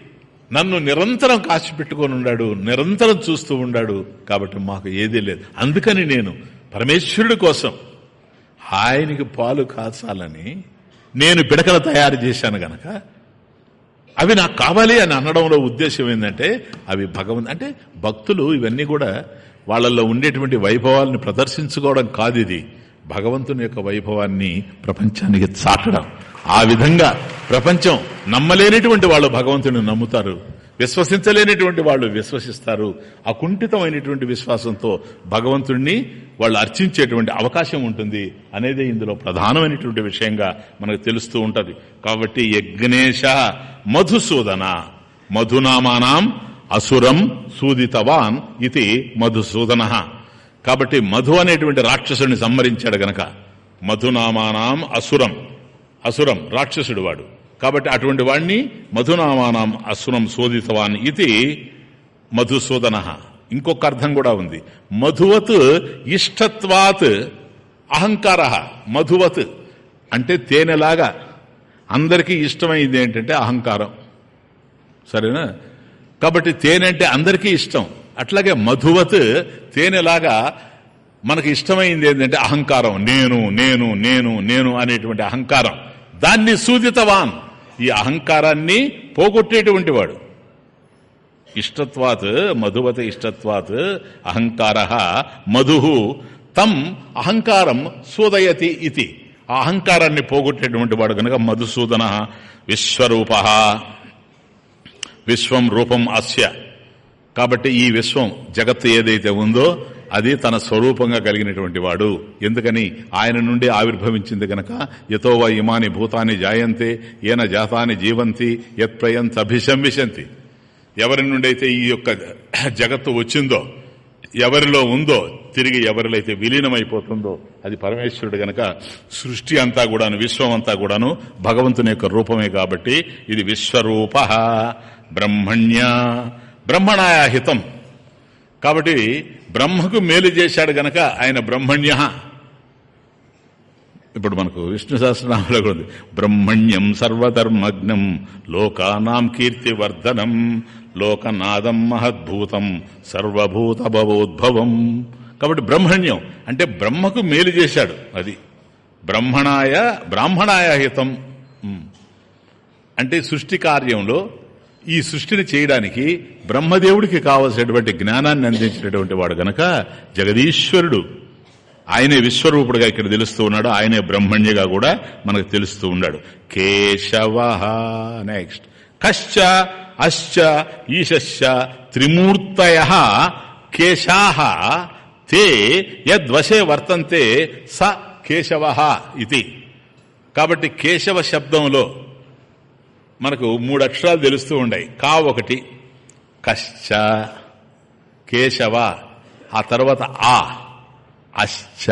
S1: నన్ను నిరంతరం కాచి పెట్టుకొని ఉన్నాడు నిరంతరం చూస్తూ ఉన్నాడు కాబట్టి మాకు ఏదీ లేదు. అందుకని నేను పరమేశ్వరుడి కోసం ఆయనకి పాలు కాచాలని నేను పిడకలు తయారు చేశాను గనక అవి నాకు కావాలి అని అనడంలో ఉద్దేశం ఏంటంటే అవి భగవంతు అంటే భక్తులు ఇవన్నీ కూడా వాళ్ళల్లో ఉండేటువంటి వైభవాల్ని ప్రదర్శించుకోవడం కాదు ఇది. భగవంతుని యొక్క వైభవాన్ని ప్రపంచానికి చాటడం. ఆ విధంగా ప్రపంచం నమ్మలేనిటువంటి వాళ్ళు భగవంతుని నమ్ముతారు. విశ్వసించలేనటువంటి వాళ్ళు విశ్వసిస్తారు. అకుంఠితమైనటువంటి విశ్వాసంతో భగవంతుణ్ణి వాళ్ళు అర్చించేటువంటి అవకాశం ఉంటుంది అనేది ఇందులో ప్రధానమైనటువంటి విషయంగా మనకు తెలుస్తూ ఉంటది. కాబట్టి యజ్ఞేశ మధుసూదన మధునామానం అసురం సూదితవాన్ ఇది మధుసూదన. కాబట్టి మధు అనేటువంటి రాక్షసుని సంహరించాడు గనక. మధునామానాం అసురం అసురం రాక్షసుడు వాడు. కాబట్టి అటువంటి వాణ్ణి మధునామానం అసురం శోధితవాన్ ఇది మధుసూదన. ఇంకొక అర్థం కూడా ఉంది. మధువత్ ఇష్టత్వాత్ అహంకార. మధువత్ అంటే తేనెలాగా. అందరికీ ఇష్టమైంది ఏంటంటే అహంకారం. సరేనా? కాబట్టి తేనె అంటే అందరికీ ఇష్టం. అట్లాగే మధువత్ తేనెలాగా మనకి ఇష్టమైంది ఏంటంటే అహంకారం. నేను నేను నేను నేను అనేటువంటి అహంకారం. దాన్ని సూదితవాన్ ఈ అహంకారాన్ని పోగొట్టేటువంటి వాడు. ఇష్టత్వాత్ మధువత ఇష్టత్వాత్ అహంకార మధు తం అహంకారం సూదయతి ఇది. ఆ అహంకారాన్ని పోగొట్టేటువంటి వాడు కనుక మధుసూదన విశ్వరూప. విశ్వం రూపం అస్య. కాబట్టి ఈ విశ్వం జగత్తు ఏదైతే ఉందో అది తన స్వరూపంగా కలిగినటువంటి వాడు. ఎందుకని? ఆయన నుండి ఆవిర్భవించింది గనక యతోవ ఇమాని భూతాన్ని జాయంతే ఏన జాతాన్ని జీవంతి యత్ప్రయంత అభిశంవిశంతి ఎవరి నుండి అయితే ఈ యొక్క జగత్తు వచ్చిందో ఎవరిలో ఉందో తిరిగి ఎవరిలో అయితే విలీనమైపోతుందో అది పరమేశ్వరుడు గనక సృష్టి అంతా కూడాను విశ్వం అంతా కూడాను భగవంతుని యొక్క రూపమే కాబట్టి ఇది విశ్వరూప. బ్రహ్మణ్య బ్రహ్మణాయాహితం కాబట్టి బ్రహ్మకు మేలు చేశాడు గనక ఆయన బ్రహ్మణ్య. ఇప్పుడు మనకు విష్ణు సహస్రనామంలో కూడా ఉంది. బ్రహ్మణ్యం సర్వధర్మజ్ఞం లోకానాం కీర్తివర్ధనం లోకనాదం మహద్భూతం సర్వభూత భవోద్భవం కాబట్టి బ్రహ్మణ్యం అంటే బ్రహ్మకు మేలు చేశాడు అది. బ్రహ్మణాయ బ్రాహ్మణాయ హితం. అంటే సృష్టి కార్యంలో ఈ సృష్టిని చేయడానికి బ్రహ్మదేవుడికి కావలసినటువంటి జ్ఞానాన్ని అందించినటువంటి వాడు గనక జగదీశ్వరుడు. ఆయనే విశ్వరూపుడుగా ఇక్కడ తెలుస్తూ ఉన్నాడు. ఆయనే బ్రహ్మణ్యగా కూడా మనకు తెలుస్తూ ఉన్నాడు. కేశవ నెక్స్ట్ కశ్చ అశ్చ ఈశశ్చ త్రిమూర్తయ కేశాహ తే యద్వశే వర్తంతే స కేశవ ఇది. కాబట్టి కేశవ శబ్దంలో మనకు మూడు అక్షరాలు తెలుస్తూ ఉన్నాయి కా ఒకటి కశ్చ కేశవ ఆ తర్వాత ఆ అశ్చ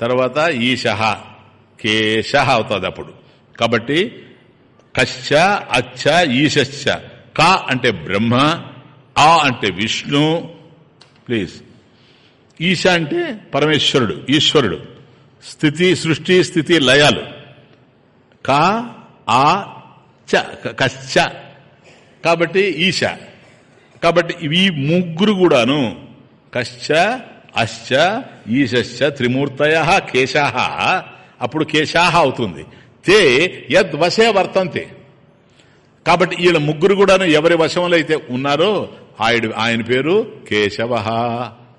S1: తర్వాత ఈశ కేశ అవుతుంది అప్పుడు. కాబట్టి కశ్చ అచ్చ ఈశశ్చ. క అంటే బ్రహ్మ ఆ అంటే విష్ణు ప్లీజ్. ఈశ అంటే పరమేశ్వరుడు ఈశ్వరుడు. స్థితి సృష్టి స్థితి లయాలు. కా ఆ చ కశ్చ. కాబట్టి ఈశ. కాబట్టి ఈ ముగ్గురు కూడాను. కశ్చ అశ్చ ఈశ్చ త్రిమూర్తయ కేశాహ అప్పుడు కేశాహ అవుతుంది. తే యద్వశే వర్తంతే. కాబట్టి వీళ్ళ ముగ్గురు కూడాను ఎవరి వశంలో అయితే ఉన్నారో ఆయన ఆయన పేరు కేశవ.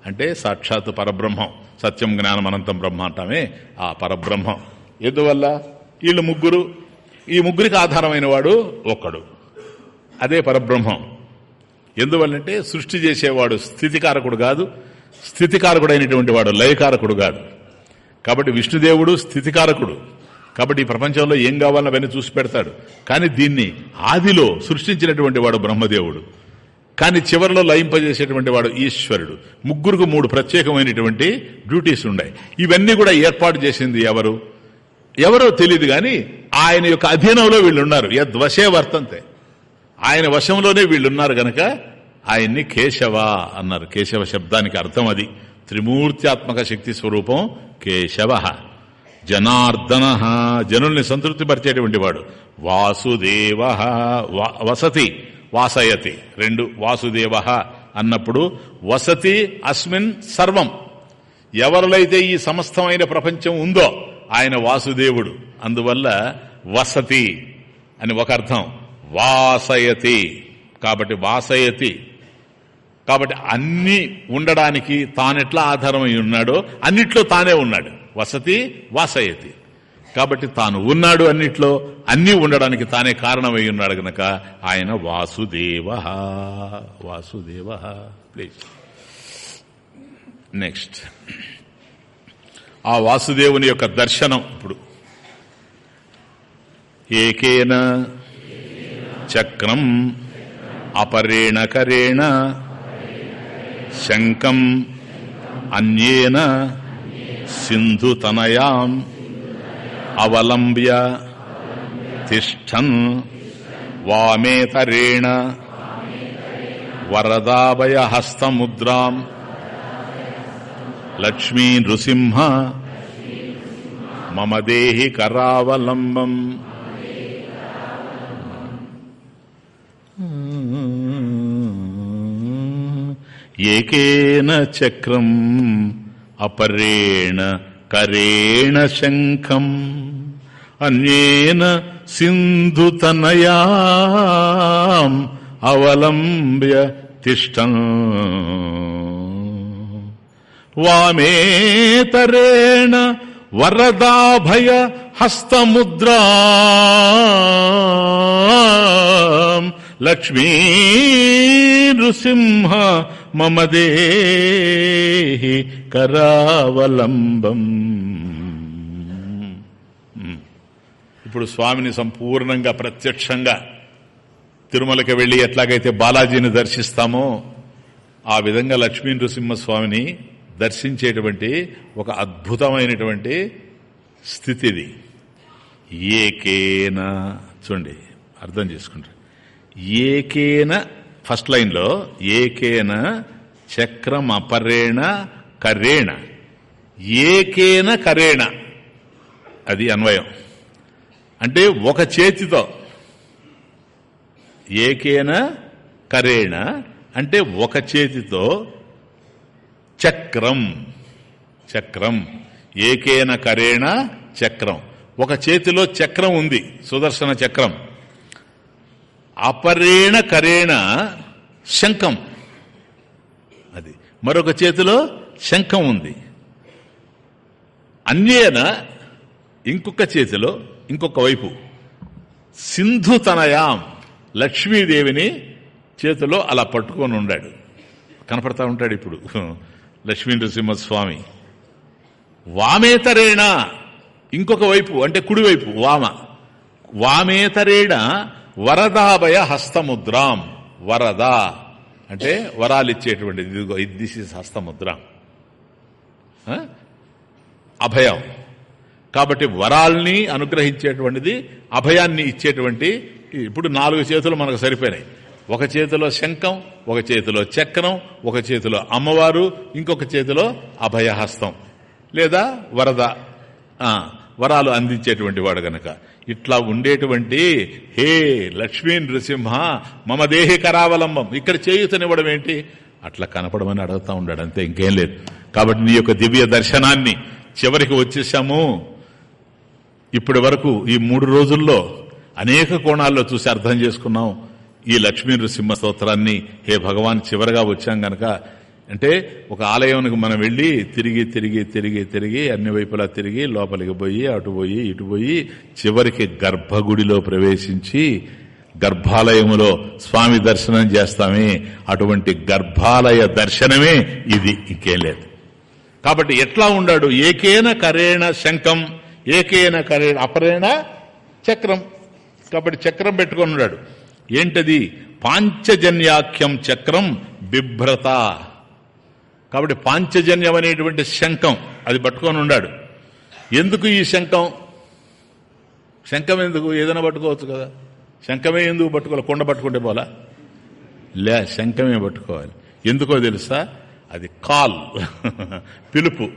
S1: అంటే సాక్షాత్ పరబ్రహ్మం. సత్యం జ్ఞానం అనంతం బ్రహ్మ అంటామే ఆ పరబ్రహ్మం. ఎందువల్ల? వీళ్ళు ముగ్గురు ఈ ముగ్గురికి ఆధారమైన వాడు ఒక్కడు. అదే పరబ్రహ్మం. ఎందువల్లంటే సృష్టి చేసేవాడు స్థితికారకుడు కాదు స్థితికారకుడైనటువంటి వాడు లయకారకుడు కాదు. కాబట్టి విష్ణుదేవుడు స్థితికారకుడు. కాబట్టి ఈ ప్రపంచంలో ఏం కావాలని అవన్నీ చూసి పెడతాడు. కానీ దీన్ని ఆదిలో సృష్టించినటువంటి వాడు బ్రహ్మదేవుడు. కానీ చివరిలో లయింపజేసేటువంటి వాడు ఈశ్వరుడు. ముగ్గురుకు మూడు ప్రత్యేకమైనటువంటి డ్యూటీస్ ఉన్నాయి. ఇవన్నీ కూడా ఏర్పాటు చేసింది ఎవరు? ఎవరో తెలియదు కానీ ఆయన యొక్క అధీనంలో వీళ్ళు ఉన్నారు యద్వశే వర్తంతే. ఆయన వశంలోనే వీళ్ళున్నారు గనక ఆయన్ని కేశవ అన్నారు. కేశవ శబ్దానికి అర్థం అది. త్రిమూర్త్యాత్మక శక్తి స్వరూపం కేశవ. జనార్దన. జనుల్ని సంతృప్తిపరిచేటువంటి వాడు. వాసుదేవ. వసతి వాసయతి. రెండు వాసుదేవ అన్నప్పుడు వసతి అస్మిన్ సర్వం. ఎవరిలైతే ఈ సమస్తమైన ప్రపంచం ఉందో ఆయన వాసుదేవుడు. అందువల్ల వసతి అని ఒక అర్థం. వాసయతి. కాబట్టి వాసయతి. కాబట్టి అన్ని ఉండడానికి తానెట్లా ఆధారమై ఉన్నాడో అన్నిట్లో తానే ఉన్నాడు. వసతి వాసయతి. కాబట్టి తాను ఉన్నాడు అన్నిట్లో అన్ని ఉండడానికి తానే కారణమై ఉన్నాడు గనక ఆయన వాసుదేవ. వాసుదేవ. ప్లీజ్. నెక్స్ట్. ఆ వాసుదేవుని యొక్క దర్శనం ఇప్పుడు. ఏకేన చక్రం అపరేణ కరేణ శంకం అన్యేన సింధుతనయాం అవలంబ్య తిష్టన్ వామేతరేణ వరదాభయ హస్తముద్రాం లక్ష్మీ నృసింహ మమ దేహి కరావలంబం. ఏకేన చక్రం అపరేణ కరేణ శంఖం. అన్యేన సింధుతనయా అవలంబ్య తిష్టం. వామేతరేణ వరదాభయ హస్తముద్రా. లక్ష్మీ నృసింహ మమ దేహి కరావలంబం. ఇప్పుడు స్వామిని సంపూర్ణంగా ప్రత్యక్షంగా తిరుమలకి వెళ్ళి ఎట్లాగైతే బాలాజీని దర్శిస్తామో ఆ విధంగా లక్ష్మీ నృసింహస్వామిని దర్శించేటువంటి ఒక అద్భుతమైనటువంటి స్థితిది. ఏకేన చూడండి అర్థం చేసుకుంటారు ఏకేన ఫస్ట్ లైన్లో ఏకేన చక్రం అపరేణ కరేణ. ఏకేన కరేణ. అది అన్వయం. అంటే ఒక చేతితో. ఏకేన కరేణ అంటే ఒక చేతితో చక్రం. చక్రం. ఏకేన కరేణ చక్రం. ఒక చేతిలో చక్రం ఉంది సుదర్శన చక్రం. అపరేణ కరేణ శంఖం. అది. మరొక చేతిలో శంఖం ఉంది. అన్యేన ఇంకొక చేతిలో ఇంకొక వైపు. సింధు తనయాం లక్ష్మీదేవిని చేతిలో అలా పట్టుకొని ఉండాడు. కనపడతా ఉంటాడు ఇప్పుడు. లక్ష్మీ నృసింహస్వామి వామేతరేణ ఇంకొక వైపు అంటే కుడివైపు వామ. వామేతరేణ వరదాభయ హస్తముద్రాం. వరద అంటే వరాలు ఇదిగో దిస్ ఇస్ హస్తముద్ర. అభయం. కాబట్టి వరాల్ని అనుగ్రహించేటువంటిది అభయాన్ని ఇచ్చేటువంటి ఇప్పుడు నాలుగు చేతులు మనకు సరిపోయినాయి. ఒక చేతిలో శంఖం ఒక చేతిలో చక్రం ఒక చేతిలో అమ్మవారు ఇంకొక చేతిలో అభయహస్తం. లేదా వరద. వరాలు అందించేటువంటి వాడు గనక. ఇట్లా ఉండేటువంటి హే లక్ష్మీ నృసింహ మమ దేహి కరావలంబం ఇక్కడ చేయుతనివ్వడం ఏంటి? అట్లా కనపడమని అడుగుతా ఉన్నాడు అంతే ఇంకేం లేదు. కాబట్టి నీ యొక్క దివ్య దర్శనాన్ని చివరికి వచ్చేసాము. ఇప్పటి వరకు ఈ మూడు రోజుల్లో అనేక కోణాల్లో చూసి అర్థం చేసుకున్నాం. ఈ లక్ష్మీ నృసింహ స్తోత్రాన్ని హే భగవాన్ చివరగా వచ్చాం గనక అంటే ఒక ఆలయానికి మనం వెళ్ళి తిరిగి తిరిగి తిరిగి తిరిగి అన్ని వైపులా తిరిగి లోపలికి పోయి అటు పోయి ఇటు పోయి చివరికి గర్భగుడిలో ప్రవేశించి గర్భాలయములో స్వామి దర్శనం చేస్తామే. అటువంటి గర్భాలయ దర్శనమే ఇది. ఇంకేం లేదు. కాబట్టి ఎట్లా ఉండాడు? ఏకేన కరేణ శంఖం ఏకేన కరేణ అపరేణ చక్రం. కాబట్టి చక్రం పెట్టుకొని ఉన్నాడు. ఏంటది? పాంచజన్యాఖ్యం చక్రం బిభ్రత. కాబట్టి పాంచజన్యం అనేటువంటి శంఖం అది పట్టుకొని ఉన్నాడు ఎందుకు ఈ శంఖం? శంఖం ఎందుకు? ఏదైనా పట్టుకోవచ్చు కదా. శంఖమే ఎందుకు పట్టుకోవాలి? కొండ పట్టుకుంటే పోలా? లే శంఖమే పట్టుకోవాలి. ఎందుకో తెలుసా? అది కాల్ పిలుపు.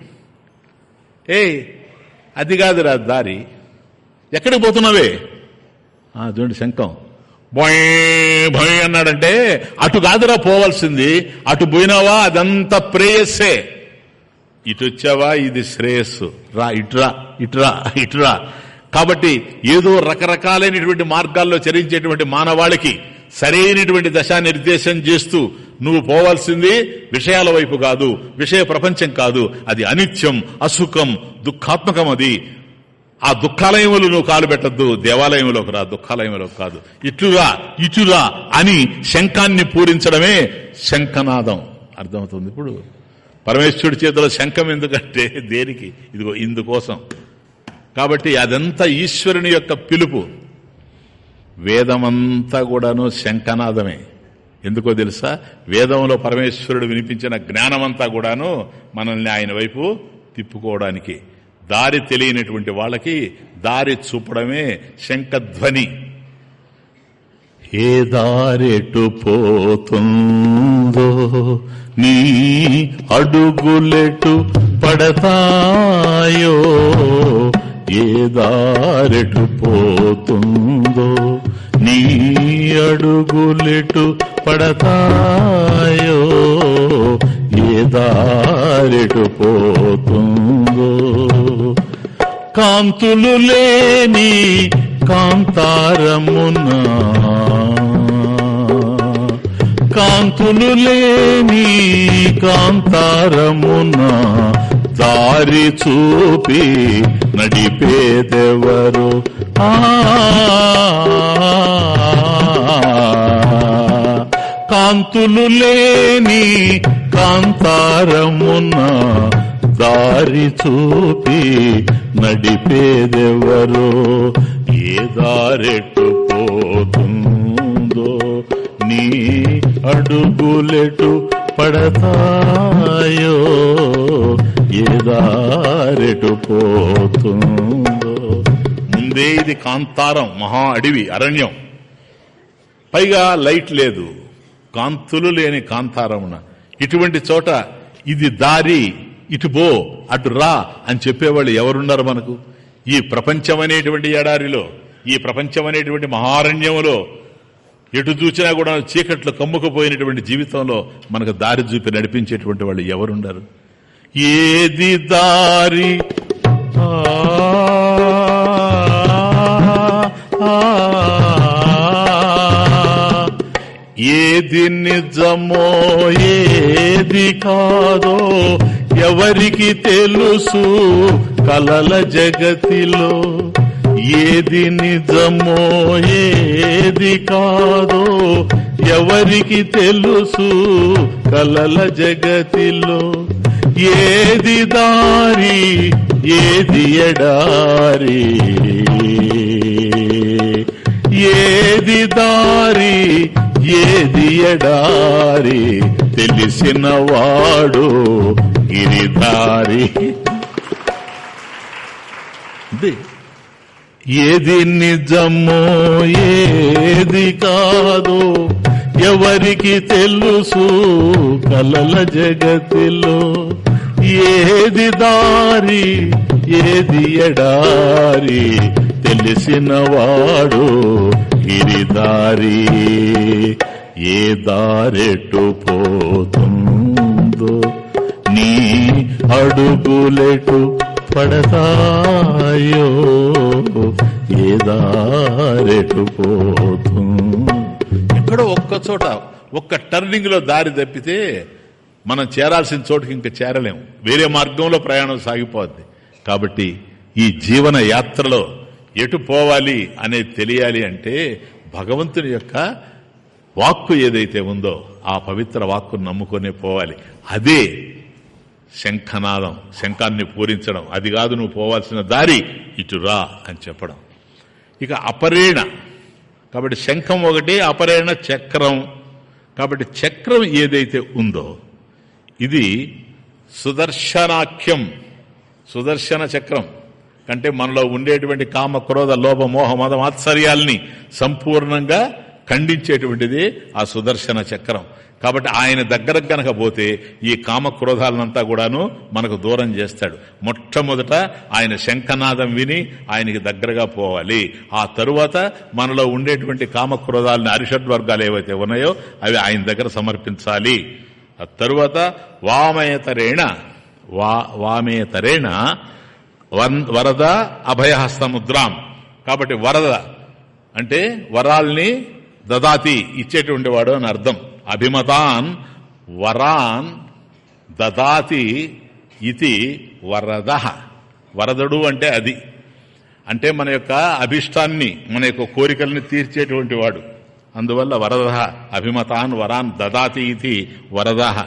S1: ఏయ్ అది కాదురా దారి. ఎక్కడికి పోతున్నావే? ఆ, చూడండి శంఖం. బొయ్ భయ్ అన్నాడంటే అటు కాదురా పోవాల్సింది అటు పోయినావా అదంతా ప్రేయస్సే. ఇటు వచ్చావా ఇది శ్రేయస్సు. రా ఇటురా ఇటురా ఇటురా. కాబట్టి ఏదో రకరకాలైనటువంటి మార్గాల్లో చరించేటువంటి మానవాళికి సరైనటువంటి దశా నిర్దేశం చేస్తూ నువ్వు పోవాల్సింది విషయాల వైపు కాదు విషయ ప్రపంచం కాదు అది అనిత్యం అసుఖం దుఃఖాత్మకం అది ఆ దుఃఖాలయములు నువ్వు కాలు పెట్టద్దు దేవాలయంలోకి రా దుఃఖాలయంలోకి కాదు. ఇటురా ఇటురా అని శంఖాన్ని పూరించడమే శంఖనాదం. అర్థమవుతుంది ఇప్పుడు? పరమేశ్వరుడి చేతిలో శంఖం ఎందుకంటే దేనికి? ఇదిగో ఇందుకోసం. కాబట్టి అదంతా ఈశ్వరుని యొక్క పిలుపు. వేదమంతా కూడాను శంఖనాదమే. ఎందుకో తెలుసా? వేదంలో పరమేశ్వరుడు వినిపించిన జ్ఞానమంతా కూడాను మనల్ని ఆయన వైపు తిప్పుకోవడానికి. దారి తెలియనటువంటి వాళ్ళకి దారి చూపడమే శంఖధ్వని. ఏ దారెటు పోతుందో నీ అడుగులెటు పడతాయో ఏ దారెటు పోతుందో నీ అడుగులెటు పడతాయో ఏ దారెటు పోతుందో కాంతులు లేని కాంతారమున. కాంతులు లేని కాంతారమున. దారి చూపి నడిపేదెవరు? ఆ. కాంతులు లేని కాంతారమునా. దారి చూపి నడిపేదెవరో ఏ దారెట్టు పోతుందో నీ అడుగులెటు పడతాయో ఏ దారెటు పోతుందో. ముందే ఇది కాంతారం మహా అడవి అరణ్యం. పైగా లైట్ లేదు. కాంతులు లేని కాంతారమున. ఇటువంటి చోట ఇది దారి. ఇటు బో అటు రా అని చెప్పేవాళ్ళు ఎవరున్నారు మనకు ఈ ప్రపంచం అనేటువంటి ఎడారిలో ఈ ప్రపంచం అనేటువంటి మహారణ్యంలో ఎటు చూసినా కూడా చీకట్లు కమ్ముకుపోయినటువంటి జీవితంలో మనకు దారి చూపి నడిపించేటువంటి వాళ్ళు ఎవరున్నారు ఏది దారి ఏది నిజమో ఏది కాదో ఎవరికి తెలుసు కలల జగతిలో ఏది నిజమో ఏది కాదో ఎవరికి తెలుసు కలల జగతిలో ఏది దారి ఏది ఎడారి? ఏది దారి ఏది ఎడారి? తెలిసిన వాడు గిరిధారి ఏది నిజమో ఏది కాదో ఎవరికి తెలుసు కలల జగతిలో. ఏది దారి ఏది ఎడారి తెలిసిన వాడు గిరిదారి. ఏ దారెటు పోతుందో. నీ అడుగులెటు పడతాయో? ఏదారెటు పోతు? ఎక్కడో ఒక్క చోట ఒక్క టర్నింగ్లో దారి తప్పితే మనం చేరాల్సిన చోటుకి ఇంకా చేరలేము. వేరే మార్గంలో ప్రయాణం సాగిపోద్ది. కాబట్టి ఈ జీవన యాత్రలో ఎటు పోవాలి అనేది తెలియాలి అంటే భగవంతుని యొక్క వాక్కు ఏదైతే ఉందో ఆ పవిత్ర వాక్కును నమ్ముకొనే పోవాలి. అదే శంఖనాదం శంఖాన్ని పూరించడం. అది కాదు నువ్వు పోవాల్సిన దారి. ఇటు రా అని చెప్పడం. ఇక అపరేణ. కాబట్టి శంఖం ఒకటి అపరేణ చక్రం. కాబట్టి చక్రం ఏదైతే ఉందో ఇది సుదర్శనాఖ్యం. సుదర్శన చక్రం. అంటే మనలో ఉండేటువంటి కామ క్రోధ లోభ మోహ మద మాత్సర్యాల్ని సంపూర్ణంగా ఖండించేటువంటిది ఆ సుదర్శన చక్రం. కాబట్టి ఆయన దగ్గర గనక పోతే ఈ కామ క్రోధాలనంతా కూడాను మనకు దూరం చేస్తాడు. మొట్టమొదట ఆయన శంఖనాదం విని ఆయనకి దగ్గరగా పోవాలి. ఆ తరువాత మనలో ఉండేటువంటి కామ క్రోధాలని అరిషడ్వర్గాలు ఏవైతే ఉన్నాయో అవి ఆయన దగ్గర సమర్పించాలి. ఆ తరువాత వామేతరేణ వా వామేతరేణ వన్- వరద అభయహస్తముద్రాం. కాబట్టి వరద అంటే వరాల్ని దదాతి ఇచ్చేటువంటి వాడు అని అర్థం. అభిమతాన్ వరాన్ దదాతి ఇది వరద. వరదడు అంటే అది. అంటే మన యొక్క అభిష్టాన్ని మన యొక్క కోరికల్ని తీర్చేటువంటి వాడు. అందువల్ల వరద అభిమతాన్ వరాన్ దదాతి ఇది వరద.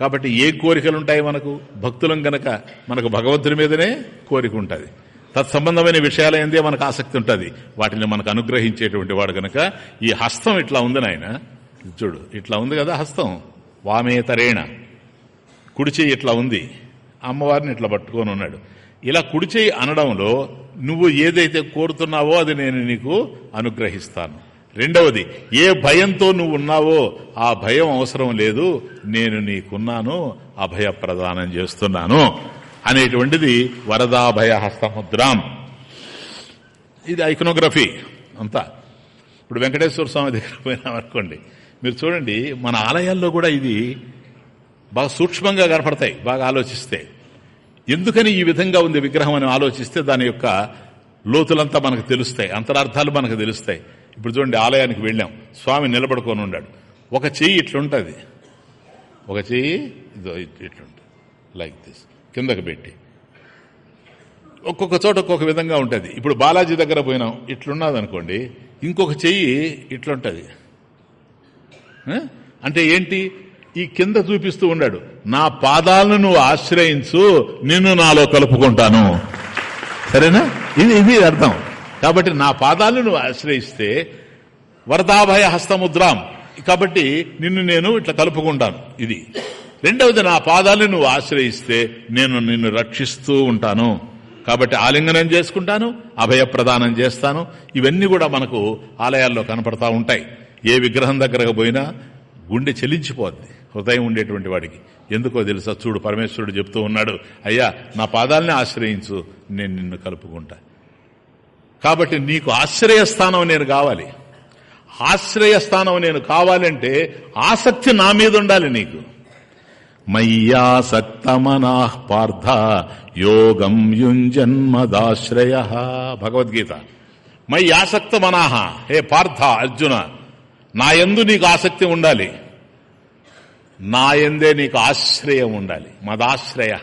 S1: కాబట్టి ఏ కోరికలు ఉంటాయి మనకు? భక్తులం గనక మనకు భగవంతుని మీదనే కోరిక ఉంటుంది. తత్సంబంధమైన విషయాల మనకు ఆసక్తి ఉంటుంది. వాటిని మనకు అనుగ్రహించేటువంటి వాడు గనక ఈ హస్తం ఇట్లా ఉంది నాయన. చూడు ఇట్లా ఉంది కదా హస్తం. వామేతరేణ. కుడిచేయి ఇట్లా ఉంది. అమ్మవారిని ఇట్లా పట్టుకొని ఉన్నాడు. ఇలా కుడిచేయి అనడంలో నువ్వు ఏదైతే కోరుతున్నావో అది నేను నీకు అనుగ్రహిస్తాను. రెండవది ఏ భయంతో నువ్వు ఉన్నావో ఆ భయం అవసరం లేదు. నేను నీకున్నాను అభయ ప్రదానం చేస్తున్నాను అనేటువంటిది వరదాభయ హస్తముద్రాం. ఇది ఐకనోగ్రఫీ అంతా. ఇప్పుడు వెంకటేశ్వర స్వామి దగ్గర పోయినామనుకోండి. మీరు చూడండి మన ఆలయాల్లో కూడా ఇది బాగా సూక్ష్మంగా కనపడతాయి బాగా ఆలోచిస్తే. ఎందుకని ఈ విధంగా ఉంది విగ్రహం అని ఆలోచిస్తే దాని యొక్క లోతులంతా మనకు తెలుస్తాయి అంతరార్థాలు మనకు తెలుస్తాయి. ఇప్పుడు చూడండి ఆలయానికి వెళ్ళాం. స్వామి నిలబడుకొని ఉన్నాడు. ఒక చెయ్యి ఇట్లుంటుంది. ఒక చెయ్యి ఇట్లుంటుంది. లైక్ దిస్ కిందకు పెట్టి. ఒక్కొక్క చోట ఒక్కొక్క విధంగా ఉంటుంది. ఇప్పుడు బాలాజీ దగ్గర పోయినాం. ఇట్లున్నది అనుకోండి ఇంకొక చెయ్యి ఇట్లుంటుంది. అంటే ఏంటి? ఈ కింద చూపిస్తూ ఉన్నాడు. నా పాదాలను నువ్వు ఆశ్రయించు నిన్ను నాలో కలుపుకుంటాను. సరేనా? ఇది ఇది అర్థం. కాబట్టి నా పాదాలను నువ్వు ఆశ్రయిస్తే వరదాభయ హస్తముద్రాం. కాబట్టి నిన్ను నేను ఇట్లా కలుపుకుంటాను. ఇది. రెండవది నా పాదాలను నువ్వు ఆశ్రయిస్తే నేను నిన్ను రక్షిస్తూ ఉంటాను. కాబట్టి ఆలింగనం చేసుకుంటాను అభయ ప్రదానం చేస్తాను. ఇవన్నీ కూడా మనకు ఆలయాల్లో కనపడతా ఉంటాయి. ఏ విగ్రహం దగ్గరకు పోయినా గుండె చెలించిపోద్ది. హృదయం ఉండేటువంటి వాడికి. ఎందుకో తెలుసా? చూడు పరమేశ్వరుడు చెప్తూ ఉన్నాడు అయ్యా నా పాదాలని ఆశ్రయించు నేను నిన్ను కలుపుకుంటా. కాబట్టి నీకు ఆశ్రయస్థానం నేను కావాలి. ఆశ్రయస్థానం నేను కావాలంటే ఆసక్తి నా మీద ఉండాలి నీకు. మయ్యాసక్తమనా పార్థ యోగం యుంజన్మదాశ్రయ భగవద్గీత. మయ్యాసక్త మనాహ హే పార్థ అర్జున. నా యందు నీకు ఆసక్తి ఉండాలి. నా ఎందే నీకు ఆశ్రయం ఉండాలి. మదాశ్రయ.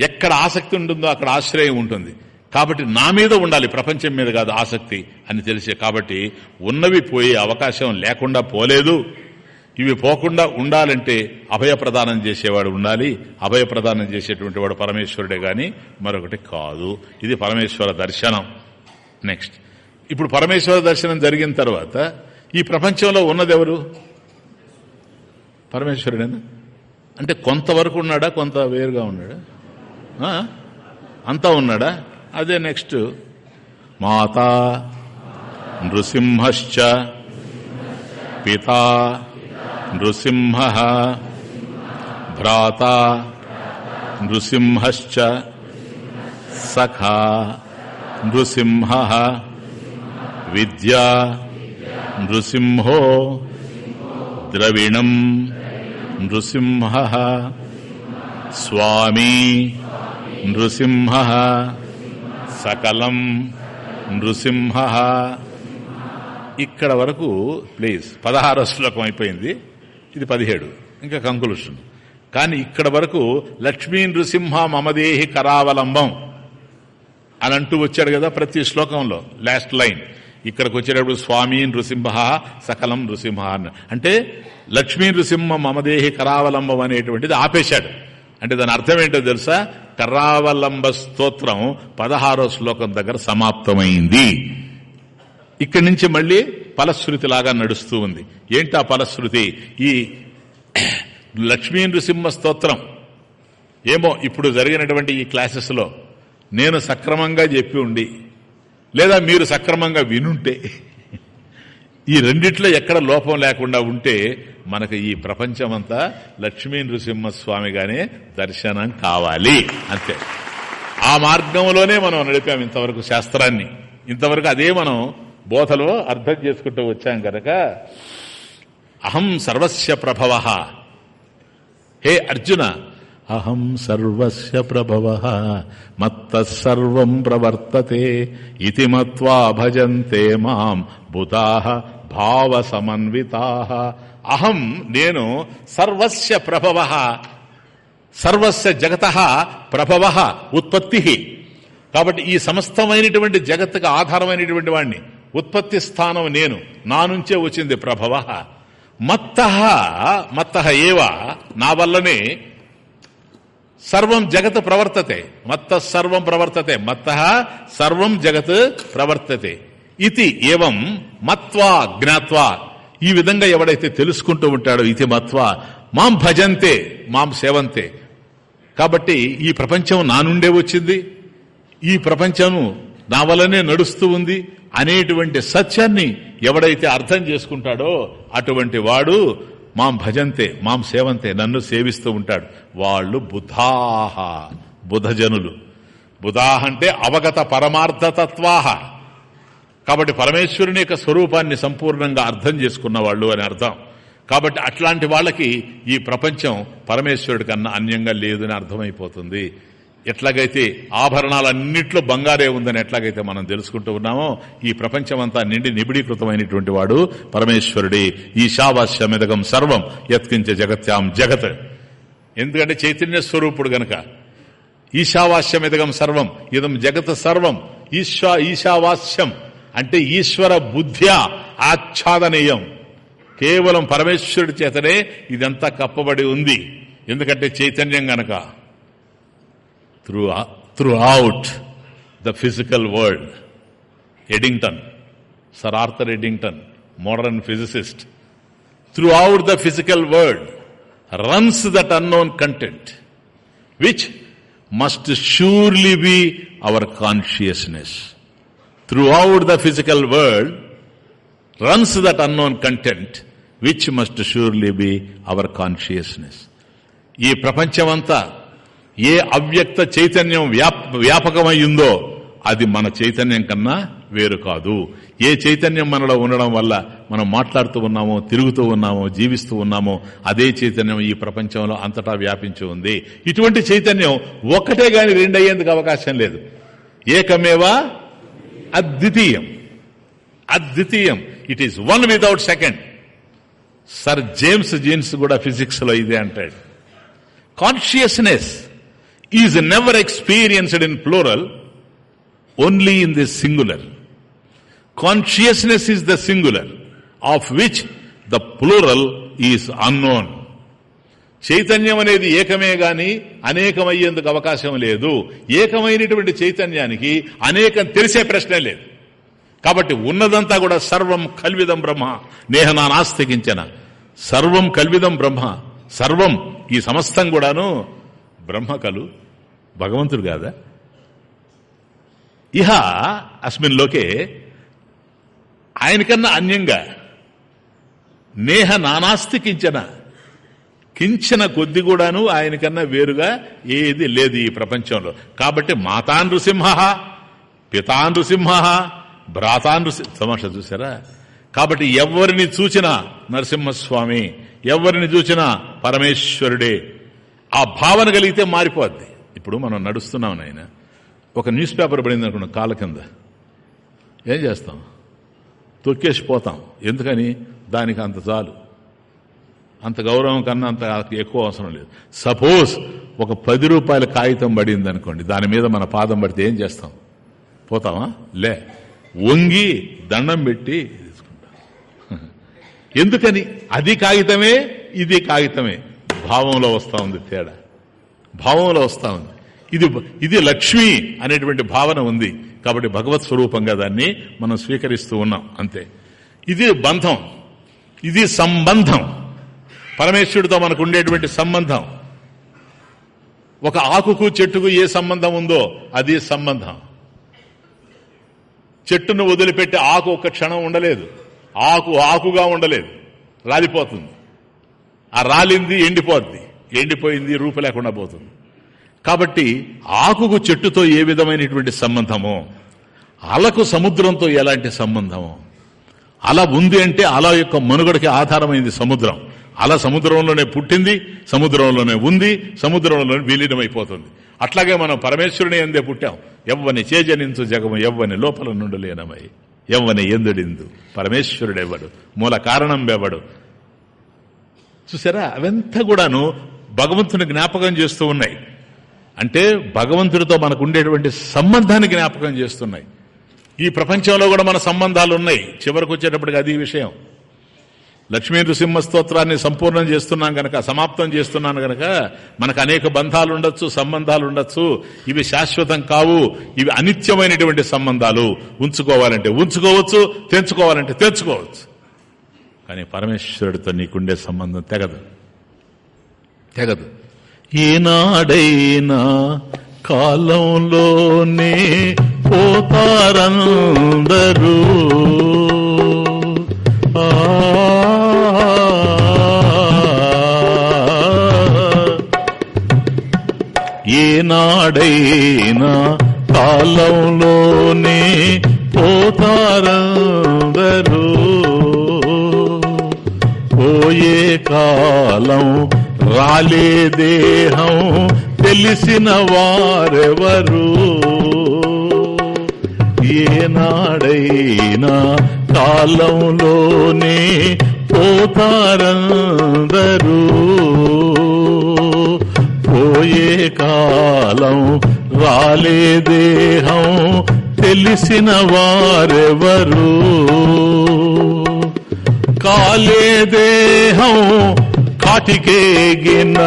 S1: ఎక్కడ ఆసక్తి ఉంటుందో అక్కడ ఆశ్రయం ఉంటుంది. కాబట్టి నా మీద ఉండాలి. ప్రపంచం మీద కాదు ఆసక్తి అని తెలిసే. కాబట్టి ఉన్నవి పోయే అవకాశం లేకుండా పోలేదు. ఇవి పోకుండా ఉండాలంటే అభయ ప్రదానం చేసేవాడు ఉండాలి. అభయ ప్రదానం చేసేటువంటి వాడు పరమేశ్వరుడే గాని మరొకటి కాదు. ఇది పరమేశ్వర దర్శనం. నెక్స్ట్. ఇప్పుడు పరమేశ్వర దర్శనం జరిగిన తర్వాత ఈ ప్రపంచంలో ఉన్నదెవరు? పరమేశ్వరుడేనా? అంటే కొంతవరకు ఉన్నాడా కొంత వేరుగా ఉన్నాడా? అంతా ఉన్నాడా? అదే నెక్స్ట్ మాత నృసింహశ్చ పితా నృసింహ భ్రాత నృసింహశ్చ సఖా నృసింహ విద్యా నృసింహో ద్రవిణం నృసింహ స్వామి నృసింహ సకలం నృసింహ ఇక్కడ వరకు ప్లీజ్ పదహారో శ్లోకం అయిపోయింది. ఇది పదిహేడు. ఇంకా కంక్లూషన్ కానీ ఇక్కడ వరకు లక్ష్మీ నృసింహ మమదేహి కరావలంబం అని అంటూ వచ్చాడు కదా ప్రతి శ్లోకంలో లాస్ట్ లైన్ ఇక్కడికి వచ్చేటప్పుడు స్వామి నృసింహ సకలం నృసింహ అన్న. అంటే లక్ష్మీ నృసింహ మమదేహి కరావలంబం అనేటువంటిది ఆపేశాడు. అంటే దాని అర్థం ఏంటో తెలుసా? కరావలంబ స్తోత్రం పదహారో శ్లోకం దగ్గర సమాప్తమైంది. ఇక్కడి నుంచి మళ్ళీ ఫలశ్రుతి లాగా నడుస్తూ ఉంది. ఏంటి ఆ ఫలశ్రుతి? ఈ *clears throat* లక్ష్మీ నృసింహ స్తోత్రం. ఏమో ఇప్పుడు జరిగినటువంటి ఈ క్లాసెస్లో నేను సక్రమంగా చెప్పి ఉండి లేదా మీరు సక్రమంగా వినుంటే ఈ రెండిట్లో ఎక్కడ లోపం లేకుండా ఉంటే మనకు ఈ ప్రపంచమంతా లక్ష్మీ నృసింహస్వామిగానే దర్శనం కావాలి అంతే. ఆ మార్గంలోనే మనం నడిపాం ఇంతవరకు శాస్త్రాన్ని. ఇంతవరకు అదే మనం బోధలో అర్థం చేసుకుంటూ వచ్చాం కనుక అహం సర్వస్య ప్రభవ. హే అర్జున అహం సర్వస్య ప్రభవ. మత్త ప్రవర్తతే ఇది మత్వా భజంతే మాం బుధా భావ సమన్వితా అహం నేను సర్వస్య ప్రభవ. సర్వస్య జగత ప్రభవ ఉత్పత్తి. కాబట్టి ఈ సమస్తమైనటువంటి జగత్తుకు ఆధారమైనటువంటి వాణ్ణి. ఉత్పత్తి స్థానం నేను నా నుంచే వచ్చింది ప్రభవ. మత్త మత్త ఏవ? నా వల్లనే సర్వం జగత్ ప్రవర్తతే. మత్త సర్వం ప్రవర్తతే. మత్త సర్వం జగత్ ప్రవర్తతే. ఇది ఏవం మత్వా జ్ఞాత్వా. ఈ విధంగా ఎవడైతే తెలుసుకుంటూ ఉంటాడో ఇది మత్వా మాం భజంతే మాం సేవంతే. కాబట్టి ఈ ప్రపంచం నా నుండే వచ్చింది. ఈ ప్రపంచం నా వలనే నడుస్తూ ఉంది అనేటువంటి సత్యాన్ని ఎవడైతే అర్థం చేసుకుంటాడో అటువంటి వాడు మాం భజంతే మాం సేవంతే నన్ను సేవిస్తూ ఉంటాడు. వాళ్ళు బుధాహ బుధజనులు. బుధాహ అంటే అవగత పరమార్థతత్వాహ. కాబట్టి పరమేశ్వరుని యొక్క స్వరూపాన్ని సంపూర్ణంగా అర్థం చేసుకున్న వాళ్ళు అని అర్థం. కాబట్టి అట్లాంటి వాళ్ళకి ఈ ప్రపంచం పరమేశ్వరుడి కన్నా అన్యంగా లేదని అర్థమైపోతుంది. ఎట్లాగైతే ఆభరణాలన్నింటిలో బంగారే ఉందని ఎట్లాగైతే మనం తెలుసుకుంటూ ఉన్నామో ఈ ప్రపంచమంతా నిండి నిబిడీకృతమైనటువంటి వాడు పరమేశ్వరుడి. ఈశావాస్యమిదగం సర్వం యత్కించ జగత్యాం జగత్. ఎందుకంటే చైతన్య స్వరూపుడు గనక. ఈశావాస్యమిదగం సర్వం ఇదం జగత్ సర్వం ఈశ్వా ఈశావాస్యం. అంటే ఈశ్వర బుద్ధ్యా ఆచ్ఛాదనీయం. కేవలం పరమేశ్వరుడి చేతనే ఇదంతా కప్పబడి ఉంది. ఎందుకంటే చైతన్యం గనక. through throughout the physical world Eddington sir Arthur Eddington modern physicist throughout the physical world runs that unknown content which must surely be our consciousness throughout the physical world runs that unknown content which must surely be our consciousness ఈ ప్రపంచమంతా ఏ అవ్యక్త చైతన్యం వ్యాప్ వ్యాపకమయ్యిందో అది మన చైతన్యం కన్నా వేరు కాదు. ఏ చైతన్యం మనలో ఉండడం వల్ల మనం మాట్లాడుతూ ఉన్నామో తిరుగుతూ ఉన్నామో జీవిస్తూ ఉన్నామో అదే చైతన్యం ఈ ప్రపంచంలో అంతటా వ్యాపించి ఉంది. ఇటువంటి చైతన్యం ఒక్కటే గాని రెండయ్యేందుకు అవకాశం లేదు. ఏకమేవా? అద్వితీయం. అద్వితీయం. It is one without second sir James Jeans కూడా ఫిజిక్స్లో ఇదే అంటాడు. Consciousness is never experienced in plural only in the singular consciousness is the singular of which the plural is unknown చైతన్యం అనేది ఏకమే గాని అనేకమయ్యేందుకు అవకాశం లేదు. ఏకమైనటువంటి చైతన్యానికి అనేకం తెలిసే ప్రశ్నే లేదు. కాబట్టి ఉన్నదంతా కూడా సర్వం కల్విదం బ్రహ్మ. నేహ నా నాస్తికించిన సర్వం కల్విదం బ్రహ్మ. సర్వం ఈ సమస్తం కూడాను బ్రహ్మ కలు భగవంతుడు కాదా? ఇహ అస్మిన్ లోకే ఆయనకన్నా అన్యంగా నేహ నానాస్తి కించన. కించిన కొద్ది కూడాను ఆయనకన్నా వేరుగా ఏది లేదు ఈ ప్రపంచంలో. కాబట్టి మాతా నృసింహ పితా నృసింహ భ్రాతా నృసింహ తమాషా చూసారా కాబట్టి ఎవరిని చూచినా నరసింహస్వామి ఎవరిని చూచినా పరమేశ్వరుడే ఆ భావన కలిగితే మారిపోద్ది. ఇప్పుడు మనం నడుస్తున్నాం నాయన. ఒక న్యూస్ పేపర్ పడింది అనుకున్నాం కాళ్ళ కింద. ఏం చేస్తాం? తొక్కేసి పోతాం. ఎందుకని? దానికి అంత చాలు. అంత గౌరవం కన్నా అంత ఎక్కువ అవసరం లేదు. సపోజ్ ఒక పది రూపాయల కాగితం పడింది అనుకోండి. దాని మీద మన పాదం పడితే ఏం చేస్తాం? పోతామా? లే. వంగి దండం పెట్టి తీసుకుంటాం. *laughs* ఎందుకని? అది కాగితమే ఇది కాగితమే. భావంలో వస్తూ ఉంది తేడా. భావంలో వస్తూ ఉంది. ఇది ఇది లక్ష్మి అనేటువంటి భావన ఉంది. కాబట్టి భగవత్ స్వరూపంగా దాన్ని మనం స్వీకరిస్తూ ఉన్నాం. అంతే. ఇది బంధం. ఇది సంబంధం. పరమేశ్వరుడితో మనకు ఉండేటువంటి సంబంధం. ఒక ఆకుకు చెట్టుకు ఏ సంబంధం ఉందో అది సంబంధం. చెట్టును వదిలిపెట్టి ఆకు ఒక క్షణం ఉండలేదు. ఆకు ఆకుగా ఉండలేదు. రాలిపోతుంది. ఆ రాలింది ఎండిపోద్ది. ఎండిపోయింది రూపు లేకుండా పోతుంది. కాబట్టి ఆకుకు చెట్టుతో ఏ విధమైనటువంటి సంబంధమో అలకు సముద్రంతో ఎలాంటి సంబంధమో అల ఉంది అంటే అల యొక్క మనుగడకి ఆధారమైంది సముద్రం. అల సముద్రంలోనే పుట్టింది సముద్రంలోనే ఉంది సముద్రంలోనే విలీనమైపోతుంది. అట్లాగే మనం పరమేశ్వరుని ఎందే పుట్టాం. ఎవ్వని చేజనించు జగము ఎవ్వని లోపల నుండి లేనమై ఎవ్వని ఎందుడిందు. పరమేశ్వరుడెవ్వడు. మూల కారణం ఎవడు? చూసారా? అవంతా కూడాను భగవంతుని జ్ఞాపకం చేస్తూ ఉన్నాయి. అంటే భగవంతుడితో మనకు ఉండేటువంటి సంబంధాన్ని జ్ఞాపకం చేస్తున్నాయి. ఈ ప్రపంచంలో కూడా మన సంబంధాలు ఉన్నాయి చివరికి వచ్చేటప్పటికి అది విషయం. లక్ష్మీ నృసింహ స్తోత్రాన్ని సంపూర్ణం చేస్తున్నాం గనక సమాప్తం చేస్తున్నాను గనక మనకు అనేక బంధాలు ఉండొచ్చు సంబంధాలు ఉండొచ్చు ఇవి శాశ్వతం కావు. ఇవి అనిత్యమైనటువంటి సంబంధాలు. ఉంచుకోవాలంటే ఉంచుకోవచ్చు తెంచుకోవాలంటే తెంచుకోవచ్చు. కానీ పరమేశ్వరుడితో నీకుండే సంబంధం తెగదు. తెగదు.
S2: ఈనాడైనా కాలంలోనే పోతారందరూ. ఆ ఏనాడైనా కాలంలోనే పోతారందరూ. కాలం రాలే దేహం తెలిసిన వారెవరు? ఏనాడైనా కాలంలోనే పోతారందరూ. పోయే కాలం రాలే దేహం తెలిసిన వారెవరు? కాలే దేహం కాటికేగిన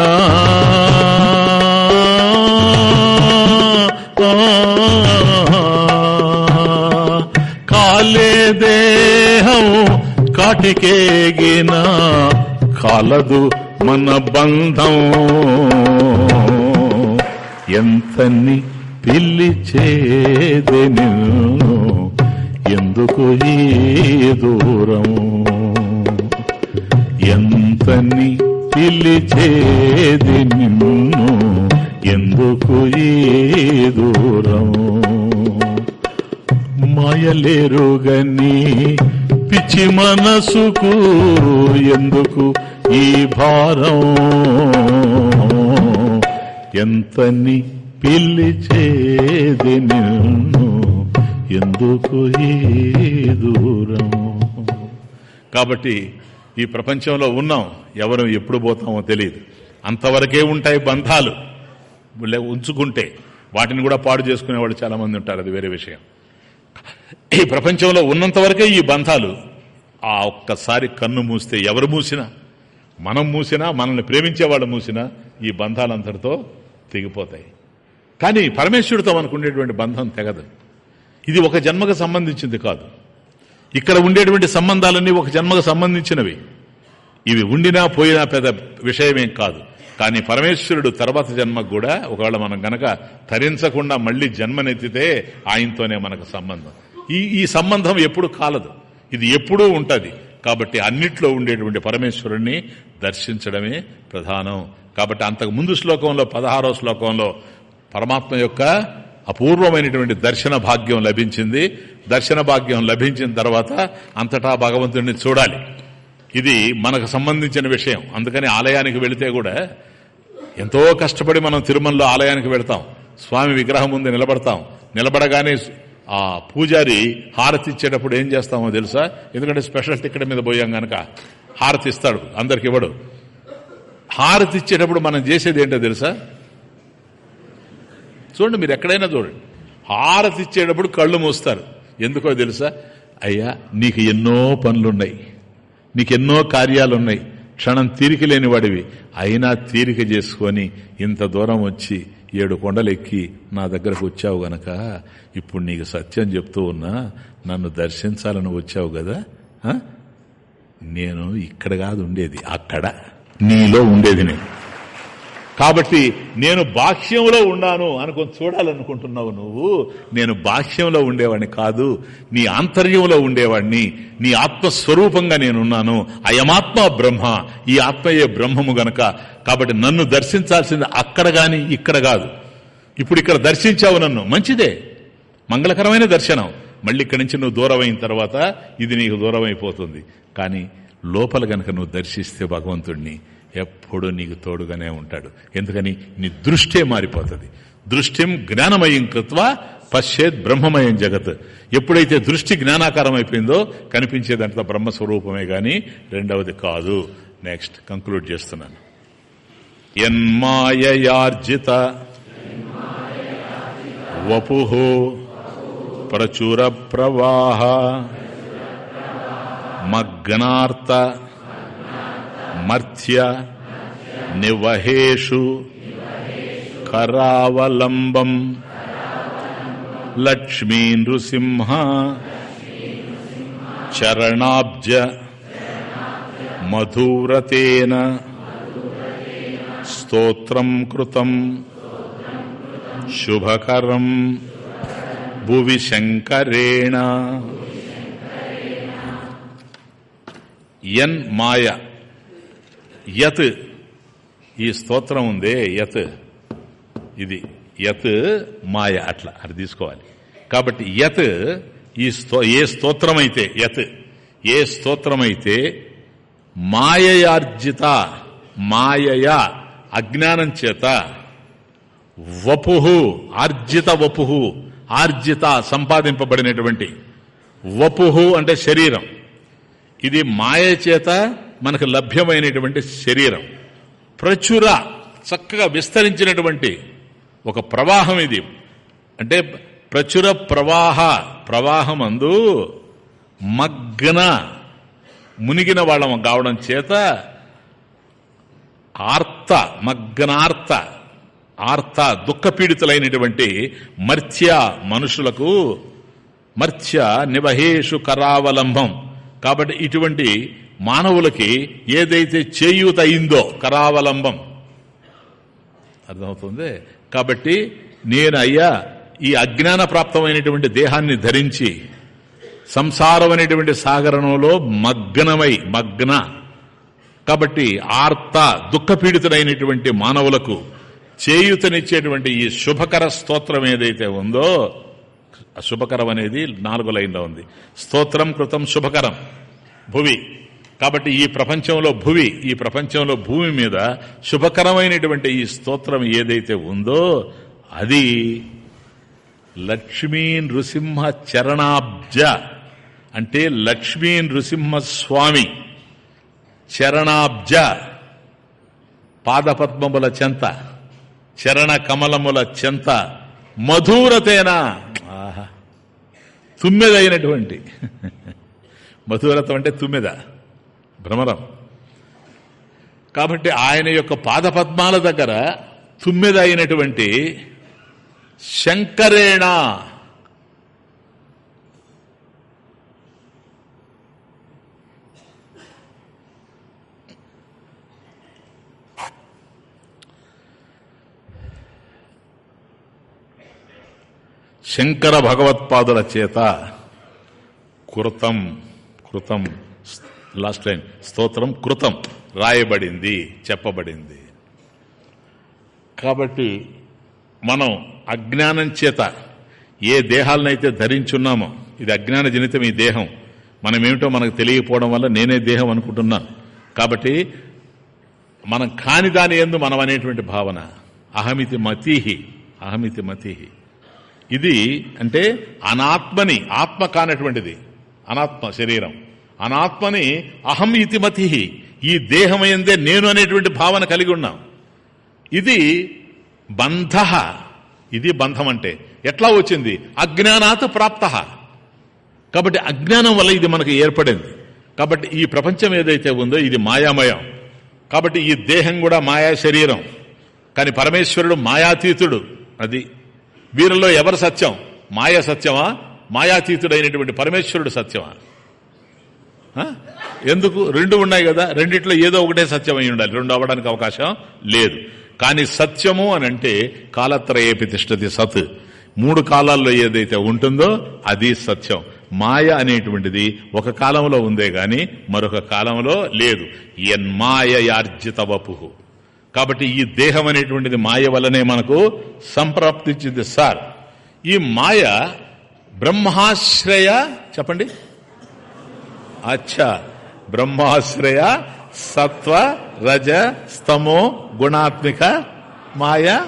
S2: కాలే దేహం కాటికేగిన కాలదు మన బంధం. ఎంతని పిలిచేది నిన్ను ఎందుకు ఈ దూరము? ఎంతని పిలిచేది నిన్ను ఎందుకు ఈ దూరం? మాయలేరుగని పిచ్చి మనసుకు ఎందుకు ఈ భారం? ఎంతని పిలిచేది నిన్ను ఎందుకు ఈ దూరం?
S1: కాబట్టి ఈ ప్రపంచంలో ఉన్నాం ఎవరు ఎప్పుడు పోతామో తెలియదు. అంతవరకే ఉంటాయి బంధాలు. ఉంచుకుంటే వాటిని కూడా పాడు చేసుకునే వాళ్ళు చాలా మంది ఉంటారు అది వేరే విషయం. ఈ ప్రపంచంలో ఉన్నంత వరకే ఈ బంధాలు ఆ ఒక్కసారి కన్ను మూస్తే ఎవరు మూసినా మనం మూసినా మనల్ని ప్రేమించే వాళ్ళు మూసినా ఈ బంధాలంతటితో తెగిపోతాయి. కానీ పరమేశ్వరుడితో మనకు ఉండేటువంటి బంధం తెగదు. ఇది ఒక జన్మకు సంబంధించింది కాదు. ఇక్కడ ఉండేటువంటి సంబంధాలన్నీ ఒక జన్మకు సంబంధించినవి. ఇవి ఉండినా పోయినా పెద్ద విషయమేం కాదు. కానీ పరమేశ్వరుడు తర్వాత జన్మకు కూడా ఒకవేళ మనం గనక తరించకుండా మళ్ళీ జన్మనెత్తితే ఆయనతోనే మనకు సంబంధం. ఈ ఈ సంబంధం ఎప్పుడు కాలదు. ఇది ఎప్పుడూ ఉంటుంది. కాబట్టి అన్నిట్లో ఉండేటువంటి పరమేశ్వరుణ్ణి దర్శించడమే ప్రధానం. కాబట్టి అంతకు ముందు శ్లోకంలో పదహారో శ్లోకంలో పరమాత్మ యొక్క అపూర్వమైనటువంటి దర్శన భాగ్యం లభించింది. దర్శన భాగ్యం లభించిన తర్వాత అంతటా భగవంతుడిని చూడాలి. ఇది మనకు సంబంధించిన విషయం. అందుకని ఆలయానికి వెళితే కూడా ఎంతో కష్టపడి మనం తిరుమలలో ఆలయానికి వెళతాం. స్వామి విగ్రహం ముందు నిలబడతాం. నిలబడగానే ఆ పూజారి హారతి ఇచ్చేటప్పుడు ఏం చేస్తామో తెలుసా? ఎందుకంటే స్పెషల్ టికెట్ మీద పోయాం గనక. హారతి ఇస్తాడు. అందరికి ఇవ్వడు. హారతి ఇచ్చేటప్పుడు మనం చేసేది ఏంటో తెలుసా? చూడండి మీరు ఎక్కడైనా చూడండి. హారతి ఇచ్చేటప్పుడు కళ్ళు మూస్తారు. ఎందుకో తెలుసా? అయ్యా నీకు ఎన్నో పనులున్నాయి. నీకెన్నో కార్యాలున్నాయి. క్షణం తీరిక లేని వాడివి అయినా తీరిక చేసుకొని ఇంత దూరం వచ్చి ఏడు కొండలు ఎక్కి నా దగ్గరకు వచ్చావు గనక ఇప్పుడు నీకు సత్యం చెప్తూ ఉన్నా నన్ను దర్శించాలని వచ్చావు కదా నేను ఇక్కడ కాదు ఉండేది. అక్కడ నీలో ఉండేది నేను. కాబట్టి నేను బాహ్యంలో ఉన్నాను అనుకొని చూడాలనుకుంటున్నావు నువ్వు. నేను బాహ్యంలో ఉండేవాడిని కాదు. నీ ఆంతర్యంలో ఉండేవాడిని. నీ ఆత్మస్వరూపంగా నేనున్నాను. అయమాత్మ బ్రహ్మ. ఈ ఆత్మయే బ్రహ్మము గనక. కాబట్టి నన్ను దర్శించాల్సింది అక్కడ గాని ఇక్కడ కాదు. ఇప్పుడు ఇక్కడ దర్శించావు నన్ను. మంచిదే. మంగళకరమైన దర్శనం. మళ్ళీ ఇక్కడి నుంచి నువ్వు దూరం అయిన తర్వాత ఇది నీకు దూరం అయిపోతుంది కానీ లోపల గనక నువ్వు దర్శిస్తే భగవంతుణ్ణి ఎప్పుడు నీకు తోడుగానే ఉంటాడు. ఎందుకని? నీ దృష్టే మారిపోతుంది. దృష్టిం జ్ఞానమయం కృత్వ పశ్చేత్ బ్రహ్మమయం జగత్. ఎప్పుడైతే దృష్టి జ్ఞానాకారం అయిపోయిందో కనిపించేదంతా బ్రహ్మస్వరూపమే గాని రెండవది కాదు. నెక్స్ట్ కంక్లూడ్ చేస్తున్నాను. ఎన్మాయార్జిత వపు ప్రచుర ప్రవాహ మగ్నార్థ మర్త్య నివహేషు కరావలంబం లక్ష్మీ నృసింహ చరణాబ్జ మధురతేన స్తోత్రం కృతం శుభకరం భువి శంకరేణ ఎన్ మాయ యత్. ఈ స్తోత్రం ఉందే యత్. ఇది యత్ మాయ అట్లా అది తీసుకోవాలి. కాబట్టి యత్ ఈ స్తో ఏ స్తోత్రమైతే యత్ ఏ స్తోత్రమైతే మాయయార్జిత మాయయ అజ్ఞానం చేత వపు ఆర్జిత వపు ఆర్జిత సంపాదింపబడినటువంటి వపు అంటే శరీరం. ఇది మాయ చేత మనకు లభ్యమైనటువంటి శరీరం. ప్రచుర చక్కగా విస్తరించినటువంటి ఒక ప్రవాహం ఇది. అంటే ప్రచుర ప్రవాహ ప్రవాహమందు మగ్న మునిగిన వాళ్ళం కావడం చేత ఆర్త మగ్నార్త ఆర్త దుఃఖపీడితులైనటువంటి మర్త్య మనుషులకు మర్త్య నివహేషు కరావలంబం కాబట్టి ఇటువంటి మానవులకి ఏదైతే చేయూత అయిందో కరావలంబం. అర్థమవుతుంది? కాబట్టి నేను అయ్యా ఈ అజ్ఞాన ప్రాప్తమైనటువంటి దేహాన్ని ధరించి సంసారం అనేటువంటి సాగరంలో మగ్నమై మగ్న. కాబట్టి ఆర్త దుఃఖపీడితుడైనటువంటి మానవులకు చేయూతనిచ్చేటువంటి ఈ శుభకర స్తోత్రం ఏదైతే ఉందో శుభకరం అనేది నాలుగు లైన్లో ఉంది. స్తోత్రం కృతం శుభకరం. భువి. కాబట్టి ఈ ప్రపంచంలో భువి ఈ ప్రపంచంలో భూమి మీద శుభకరమైనటువంటి ఈ స్తోత్రం ఏదైతే ఉందో అది లక్ష్మీ నృసింహ చరణాబ్జ అంటే లక్ష్మీ నృసింహస్వామి చరణాబ్జ పాదపద్మముల చెంత చరణ కమలముల చెంత మధురతేన? ఆహా. తుమ్మెదైనటువంటి. మధురతం అంటే తుమ్మెద. భ్రమరం. కాబట్టి ఆయన యొక్క పాదపద్మాల దగ్గర తుమ్మెదైనటువంటి శంకరేణ. శంకర భగవత్పాదుల చేత కృతం కృతం. Last line. స్తోత్రం కృతం. రాయబడింది చెప్పబడింది. కాబట్టి మనం అజ్ఞానం చేత ఏ దేహాలనైతే ధరించున్నామో ఇది అజ్ఞాన జనితం ఈ దేహం. మనం ఏమిటో మనకు తెలియకపోవడం వల్ల నేనే దేహం అనుకుంటున్నాను. కాబట్టి మనం కాని దాని ఎందు మనం అనేటువంటి భావన. అహమితి మతీహి అహమితి మతీహి. ఇది అంటే అనాత్మని ఆత్మ కానటువంటిది. అనాత్మ శరీరం. అనాత్మని అహం ఇతి ఈ దేహమైందే నేను అనేటువంటి భావన కలిగి ఉన్నాం. ఇది బంధ. ఇది బంధం అంటే ఎట్లా వచ్చింది? అజ్ఞానాత్ ప్రాప్త. కాబట్టి అజ్ఞానం వల్ల ఇది మనకు ఏర్పడింది. కాబట్టి ఈ ప్రపంచం ఏదైతే ఉందో ఇది మాయామయం. కాబట్టి ఈ దేహం కూడా మాయా శరీరం. కానీ పరమేశ్వరుడు మాయాతీతుడు. అది వీరిలో ఎవరు సత్యం? మాయా సత్యమా? మాయాతీతుడైనటువంటి పరమేశ్వరుడు సత్యమా? ఎందుకు? రెండు ఉన్నాయి కదా. రెండిట్లో ఏదో ఒకటే సత్యం అయి ఉండాలి. రెండు అవ్వడానికి అవకాశం లేదు. కానీ సత్యము అని అంటే కాలత్రయేపి తిష్టతి సత్. మూడు కాలాల్లో ఏదైతే ఉంటుందో అది సత్యం. మాయ అనేటువంటిది ఒక కాలంలో ఉందే గాని మరొక కాలంలో లేదు. ఎన్మాయార్జిత వపుహు కాబట్టి ఈ దేహం అనేటువంటిది మాయ వల్లనే మనకు సంప్రాప్తించింది సార్. ఈ మాయ బ్రహ్మాశ్రయ చెప్పండి? అచ్చా. బ్రహ్మాశ్రయ సత్వ రజ స్తమో గుణాత్మిక మాయ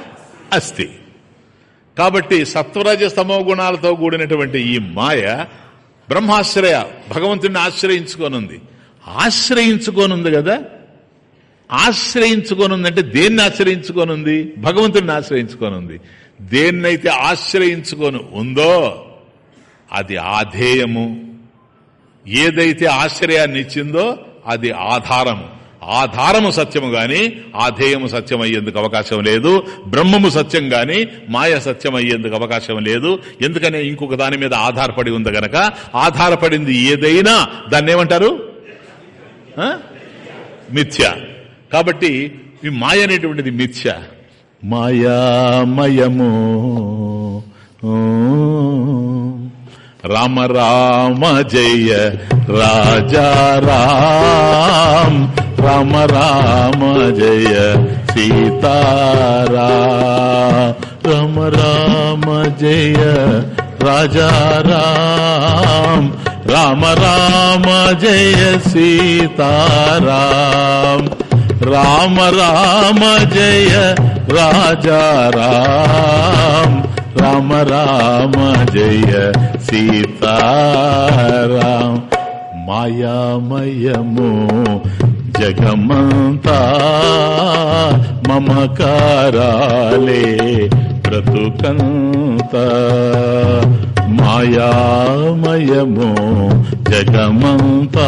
S1: అస్తి కాబట్టి సత్వరజ స్తమో గుణాలతో కూడినటువంటి ఈ మాయ బ్రహ్మాశ్రయ భగవంతుడిని ఆశ్రయించుకోనుంది. ఆశ్రయించుకోనుంది కదా? ఆశ్రయించుకోనుంది అంటే దేన్ని ఆశ్రయించుకోనుంది? భగవంతుడిని ఆశ్రయించుకోనుంది. దేన్నైతే ఆశ్రయించుకొని ఉందో అది ఆధేయము ఏదైతే ఆశ్రయాన్ని ఇచ్చిందో అది ఆధారము. ఆధారము సత్యము గాని ఆధేయము సత్యం అయ్యేందుకు అవకాశం లేదు బ్రహ్మము సత్యం గాని మాయ సత్యం అయ్యేందుకు అవకాశం లేదు. ఎందుకనే ఇంకొక దాని మీద ఆధారపడి ఉంది గనక ఆధారపడింది ఏదైనా దాన్ని ఏమంటారు? ఆ? మిథ్య. కాబట్టి ఈ మాయ అనేటువంటిది మిథ్య.
S2: మాయామయము. రామ రామ జయ రాజా రామ. రామ రామ జయ సీతారా రామ. రామ జయ రాజా రామ. రామ రామ జయ సీతారాం రామ రామ జయ రాజా రామ. రామ రామ జయ సీతారాం మాయామయము జగమంతా మమకారాలే బ్రతుకంత. మాయామయము జగమంతా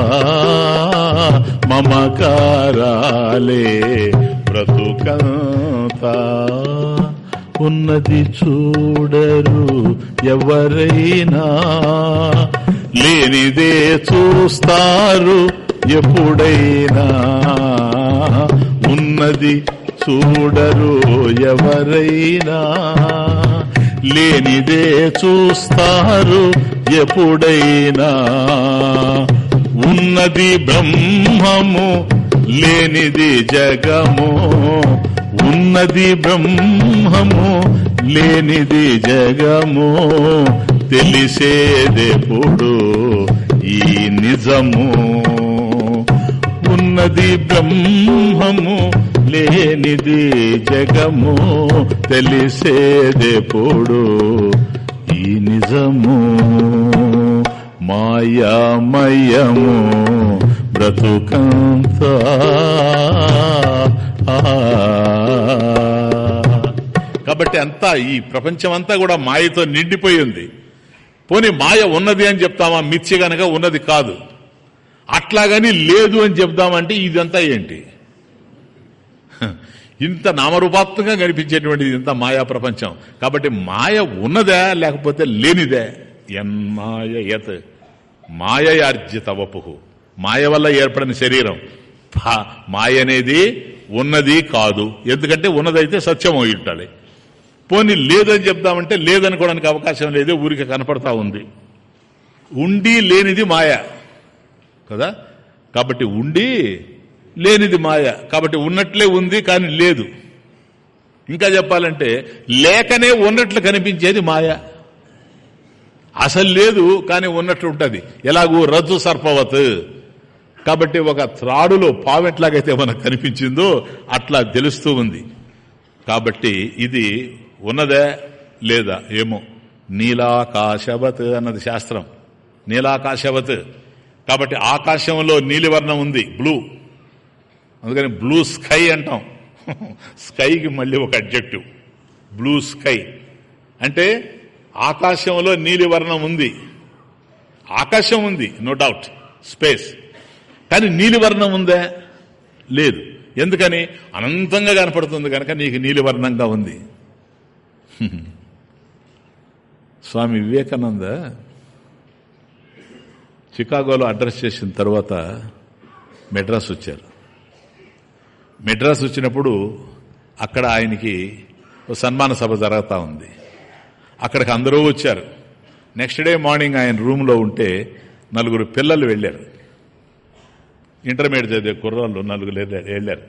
S2: మమకారాలే బ్రతుకంత. ఉన్నది చూడరు ఎవరైనా. లేనిదే చూస్తారు ఎప్పుడైనా. ఉన్నది చూడరు ఎవరైనా. లేనిదే చూస్తారు ఎప్పుడైనా. ఉన్నది బ్రహ్మము లేనిది జగము. ఉన్నది బ్రహ్మము లేనిది జగము. తెలిసేదెప్పుడు ఈ నిజము. ఉన్నది బ్రహ్మము లేనిది జగము. తెలిసేదెప్పుడు ఈ నిజము. మాయామయము బ్రతుకంతా *laughs*
S1: కాబట్టి అంతా ఈ ప్రపంచం అంతా కూడా మాయతో నిండిపోయి ఉంది. పోనీ మాయ ఉన్నది అని చెప్తామా? మిథ్య గనక ఉన్నది కాదు. అట్లాగని లేదు అని చెప్దామంటే ఇదంతా ఏంటి? *laughs* ఇంత నామరూపాత్మకంగా కనిపించేటువంటిది ఇంత మాయా ప్రపంచం. కాబట్టి మాయ ఉన్నదా లేకపోతే లేనిదే? ఎన్మాయ యత్ మాయయార్జిత వపుహు మాయ వల్ల ఏర్పడిన శరీరం. మాయ అనేది ఉన్నది కాదు. ఎందుకంటే ఉన్నదైతే సత్యం అయి ఉండాలి పోనీ లేదని చెప్దామంటే లేదనుకోవడానికి అవకాశం లేదు ఊరికి కనపడతా ఉంది. ఉండి లేనిది మాయ. కదా? కాబట్టి ఉండి లేనిది మాయ. కాబట్టి ఉన్నట్లే ఉంది కానీ లేదు. ఇంకా చెప్పాలంటే లేకనే ఉన్నట్లు కనిపించేది మాయ. అసలు లేదు కానీ ఉన్నట్లు ఉంటుంది ఎలాగూ రజ్జు సర్పవత్. కాబట్టి ఒక త్రాడులో పావెట్లాగైతే మనకు కనిపించిందో అట్లా తెలుస్తూ ఉంది. కాబట్టి ఇది ఉన్నదే లేదా ఏమో? నీలాకాశవత్ అన్నది శాస్త్రం. నీలాకాశవత్. కాబట్టి ఆకాశంలో నీలివర్ణం ఉంది బ్లూ. అందుకని బ్లూ స్కై అంటాం. స్కైకి మళ్ళీ ఒక అడ్జెక్టివ్. Blue sky. అంటే ఆకాశంలో నీలివర్ణం ఉంది. ఆకాశం ఉంది నో డౌట్. స్పేస్. కానీ నీలివర్ణం ఉందా? లేదు. ఎందుకని? అనంతంగా కనపడుతుంది కనుక నీకు నీలివర్ణంగా ఉంది. *laughs* స్వామి వివేకానంద చికాగోలో అడ్రస్ చేసిన తర్వాత మెడ్రాస్ వచ్చారు. మెడ్రాస్ వచ్చినప్పుడు అక్కడ ఆయనకి ఓ సన్మాన సభ జరుగుతూ ఉంది. అక్కడికి అందరూ వచ్చారు. నెక్స్ట్ డే మార్నింగ్ ఆయన రూమ్లో ఉంటే నలుగురు పిల్లలు వెళ్ళారు. ఇంటర్మీడియట్ చదివే కుర్రాళ్ళు నలుగురు వెళ్ళారు.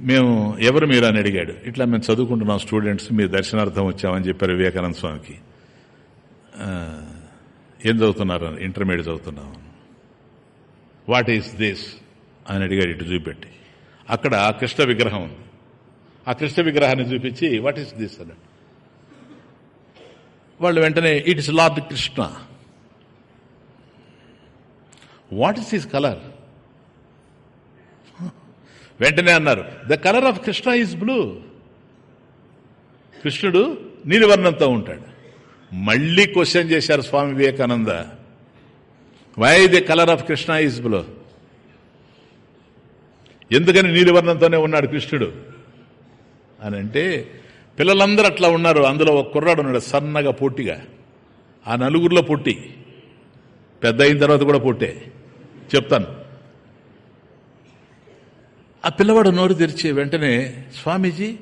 S1: మేము ఎవరు మీరు అని అడిగాడు. ఇట్లా మేము చదువుకుంటున్నాం స్టూడెంట్స్ మీరు దర్శనార్థం వచ్చామని చెప్పారు వివేకానంద స్వామికి. ఏం చదువుతున్నారు? ఇంటర్మీడియట్ చదువుతున్నాం. వాట్ ఈస్ దిస్ అని అడిగాడు ఇటు చూపెట్టి. అక్కడ కృష్ణ విగ్రహం ఉంది. ఆ కృష్ణ విగ్రహాన్ని చూపించి వాట్ ఈస్ దిస్ అన్నాడు. వాళ్ళు వెంటనే it is lord Krishna what is his colour వెంటనే అన్నారు the colour of Krishna is blue కృష్ణుడు నీలివర్ణంతో ఉంటాడు. మళ్ళీ క్వశ్చన్ చేశారు Swami Vivekananda. Why the colour of Krishna is blue ఎందుకని నీలివర్ణంతోనే ఉన్నాడు కృష్ణుడు? అని అంటే పిల్లలందరూ అట్లా ఉన్నారు. అందులో ఒక కుర్రాడు ఉన్నాడు సన్నగా పొట్టిగా ఆ నలుగురిలో పొట్టి పెద్ద అయిన తర్వాత కూడా పొట్టే చెప్తాను. ఆ పిల్లవాడు నోరు తెరిచి వెంటనే Swamiji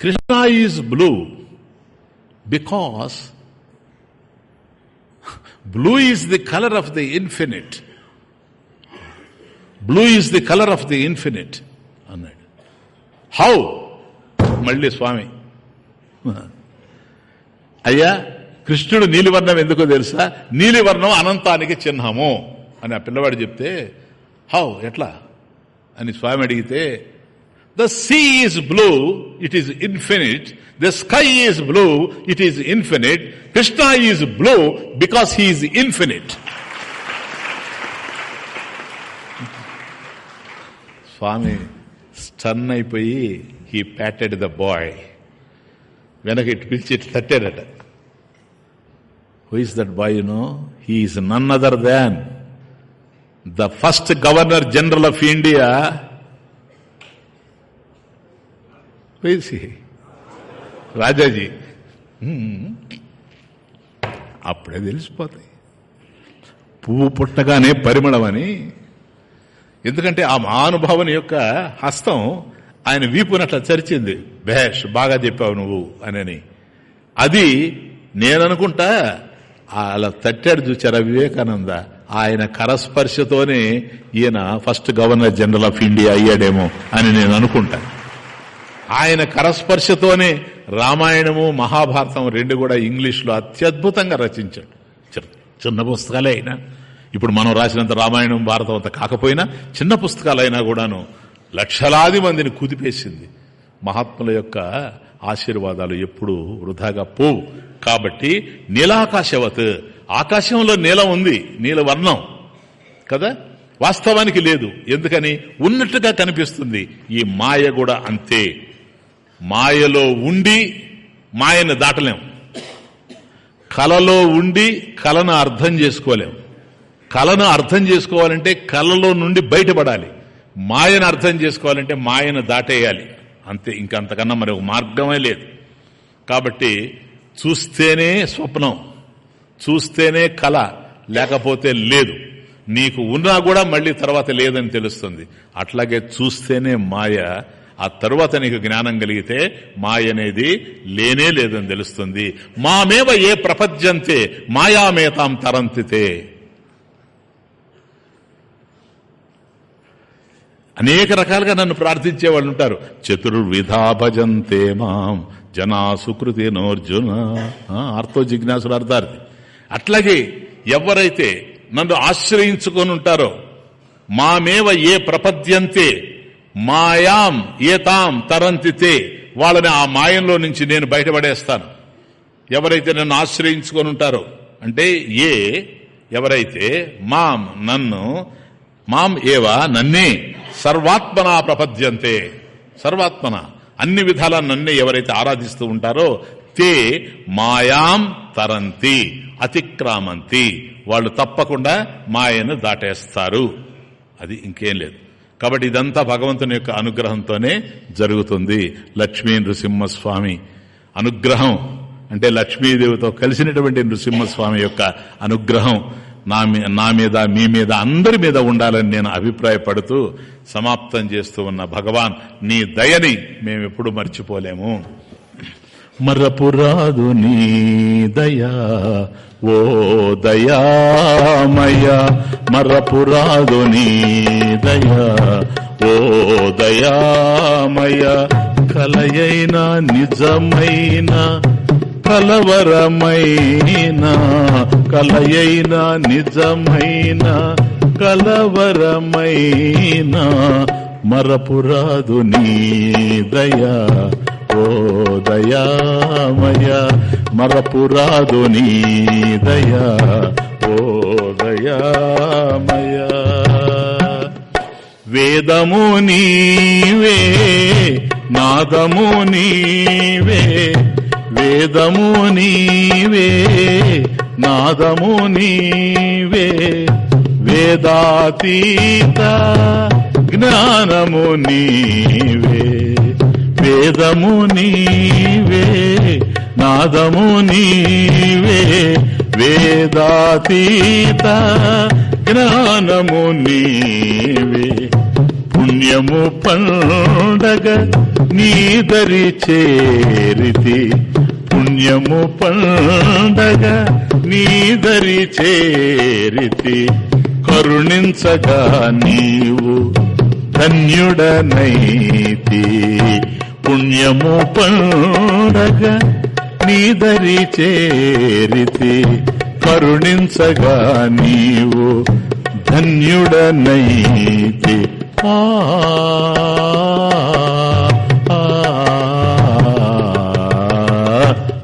S1: Krishna is blue because blue is the colour of the infinite. Blue is the colour of the infinite అన్నాడు. హౌ? మళ్ళీ స్వామి. అయ్యా కృష్ణుడు నీలివర్ణం ఎందుకో తెలుసా? నీలివర్ణం అనంతానికి చిహ్నము. అని ఆ పిల్లవాడు చెప్తే హౌ ఎట్లా? అని స్వామి అడిగితే the sea is blue it is infinite. The sky is blue it is infinite. Krishna is blue because he is infinite. Swami stun అయిపోయి హీ ప్యాటెడ్ ద బాయ్. వెనక ఇటు పిలిచి ఇటు తట్టాడట who is that boy you know he is none other than the first governor general of India Rajaji అప్పుడే తెలిసిపోతాయి. పువ్వు పుట్టగానే పరిమళం అని ఎందుకంటే ఆ మహానుభావుని యొక్క హస్తం ఆయన వీపునట్లా చరిచింది. బేష్ బాగా చెప్పావు నువ్వు అని అది నేననుకుంటా అలా తట్టాడు చూచారా వివేకానంద? ఆయన కరస్పర్శతోనే ఈయన first governor general of India అయ్యాడేమో అని నేను అనుకుంటా. ఆయన కరస్పర్శతోనే రామాయణము మహాభారతం రెండు కూడా ఇంగ్లీష్లో అత్యద్భుతంగా రచించాడు. చిన్న- చిన్న పుస్తకాలే అయినా ఇప్పుడు మనం రాసినంత రామాయణం భారతం అంత కాకపోయినా చిన్న పుస్తకాలైనా కూడాను లక్షలాది మందిని కుదిపేసింది. మహాత్ముల యొక్క ఆశీర్వాదాలు ఎప్పుడూ వృధాగా పోవు. కాబట్టి నీలాకాశవత్. ఆకాశంలో నీలం ఉంది నీల వర్ణం. కదా? వాస్తవానికి లేదు. ఎందుకని? ఉన్నట్టుగా కనిపిస్తుంది. ఈ మాయ కూడా అంతే. మాయలో ఉండి మాయను దాటలేం. కలలో ఉండి కలను అర్థం చేసుకోలేం. కలను అర్థం చేసుకోవాలంటే కలలో నుండి బయటపడాలి. మాయను అర్థం చేసుకోవాలంటే మాయను దాటేయాలి. అంతే. ఇంకంతకన్నా మరి ఒక మార్గమే లేదు. కాబట్టి చూస్తేనే స్వప్నం చూస్తేనే కళ లేకపోతే లేదు. నీకు ఉన్నా కూడా మళ్ళీ తర్వాత లేదని తెలుస్తుంది. అట్లాగే చూస్తేనే మాయ ఆ తర్వాత నీకు జ్ఞానం కలిగితే మాయ అనేది లేనే లేదని తెలుస్తుంది. మామేవ ఏ ప్రపంచంతే మాయామేతాం తరంతితే. అనేక రకాలుగా నన్ను ప్రార్థించే వాళ్ళు ఉంటారు. చతుర్విధా భజంతే మాం జనా సుకృతి నోర్జున. జిజ్ఞాసుడు అర్థార్థి అట్లాగే ఎవరైతే నన్ను ఆశ్రయించుకొని ఉంటారో మామేవ ఏ ప్రపద్యంతే మాయాం ఏతాం తరంతితే వాళ్ళని ఆ మాయంలో నుంచి నేను బయటపడేస్తాను. ఎవరైతే నన్ను ఆశ్రయించుకొని ఉంటారో అంటే ఏ ఎవరైతే మాం నన్ను మాం ఏవా నన్నే సర్వాత్మనా ప్రపద్యంతే. సర్వాత్మన. అన్ని విధాల నన్నే ఎవరైతే ఆరాధిస్తూ ఉంటారో తే మాయాం తరంతి అతిక్రామంతి. వాళ్ళు తప్పకుండా మాయను దాటేస్తారు. అది ఇంకేం లేదు. కాబట్టి ఇదంతా భగవంతుని యొక్క అనుగ్రహంతోనే జరుగుతుంది. లక్ష్మీ నృసింహస్వామి అనుగ్రహం అంటే లక్ష్మీదేవితో కలిసినటువంటి నృసింహస్వామి యొక్క అనుగ్రహం. నా నా మీద మీ మీద అందరి మీద ఉండాలని నేను అభిప్రాయపడుతూ సమాప్తం చేస్తూ ఉన్న భగవాన్ నీ దయని మేమెప్పుడు మర్చిపోలేము.
S2: మరపురాదు నీ దయా ఓ దయామయ. మరపురాదు నీ దయా ఓ దయామయ. కలయైన నిజమైన కలవరమైన కలయైన నిజమైన కలవరమైన మరపురాదు నీ దయా ఓ దయామయ మరపురాదు నీ దయా ఓ దయామయ. వేదము నీవే నాదము నీవే వేదము నీవే నాదము నీవే. వేదాతీత జ్ఞానము నీవే వేదము నీవే నాదము నీవే. వేదాతీత జ్ఞానము నీవే. పుణ్యము పండగ నీదరి చేరితి. పుణ్యము పండగ నీదరి చేరితి. కరుణించగా నీవు ధన్యుడనైతి. పుణ్యము పండగ నీదరి చేరితి. కరుణించగా నీవు ధన్యుడనైతి.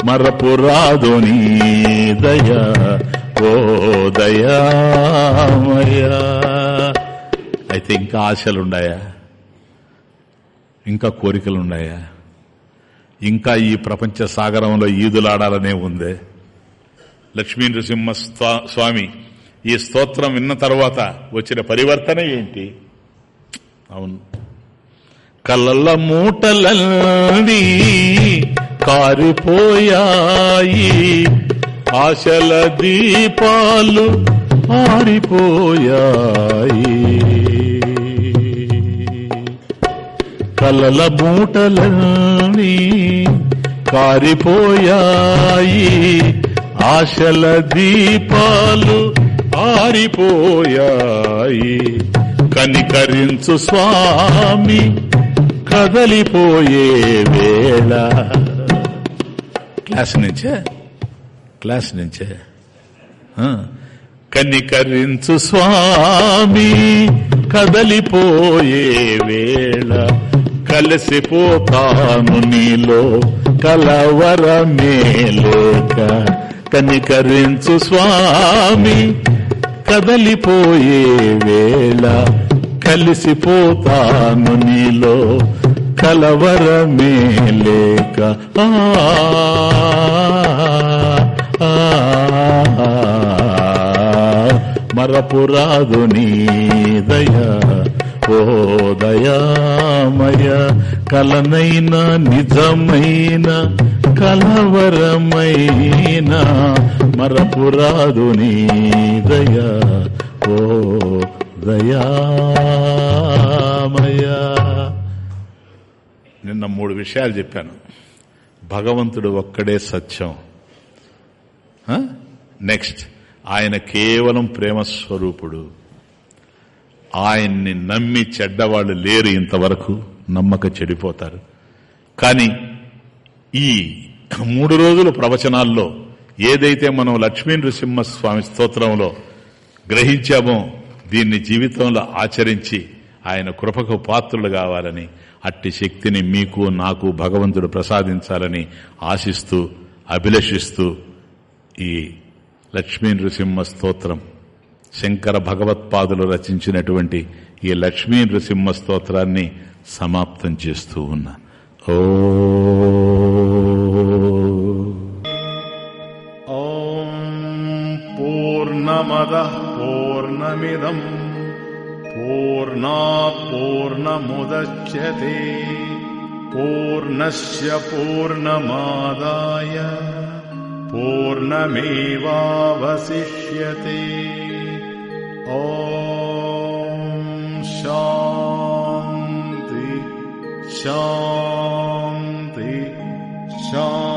S2: మరపురాదు నీ దయ. ఓ దయామయ అయితే ఇంకా ఆశలున్నాయా ఇంకా కోరికలున్నాయా ఇంకా ఈ ప్రపంచ సాగరంలో ఈదులాడాలనే ఉందే. లక్ష్మీ నృసింహ స్వా- స్వామి ఈ స్తోత్రం విన్న తర్వాత వచ్చిన పరివర్తన ఏంటి? అవును. కలల మూటలన్నీ కారిపోయాయి. ఆశల దీపాలు ఆరిపోయాయి. కలల మూటలన్నీ కారిపోయాయి. ఆశల దీపాలు ఆరిపోయాయి. కనికరించు స్వామి కదలిపోయే వేళ. క్లాస్ నుంచే? క్లాస్ నుంచే? కనికరించు స్వామి కదలిపోయే వేళ. కలిసిపోతాను నీలో కలవరమేలేక కనికరించు స్వామి కదలిపోయే వేళ కలిసిపోతాను నీలో కలవరమే లేక. ఆ, మరపురాదు నీ దయ. ఓ కలనైన నిజమైన కలవరమైన మరపురాదు నీ దయ. ఓ దయామయ
S1: నిన్న మూడు విషయాలు చెప్పాను. భగవంతుడు ఒక్కడే సత్యం. ఆ? నెక్స్ట్ ఆయన కేవలం ప్రేమ స్వరూపుడు ఆయన్ని నమ్మి చెడ్డవాళ్ళు లేరు ఇంతవరకు. నమ్మక చెడిపోతారు. కానీ ఈ మూడు రోజుల ప్రవచనాల్లో ఏదైతే మనం లక్ష్మీ నృసింహస్వామి స్తోత్రంలో గ్రహించామో దీన్ని జీవితంలో ఆచరించి ఆయన కృపకు పాత్రులు కావాలని అట్టి శక్తిని మీకు నాకు భగవంతుడు ప్రసాదించాలని ఆశిస్తూ అభిలషిస్తూ ఈ లక్ష్మీ నృసింహ స్తోత్రం శంకర భగవత్పాదులు రచించినటువంటి ఈ లక్ష్మీ నృసింహ స్తోత్రాన్ని సమాప్తం చేస్తూ ఉన్నా. ఓ.
S3: పూర్ణమద పూర్ణమిదం పూర్ణా పూర్ణముద్యతే పూర్ణస్ పూర్ణమాదాయ పూర్ణమేవాశిష్యే शान्ति शान्ति शान्ति